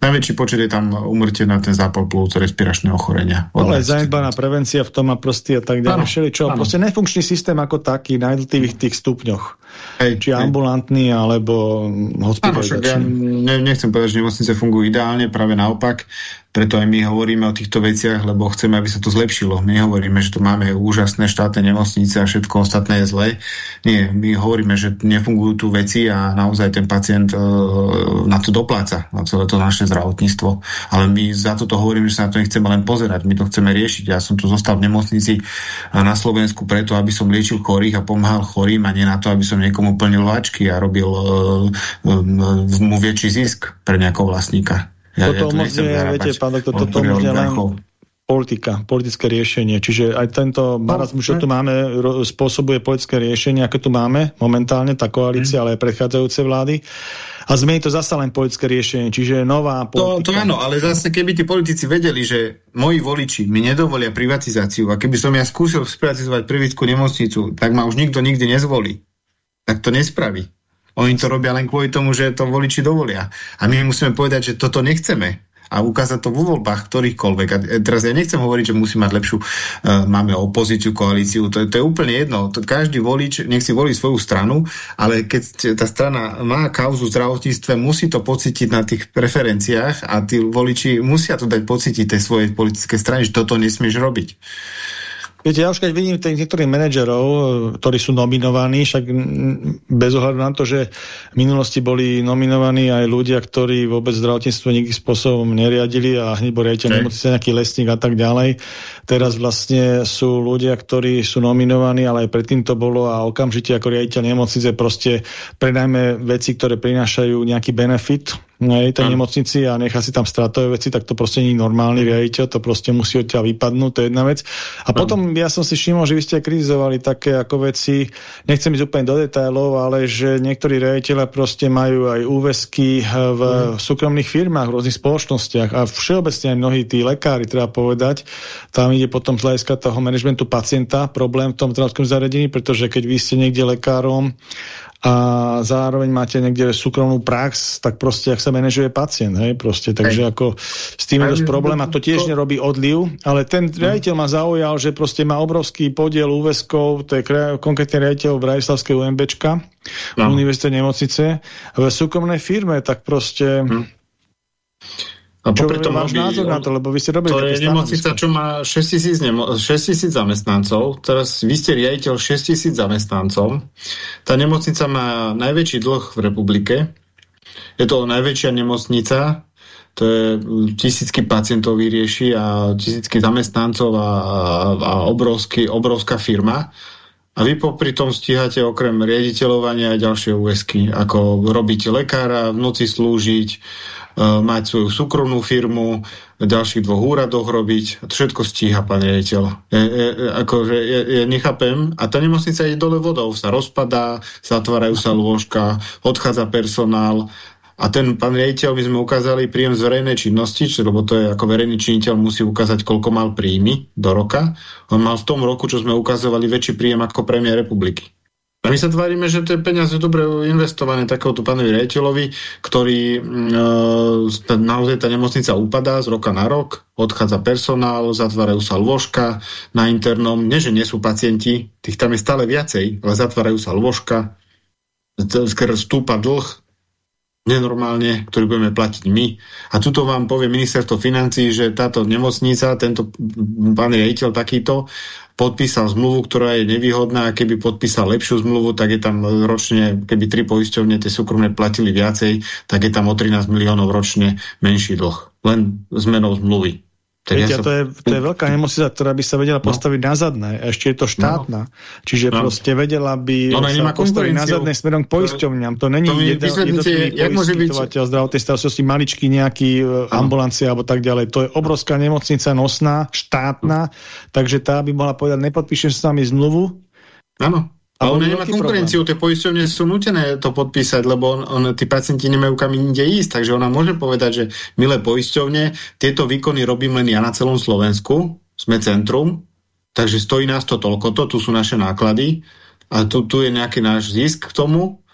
Najväčší počet je tam umrtie na ten zápal plúc, respiračné ochorenia. Ale zanedbaná prevencia v tom a proste a tak ďalej. Všeličo. Proste nefunkčný systém ako taký na jednotlivých tých stupňoch. Hej, či hej. ambulantný, alebo hospitalizačný. Ja ne, nechcem povedať, že nemocnice fungujú ideálne, práve naopak. Preto aj my hovoríme o týchto veciach, lebo chceme, aby sa to zlepšilo. My hovoríme, že tu máme úžasné štátne nemocnice a všetko ostatné je zlé. Nie, my hovoríme, že nefungujú tu veci a naozaj ten pacient e, na to dopláca, na celé to naše zdravotníctvo. Ale my za toto hovoríme, že sa na to nechceme len pozerať, my to chceme riešiť. Ja som tu zostal v nemocnici na Slovensku preto, aby som liečil chorých a pomáhal chorým a nie na to, aby som niekomu plnil váčky a robil uh, uh, mu väčší zisk pre nejakého vlastníka. Ja, toto ja umožňuje, viete, pán doktor, toto umožňuje len politika, politické riešenie. Čiže aj tento marazmus, čo tu máme, spôsobuje politické riešenie, ako tu máme momentálne, tá koalícia, mm. ale aj predchádzajúce vlády. A zmení to zasa len politické riešenie, čiže nová politika. To, to áno, ale zase keby tí politici vedeli, že moji voliči mi nedovolia privatizáciu a keby som ja skúsil sprivatizovať privítku nemocnicu, tak ma už nikto nikdy nezvolí. Tak to nespraví. Oni to robia len kvôli tomu, že to voliči dovolia. A my musíme povedať, že toto nechceme. a ukázať to vo voľbách ktorýchkoľvek. A teraz ja nechcem hovoriť, že musí mať lepšiu, uh, máme opozíciu, koalíciu, to, to je úplne jedno. To každý volič, nech si volí svoju stranu, ale keď tá strana má kauzu v zdravotníctve, musí to pocítiť na tých preferenciách a tí voliči musia to dať pocítiť tej svojej politické strany, že toto nesmieš robiť. Viete, ja už keď vidím tých niektorých manažerov, ktorí sú nominovaní, však bez ohľadu na to, že v minulosti boli nominovaní aj ľudia, ktorí vôbec zdravotníctvo nikým spôsobom neriadili a hneď bol riaditeľ nemocnice, nejaký lesník a tak ďalej. Teraz vlastne sú ľudia, ktorí sú nominovaní, ale aj predtým to bolo a okamžite ako riaditeľ nemocnice proste predajme veci, ktoré prinášajú nejaký benefit nej, tej nemocnici a nechá si tam stratové veci, tak to proste nie je normálny riaditeľ, to proste musí od ťa vypadnúť, to je jedna vec. A potom ja som si všimol, že vy ste kritizovali také ako veci, nechcem ísť úplne do detailov, ale že niektorí riaditeľe proste majú aj úvesky v mm. súkromných firmách, v rôznych spoločnostiach a všeobecne aj mnohí tí lekári, treba povedať, tam ide potom z hľadiska toho manažmentu pacienta problém v tom zdravotnom zariadení, pretože keď vy ste niekde lekárom a zároveň máte niekde súkromnú prax, tak proste, ak sa manažuje pacient, hej, proste, takže ako s tým je dosť problém a to tiež nerobí odliv, ale ten hm. riaditeľ ma zaujal, že proste má obrovský podiel úveskov, to je konkrétne riaditeľ Bratislavskej UMBčka, no. Univerzite nemocnice, v súkromnej firme, tak proste... Hm. A čo je váš názor na to, lebo vy ste robili To je nemocnica, čo má 6 tisíc zamestnancov, teraz vy ste riaditeľ 6 tisíc zamestnancov. Tá nemocnica má najväčší dlh v republike. Je to najväčšia nemocnica, to je tisícky pacientov vyrieši a tisícky zamestnancov a, a, obrovský, obrovská firma. A vy popri tom stíhate okrem riaditeľovania aj ďalšie úvesky, ako robiť lekára, v noci slúžiť, mať svoju súkromnú firmu, ďalších dvoch úradoch robiť. To všetko stíha, pán riaditeľ. Ja, ja, akože, ja, ja nechápem. A tá nemocnica je dole vodou. Sa rozpadá, zatvárajú sa lôžka, odchádza personál. A ten pán riaditeľ, my sme ukázali príjem z verejnej činnosti, či, lebo to je ako verejný činiteľ, musí ukázať, koľko mal príjmy do roka. On mal v tom roku, čo sme ukazovali, väčší príjem ako premiér republiky. A my sa tvárime, že tie peniaze dobre investované takéhoto pánovi rejiteľovi, ktorý e, naozaj tá nemocnica upadá z roka na rok, odchádza personál, zatvárajú sa lôžka na internom, nie že nie sú pacienti, tých tam je stále viacej, ale zatvárajú sa lôžka, stúpa dlh, nenormálne, ktorý budeme platiť my. A tuto vám povie ministerstvo financí, že táto nemocnica, tento pán rejiteľ takýto, podpísal zmluvu, ktorá je nevýhodná a keby podpísal lepšiu zmluvu, tak je tam ročne, keby tri poisťovne tie súkromné platili viacej, tak je tam o 13 miliónov ročne menší dlh. Len zmenou zmluvy. Viete, ja to, je, to je veľká nemocnica, ktorá by sa vedela no. postaviť na zadné. Ešte je to štátna. No. Čiže no. proste vedela by no, sa postaviť na zadné smerom k poisťovňam. To není jednotlivý poskytovateľ zdravotnej starostlivosti, maličký nejaký no. ambulancia alebo tak ďalej. To je obrovská nemocnica, nosná, štátna, takže tá by mohla povedať, nepodpíšem s nami zmluvu, Áno. A ona nemá konkurenciu, tie poisťovne sú nutené to podpísať, lebo on, on, tí pacienti nemajú kam inde ísť, takže ona môže povedať, že milé poisťovne, tieto výkony robím len ja na celom Slovensku, sme centrum, takže stojí nás to toľko, to, tu sú naše náklady a tu, tu je nejaký náš zisk k tomu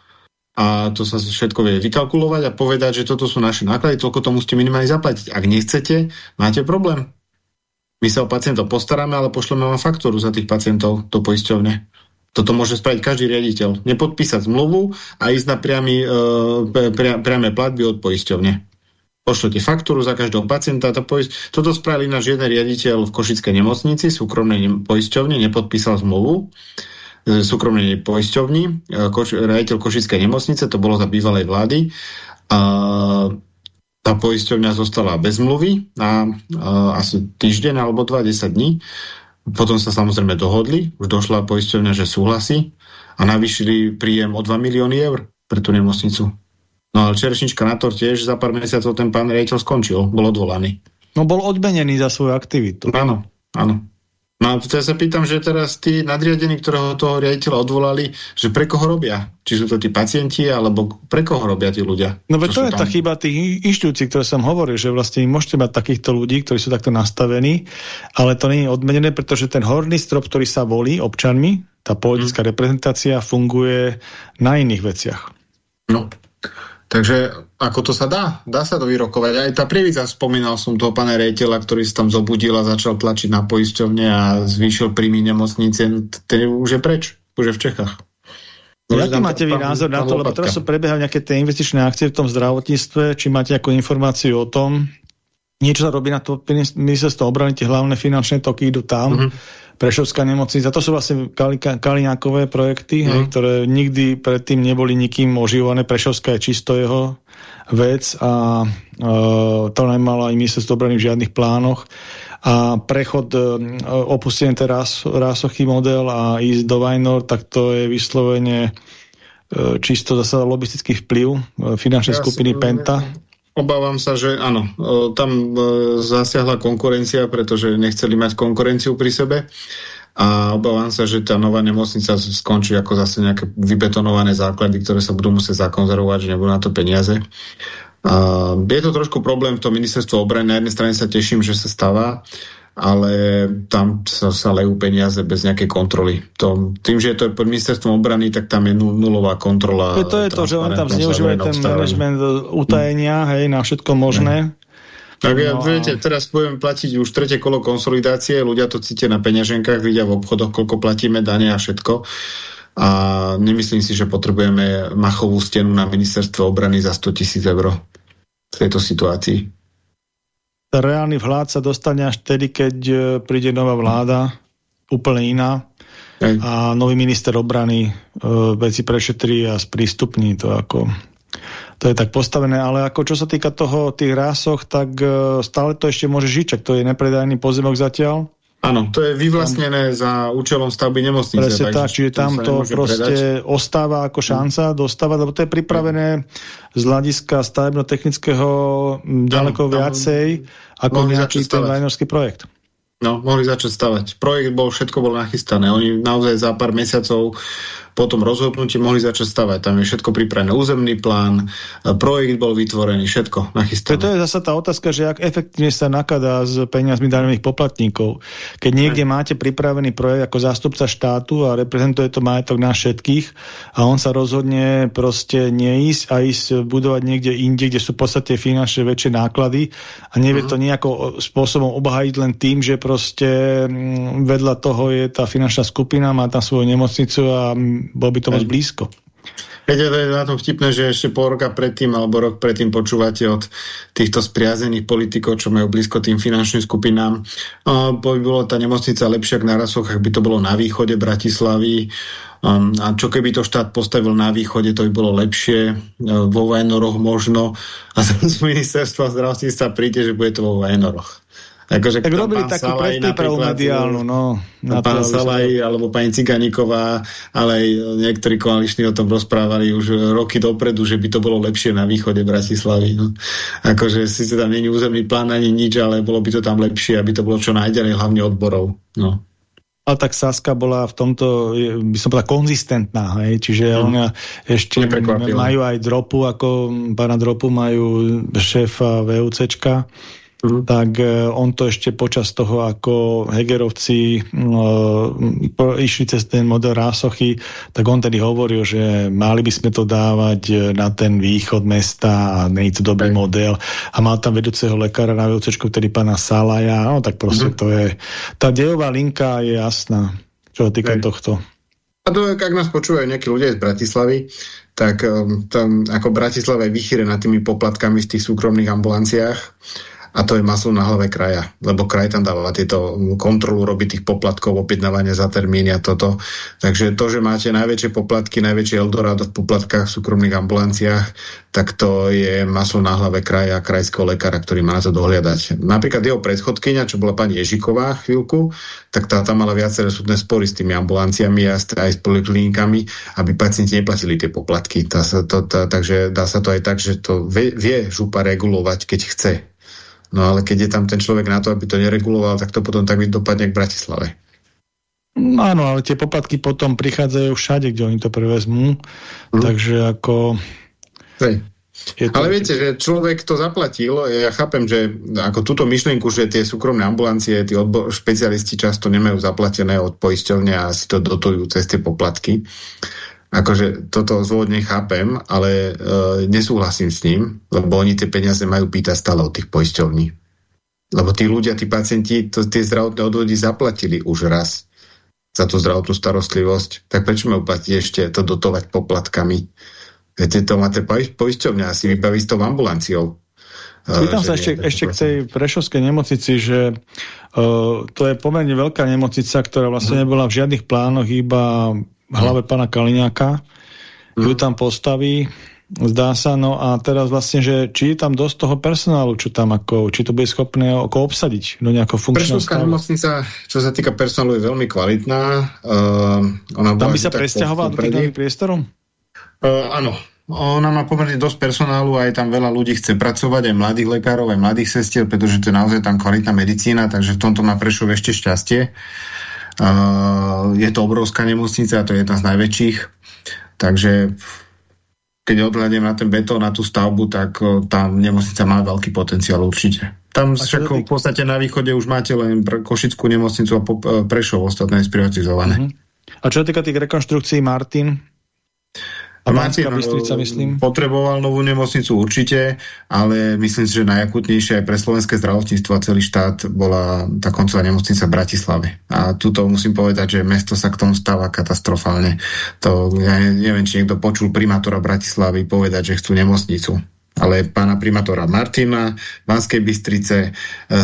a to sa všetko vie vykalkulovať a povedať, že toto sú naše náklady, toľko to musíte minimálne zaplatiť. Ak nechcete, máte problém. My sa o pacientov postaráme, ale pošleme vám faktúru za tých pacientov do poisťovne. Toto môže spraviť každý riaditeľ. Nepodpísať zmluvu a ísť na priamy, e, pria, priame platby od poisťovne. Pošlete faktúru za každého pacienta. To poist... Toto spravili náš jeden riaditeľ v Košickej nemocnici, súkromnej poisťovne, nepodpísal zmluvu e, súkromnej poisťovni, e, koš, riaditeľ Košickej nemocnice, to bolo za bývalej vlády. A tá poisťovňa zostala bez zmluvy na a, asi týždeň alebo 20 dní potom sa samozrejme dohodli, už došla poisťovňa, že súhlasí a navýšili príjem o 2 milióny eur pre tú nemocnicu. No ale čerešnička na to tiež za pár mesiacov ten pán rejiteľ skončil, bol odvolaný. No bol odmenený za svoju aktivitu. Áno, áno. No a ja sa pýtam, že teraz tí nadriadení, ktorého toho riaditeľa odvolali, že pre koho robia? Či sú to tí pacienti, alebo pre koho robia tí ľudia? No veď to je tam? tá chyba tých inštitúcií, ktoré som hovoril, že vlastne môžete mať takýchto ľudí, ktorí sú takto nastavení, ale to nie je odmenené, pretože ten horný strop, ktorý sa volí občanmi, tá politická hmm. reprezentácia funguje na iných veciach. No. Takže ako to sa dá? Dá sa to vyrokovať. Aj tá prievidza, spomínal som toho pana rejiteľa, ktorý sa tam zobudil a začal tlačiť na poisťovne a zvýšil príjmy nemocnice. Ten už je preč, už je v Čechách. No, Aký máte vy názor na to, lebo teraz sú prebiehajú nejaké tie investičné akcie v tom zdravotníctve, či máte nejakú informáciu o tom, niečo sa robí na to ministerstvo obrany, tie hlavné finančné toky idú tam, uh mhm. -huh Prešovská nemocnica, to sú vlastne Kaliňákové projekty, mm. hej, mhm. ktoré nikdy predtým neboli nikým oživované. Prešovská je čisto jeho vec a e, to nemalo aj ministerstvo obrany v žiadnych plánoch. A prechod e, opustený ten rás, rásochy model a ísť do Vajnor, tak to je vyslovene e, čisto zase lobistický vplyv e, finančnej ja skupiny Penta. Obávam sa, že áno, tam e, zasiahla konkurencia, pretože nechceli mať konkurenciu pri sebe a obávam sa, že tá nová nemocnica skončí ako zase nejaké vybetonované základy, ktoré sa budú musieť zakonzervovať, že nebudú na to peniaze. A je to trošku problém v tom ministerstvo obrany. Na jednej strane sa teším, že sa stáva, ale tam sa, sa lejú peniaze bez nejakej kontroly. To, tým, že je to pod ministerstvom obrany, tak tam je nulová kontrola. To je to, že on tam zneužívajú ten management utajenia, hmm. hej, na všetko možné. Hmm. Tak ja, no, viete, teraz budeme platiť už tretie kolo konsolidácie, ľudia to cítia na peňaženkách, vidia v obchodoch, koľko platíme dane a všetko. A nemyslím si, že potrebujeme machovú stenu na ministerstvo obrany za 100 tisíc eur v tejto situácii reálny vlád sa dostane až vtedy, keď e, príde nová vláda, úplne iná, a nový minister obrany e, veci prešetrí a sprístupní to ako... To je tak postavené, ale ako čo sa týka toho, tých rásoch, tak e, stále to ešte môže žiť, to je nepredajný pozemok zatiaľ. Áno, to je vyvlastnené tam, za účelom stavby nemocnice. Presne tak, čiže tam to proste predať. ostáva ako šanca dostávať, lebo to je pripravené z hľadiska stavebno-technického ďaleko tam, viacej ako nejaký ten vajnorský projekt. No, mohli začať stavať. Projekt bol, všetko bolo nachystané. Oni naozaj za pár mesiacov po tom rozhodnutí mohli začať stavať. Tam je všetko pripravené, územný plán, projekt bol vytvorený, všetko nachystané. To je zase tá otázka, že ak efektívne sa nakladá s peniazmi daňových poplatníkov. Keď niekde Aj. máte pripravený projekt ako zástupca štátu a reprezentuje to majetok na všetkých a on sa rozhodne proste neísť a ísť budovať niekde inde, kde sú v podstate finančne väčšie náklady a nevie uh mhm. -huh. to nejako spôsobom obhajiť len tým, že proste mm, vedľa toho je tá finančná skupina, má tam svoju nemocnicu a bol by to moc blízko. To je na tom vtipné, že ešte pol roka predtým alebo rok predtým počúvate od týchto spriazených politikov, čo majú blízko tým finančným skupinám. Uh, by bolo tá nemocnica lepšia k narasoch, ak by to bolo na východe Bratislavy. Um, a čo keby to štát postavil na východe, to by bolo lepšie. Uh, vo Vajnoroch možno. A z ministerstva zdravotníctva príde, že bude to vo Vajnoroch. Akože tak robili takú predprípravu mediálnu, no. Na pán Salaj alebo pani Ciganíková, ale aj niektorí koaliční o tom rozprávali už roky dopredu, že by to bolo lepšie na východe Bratislavy. No. Akože síce tam není územný plán ani nič, ale bolo by to tam lepšie, aby to bolo čo najďalej, hlavne odborov. No. Ale tak Saska bola v tomto, by som povedal, konzistentná, hej? čiže mm. ona ešte majú aj dropu, ako pána dropu majú šéfa VUCčka, Mm. tak e, on to ešte počas toho, ako Hegerovci no, išli cez ten model Rásochy, tak on tedy hovoril, že mali by sme to dávať e, na ten východ mesta a nie je to dobrý okay. model. A mal tam vedúceho lekára na VUCčku, ktorý pána Salaja, no tak proste mm. to je... Tá dejová linka je jasná, čo týka okay. tohto. A to, ak nás počúvajú nejakí ľudia z Bratislavy, tak um, tam ako Bratislava je vychýrená tými poplatkami v tých súkromných ambulanciách a to je maslo na hlave kraja, lebo kraj tam dáva tieto kontrolu, robí tých poplatkov, objednávania za termíny a toto. Takže to, že máte najväčšie poplatky, najväčšie Eldorado v poplatkách v súkromných ambulanciách, tak to je maslo na hlave kraja krajského lekára, ktorý má to dohliadať. Napríklad jeho predchodkynia, čo bola pani Ježiková chvíľku, tak tá tam mala viaceré súdne spory s tými ambulanciami a aj s poliklinikami, aby pacienti neplatili tie poplatky. Tá sa to, tá, takže dá sa to aj tak, že to vie, vie župa regulovať, keď chce No ale keď je tam ten človek na to, aby to nereguloval, tak to potom tak dopadne k Bratislave. Áno, ale tie poplatky potom prichádzajú všade, kde oni to prevezmú. Mm. Takže ako... Hej. To... Ale viete, že človek to zaplatil, ja chápem, že ako túto myšlienku, že tie súkromné ambulancie, tí špecialisti často nemajú zaplatené od poisťovne a si to dotujú cez tie poplatky. Akože toto zvodne chápem, ale e, nesúhlasím s ním, lebo oni tie peniaze majú pýtať stále od tých poisťovní. Lebo tí ľudia, tí pacienti, to, tie zdravotné odvody zaplatili už raz za tú zdravotnú starostlivosť. Tak prečo majú platiť ešte to dotovať poplatkami? Viete, to máte poisťovňa asi vybaví s tou ambulanciou. Pýtam sa ešte, ešte k tej Prešovskej nemocnici, že uh, to je pomerne veľká nemocnica, ktorá vlastne mhm. nebola v žiadnych plánoch, iba hlave mhm. pána Kaliňáka. Ju mhm. tam postaví, zdá sa, no a teraz vlastne, že či je tam dosť toho personálu, čo tam ako, či to bude schopné ako obsadiť do nejakého funkčného Prešovská nemocnica, čo sa týka personálu, je veľmi kvalitná. Uh, ona tam by sa presťahovala do tých nových priestorov? Uh, áno, ona má pomerne dosť personálu a aj tam veľa ľudí chce pracovať, aj mladých lekárov, aj mladých sestier, pretože to je naozaj tam kvalitná medicína, takže v tomto má Prešov ešte šťastie. Je to obrovská nemocnica a to je jedna z najväčších. Takže keď odhľadiem na ten betón, na tú stavbu, tak tá nemocnica má veľký potenciál určite. Tam však v podstate na východe už máte len Košickú nemocnicu a Prešov ostatné sprivatizované. Uh mhm. -huh. A čo týka tých rekonštrukcií, Martin? A Martin Bystrica, myslím. potreboval novú nemocnicu určite, ale myslím si, že najakutnejšie aj pre slovenské zdravotníctvo a celý štát bola tá koncová nemocnica v Bratislave. A tuto musím povedať, že mesto sa k tomu stáva katastrofálne. To, ja neviem, či niekto počul primátora Bratislavy povedať, že chcú nemocnicu ale pána primátora Martina v Banskej Bystrice e,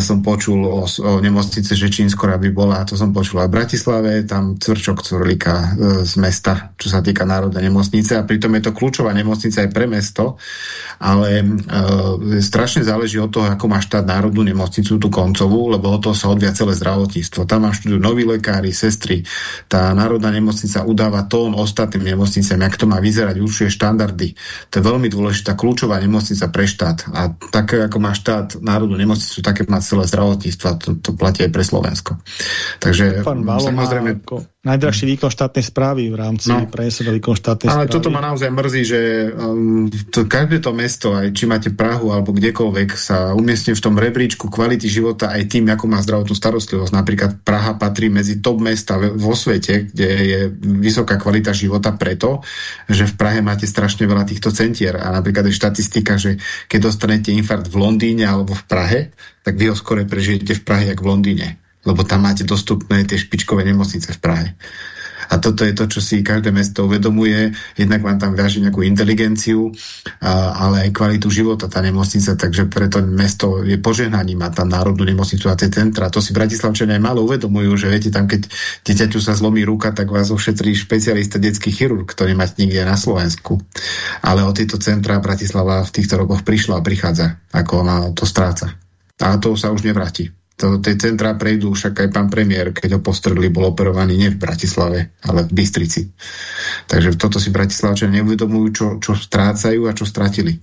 som počul o, o nemocnice Žečínsko, aby bola, to som počul aj v Bratislave, tam cvrčok cvrlíka e, z mesta, čo sa týka národnej nemocnice a pritom je to kľúčová nemocnica aj pre mesto, ale e, strašne záleží od toho, ako má štát národnú nemocnicu, tú koncovú, lebo od toho sa odvia celé zdravotníctvo. Tam má študujú noví lekári, sestry, tá národná nemocnica udáva tón ostatným nemocniciam, jak to má vyzerať, určuje štandardy. To je veľmi dôležitá kľúčová nemocnica nemocnica pre štát. A také, ako má štát národnú nemocnicu, také má celé zdravotníctvo to, to platí aj pre Slovensko. Takže Pán Válo samozrejme... Ako najdražší výkon štátnej správy v rámci no, prejesoda výkon štátnej ale správy. Ale toto ma naozaj mrzí, že um, to, každé to mesto, aj či máte Prahu alebo kdekoľvek, sa umiestňuje v tom rebríčku kvality života aj tým, ako má zdravotnú starostlivosť. Napríklad Praha patrí medzi top mesta vo svete, kde je vysoká kvalita života preto, že v Prahe máte strašne veľa týchto centier. A napríklad je štatistika, že keď dostanete infarkt v Londýne alebo v Prahe, tak vy ho skore prežijete v Prahe, jak v Londýne lebo tam máte dostupné tie špičkové nemocnice v Prahe. A toto je to, čo si každé mesto uvedomuje. Jednak vám tam viaže nejakú inteligenciu, a, ale aj kvalitu života tá nemocnica, takže preto mesto je požehnaním, má tam národnú nemocnicu a tie centra. To si Bratislavčania aj málo uvedomujú, že viete, tam keď dieťaťu sa zlomí ruka, tak vás ošetrí špecialista detský chirurg, ktorý máte nikde na Slovensku. Ale o tieto centra Bratislava v týchto rokoch prišla a prichádza, ako ona to stráca. A to sa už nevráti to, tie centrá prejdú, však aj pán premiér, keď ho postrhli, bol operovaný nie v Bratislave, ale v Bystrici. Takže toto si Bratislavčania neuvedomujú, čo, čo strácajú a čo stratili.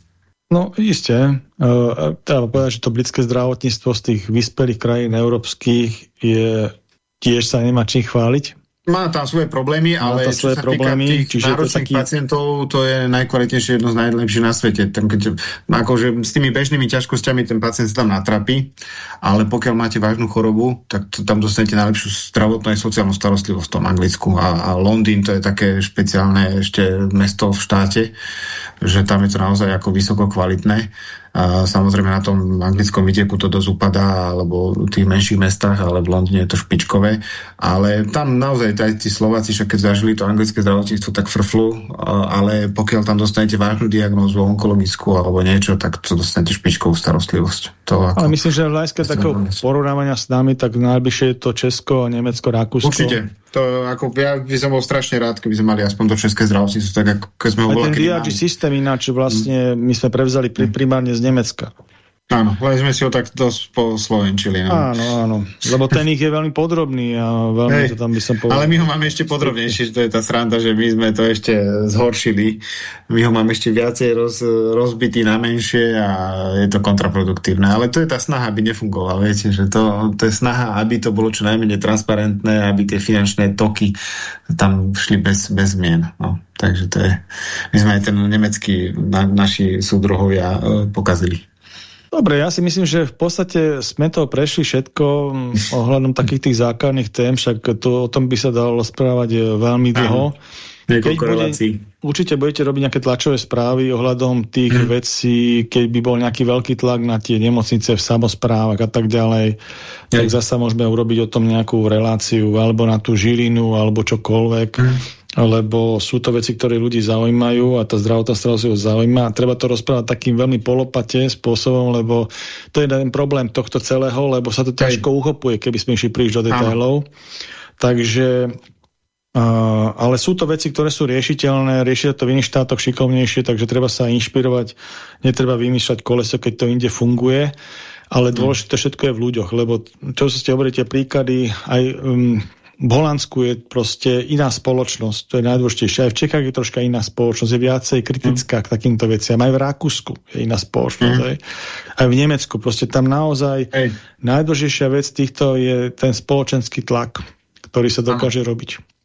No, isté. Uh, treba povedať, že to britské zdravotníctvo z tých vyspelých krajín európskych je tiež sa nemá čím chváliť. Má tam svoje problémy, Má ale čo sa problémy, týka tých čiže náročných taký... pacientov, to je najkvalitnejšie jedno z najlepších na svete. Tam, keď, akože s tými bežnými ťažkosťami ten pacient sa tam natrapí, ale pokiaľ máte vážnu chorobu, tak to, tam dostanete najlepšiu zdravotnú aj sociálnu starostlivosť v tom Anglicku. A, a Londýn to je také špeciálne ešte mesto v štáte, že tam je to naozaj ako vysoko kvalitné. A samozrejme na tom anglickom vidieku to dosť upadá, alebo v tých menších mestách, ale v Londýne je to špičkové. Ale tam naozaj aj tí Slováci, však keď zažili to anglické zdravotníctvo, tak frflu, ale pokiaľ tam dostanete vážnu diagnózu onkologickú alebo niečo, tak to dostanete špičkovú starostlivosť. To ako, ale myslím, že hľadiska takého porovnávania s nami, tak najbližšie je to Česko, Nemecko, Rakúsko. Určite. To, ako, ja by som bol strašne rád, keby sme mali aspoň to české zdravotníctvo, tak ako keď sme ho bola, ten DRG systém ináč vlastne my sme prevzali pri, primárne z Nemecka. Áno, len sme si ho tak dosť poslovenčili. No. Áno, áno, lebo ten ich je veľmi podrobný a veľmi Hej, to tam by som povedal. Ale my ho máme ešte podrobnejšie, to je tá sranda, že my sme to ešte zhoršili. My ho máme ešte viacej roz, rozbitý na menšie a je to kontraproduktívne. Ale to je tá snaha, aby nefungoval. Viete, že to, to je snaha, aby to bolo čo najmenej transparentné, aby tie finančné toky tam šli bez, bez zmien. No. Takže to je, my sme aj ten nemecký, na, naši súdruhovia e, pokazili. Dobre, ja si myslím, že v podstate sme to prešli všetko ohľadom takých tých základných tém, však to, o tom by sa dalo správať e, veľmi dlho. Keď bude, určite budete robiť nejaké tlačové správy ohľadom tých hmm. vecí, keď by bol nejaký veľký tlak na tie nemocnice v samozprávach a tak ďalej, tak zasa môžeme urobiť o tom nejakú reláciu, alebo na tú žilinu, alebo čokoľvek. Hmm lebo sú to veci, ktoré ľudí zaujímajú a tá zdravotná starostlivosť zaujíma. A treba to rozprávať takým veľmi polopate spôsobom, lebo to je jeden problém tohto celého, lebo sa to ťažko uchopuje, keby sme išli príliš do detailov. Takže Uh, ale sú to veci, ktoré sú riešiteľné, riešia to v iných štátoch šikovnejšie, takže treba sa inšpirovať, netreba vymýšľať koleso, keď to inde funguje, ale dôležité všetko je v ľuďoch, lebo čo ste hovoríte príklady, aj um, v Holandsku je proste iná spoločnosť, to je najdôležitejšie. Aj v Čechách je troška iná spoločnosť, je viacej kritická mm. k takýmto veciam. Aj v Rakúsku je iná spoločnosť. Mm. Aj. aj v Nemecku. Proste tam naozaj Ej. najdôležitejšia vec týchto je ten spoločenský tlak, ktorý sa dokáže Aha. robiť.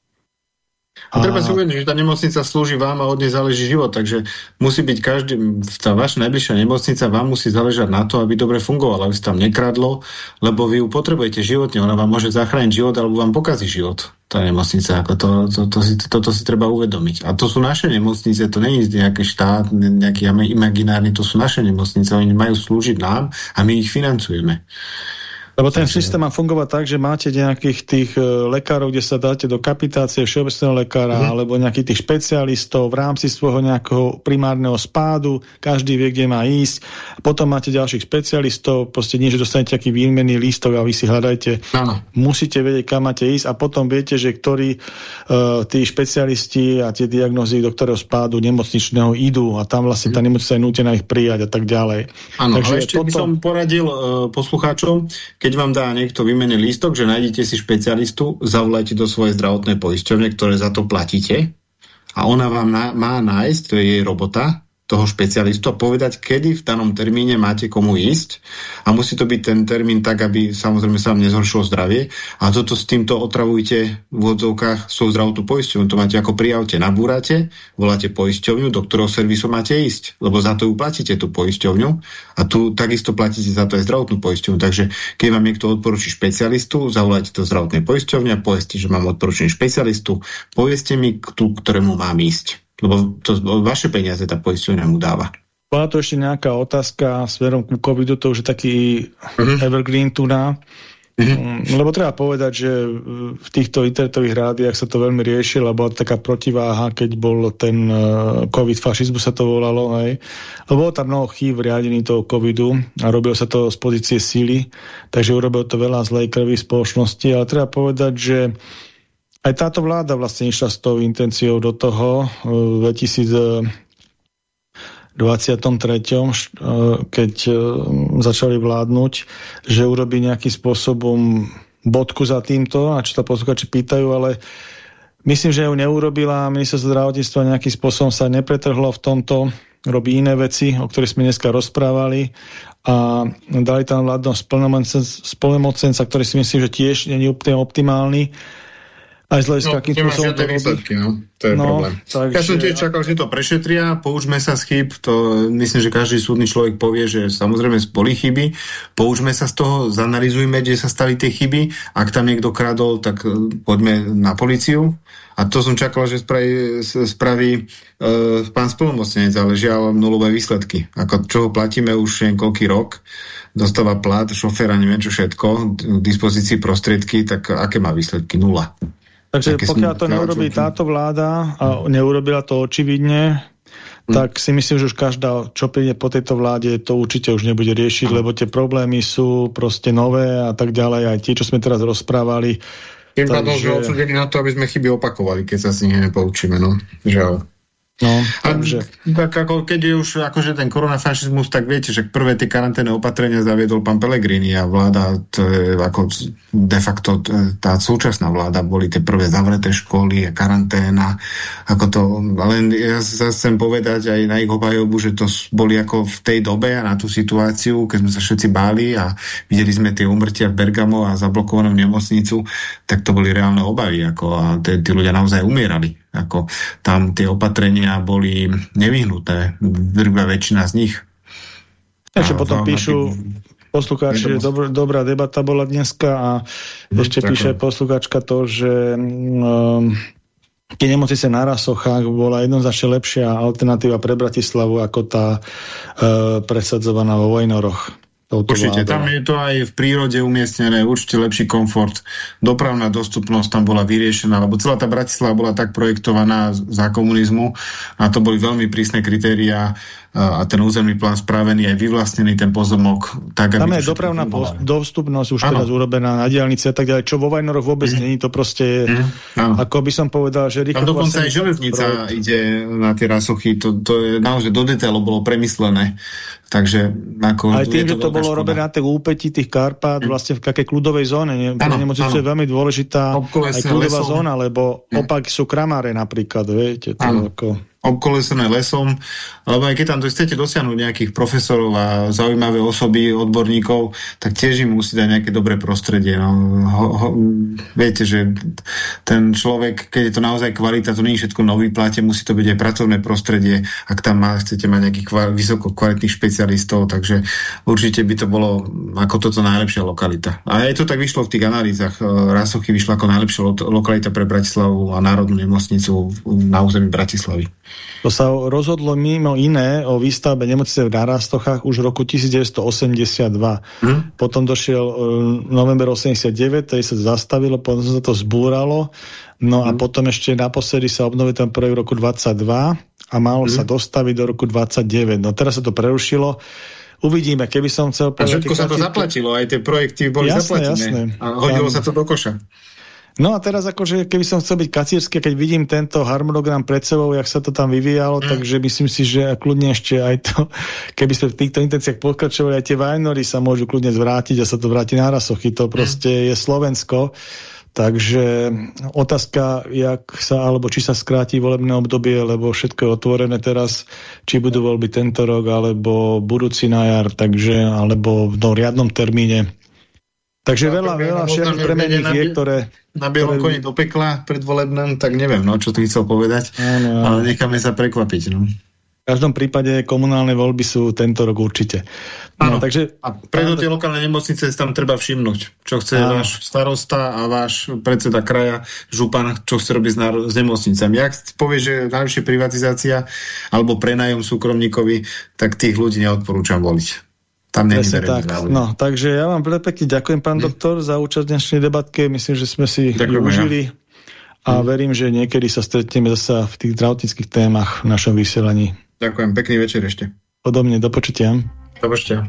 A treba si uvedomiť, že tá nemocnica slúži vám a od nej záleží život, takže musí byť každý, tá vaša najbližšia nemocnica vám musí záležať na to, aby dobre fungovala, aby sa tam nekradlo, lebo vy ju potrebujete životne, ona vám môže zachrániť život alebo vám pokazí život tá nemocnica. Ako to, to, to, si, toto si treba uvedomiť. A to sú naše nemocnice, to není nejaký štát, nejaký imaginárny, to sú naše nemocnice, oni majú slúžiť nám a my ich financujeme. Lebo ten systém má fungovať tak, že máte nejakých tých e, lekárov, kde sa dáte do kapitácie všeobecného lekára, mm. alebo nejakých tých špecialistov v rámci svojho nejakého primárneho spádu, každý vie, kde má ísť. Potom máte ďalších špecialistov, proste nie, že dostanete taký výmenný lístok a vy si hľadajte. Ano. Musíte vedieť, kam máte ísť a potom viete, že ktorí uh, tí špecialisti a tie diagnózy, do ktorého spádu nemocničného idú a tam vlastne tá nemocnica je nútená ich prijať a tak ďalej. Áno, ešte toto... by som poradil uh, poslucháčom, keď vám dá niekto vymený lístok, že nájdete si špecialistu, zavolajte do svojej zdravotnej poisťovne, ktoré za to platíte. A ona vám má nájsť, to je jej robota, toho špecialistu a povedať, kedy v danom termíne máte komu ísť. A musí to byť ten termín tak, aby samozrejme sa vám nezhoršilo zdravie. A toto s týmto otravujte v odzovkách svoju zdravotnú poisťovňu. To máte ako pri nabúrate, voláte poisťovňu, do ktorého servisu máte ísť, lebo za to ju platíte tú poisťovňu. A tu takisto platíte za to aj zdravotnú poisťovňu. Takže keď vám niekto odporúči špecialistu, zavolajte to zdravotnej poisťovne a povedzte, že mám odporúčený špecialistu, povedzte mi, tú, ktorému mám ísť lebo to vaše peniaze tá poisťovňa mu dáva. Bola to ešte nejaká otázka smerom ku covidu, to už je taký uh mhm. -huh. evergreen tu na. Uh mhm. -huh. Lebo treba povedať, že v týchto internetových rádiách sa to veľmi riešilo, bola taká protiváha, keď bol ten e, covid fašizmus sa to volalo, hej. Lebo bolo tam mnoho chýb v riadení toho covidu a robilo sa to z pozície síly, takže urobil to veľa zlej krvi spoločnosti, ale treba povedať, že aj táto vláda vlastne išla s tou intenciou do toho v 2023, eh, keď eh, začali vládnuť, že urobí nejakým spôsobom bodku za týmto, a čo sa posluchači pýtajú, ale myslím, že ju neurobila. Ministerstvo zdravotníctva nejakým spôsobom sa nepretrhlo v tomto, robí iné veci, o ktorých sme dneska rozprávali a dali tam vládnosť splnomocenca, ktorý si myslím, že tiež nie je úplne optimálny aj z hľadiska, no, akým spôsobom to výsledky, no. To je no, problém. Takže... Ja som tiež čakal, že to prešetria, poučme sa z chyb, to myslím, že každý súdny človek povie, že samozrejme boli chyby, poučme sa z toho, zanalizujme, kde sa stali tie chyby, ak tam niekto kradol, tak e, poďme na policiu. A to som čakal, že spraví, spraví e, pán spolomocnenec, ale žiaľ nulové výsledky. Ako čo platíme už koľký rok, dostáva plat, šoféra, neviem čo všetko, k dispozícii prostriedky, tak aké má výsledky? Nula. Takže Také pokiaľ to neurobí táto vláda a neurobila to očividne, hmm. tak si myslím, že už každá, čo príde po tejto vláde, to určite už nebude riešiť, lebo tie problémy sú proste nové a tak ďalej, aj tie, čo sme teraz rozprávali. Tým pádom sme odsudení na to, aby sme chyby opakovali, keď sa z nich nepoučíme, no. Žiaľ. No, takže... tak ako, keď je už akože ten koronafašizmus, tak viete, že prvé tie karanténne opatrenia zaviedol pán Pellegrini a vláda, to je ako de facto tá súčasná vláda, boli tie prvé zavreté školy a karanténa, ako to, len ja sa chcem povedať aj na ich obhajobu, že to boli ako v tej dobe a na tú situáciu, keď sme sa všetci báli a videli sme tie umrtia v Bergamo a zablokovanú nemocnicu, tak to boli reálne obavy, ako a tí ľudia naozaj umierali ako tam tie opatrenia boli nevyhnuté, druhá väčšina z nich. Ešte potom píšu poslucháči, že dobr, dobrá debata bola dneska a hm, ešte tak píše poslucháčka to, že um, tie nemocnice na Rasochách bola jednoznačne lepšia alternatíva pre Bratislavu ako tá e, presadzovaná vo Vojnoroch. Určite, tam je to aj v prírode umiestnené, určite lepší komfort. Dopravná dostupnosť tam bola vyriešená, lebo celá tá Bratislava bola tak projektovaná za komunizmu a to boli veľmi prísne kritériá a ten územný plán spravený, aj vyvlastnený ten pozemok. Tak, Tam je dopravná dostupnosť už ano. teraz urobená na diálnici a tak ďalej, čo vo Vajnoroch vôbec mm. není, to proste je, mm. ako by som povedal, že. Tam dokonca aj železnica projekt. ide na tie rasochy, to, to je naozaj do detailu bolo premyslené. Takže ako, aj tým, že to bolo škoda. robené na tej úpeti tých Karpát, mm. vlastne v kakej kľudovej zóne. Ne? Ano, nemocnicu je veľmi dôležitá aj kľudová lesom. zóna, lebo mm. opak sú kramáre napríklad, viete. To ako obkolesené lesom, lebo aj keď tam chcete dosiahnuť nejakých profesorov a zaujímavé osoby, odborníkov, tak tiež im musí dať nejaké dobré prostredie. No, ho, ho, viete, že ten človek, keď je to naozaj kvalita, to nie je všetko nový plate, musí to byť aj pracovné prostredie, ak tam má, chcete mať nejakých kval, vysoko kvalitných špecialistov, takže určite by to bolo ako toto najlepšia lokalita. A aj to tak vyšlo v tých analýzach. Rasochy vyšlo ako najlepšia lokalita pre Bratislavu a Národnú nemocnicu na území Bratislavy. To sa rozhodlo mimo iné o výstavbe nemocnice v Narastochách už v roku 1982. Hmm. Potom došiel uh, november 89, tady sa zastavilo, potom sa to zbúralo. No hmm. a hm. potom ešte naposledy sa obnovil ten projekt v roku 22 a malo hmm. sa dostaviť do roku 29. No teraz sa to prerušilo. Uvidíme, keby som chcel... A všetko sa to zaplatilo, aj tie projekty boli jasné, zaplatené. Jasné. A hodilo Tam... sa to do koša. No a teraz akože, keby som chcel byť kacírsky, keď vidím tento harmonogram pred sebou, jak sa to tam vyvíjalo, mm. takže myslím si, že kľudne ešte aj to, keby sme v týchto intenciách pokračovali, aj tie vajnory sa môžu kľudne zvrátiť a sa to vráti na rasochy. To mm. proste mm. je Slovensko. Takže otázka, jak sa, alebo či sa skráti volebné obdobie, lebo všetko je otvorené teraz, či budú voľby tento rok, alebo budúci na jar, takže, alebo v no, riadnom termíne. Takže veľa, veľa všetkých premených je, ktoré... Na bielom ktoré... koni do pekla predvolebnom, tak neviem, no, čo ty chcel povedať, ano, ano. ale necháme sa prekvapiť. No. V každom prípade komunálne voľby sú tento rok určite. No, takže, a preto tie lokálne nemocnice tam treba všimnúť, čo chce áno. váš starosta a váš predseda kraja, župan, čo chce robiť s, s nemocnicami. Ak povie, že najvyššia privatizácia alebo prenajom súkromníkovi, tak tých ľudí neodporúčam voliť. Tam nie je tak. No, takže ja vám veľmi pekne ďakujem, pán hm. doktor, za účasť dnešnej debatke. Myslím, že sme si ďakujem, ju užili. Ja. A hm. verím, že niekedy sa stretneme zase v tých zdravotníckých témach v našom vysielaní. Ďakujem, pekný večer ešte. Podobne, do počutia. Do počutia.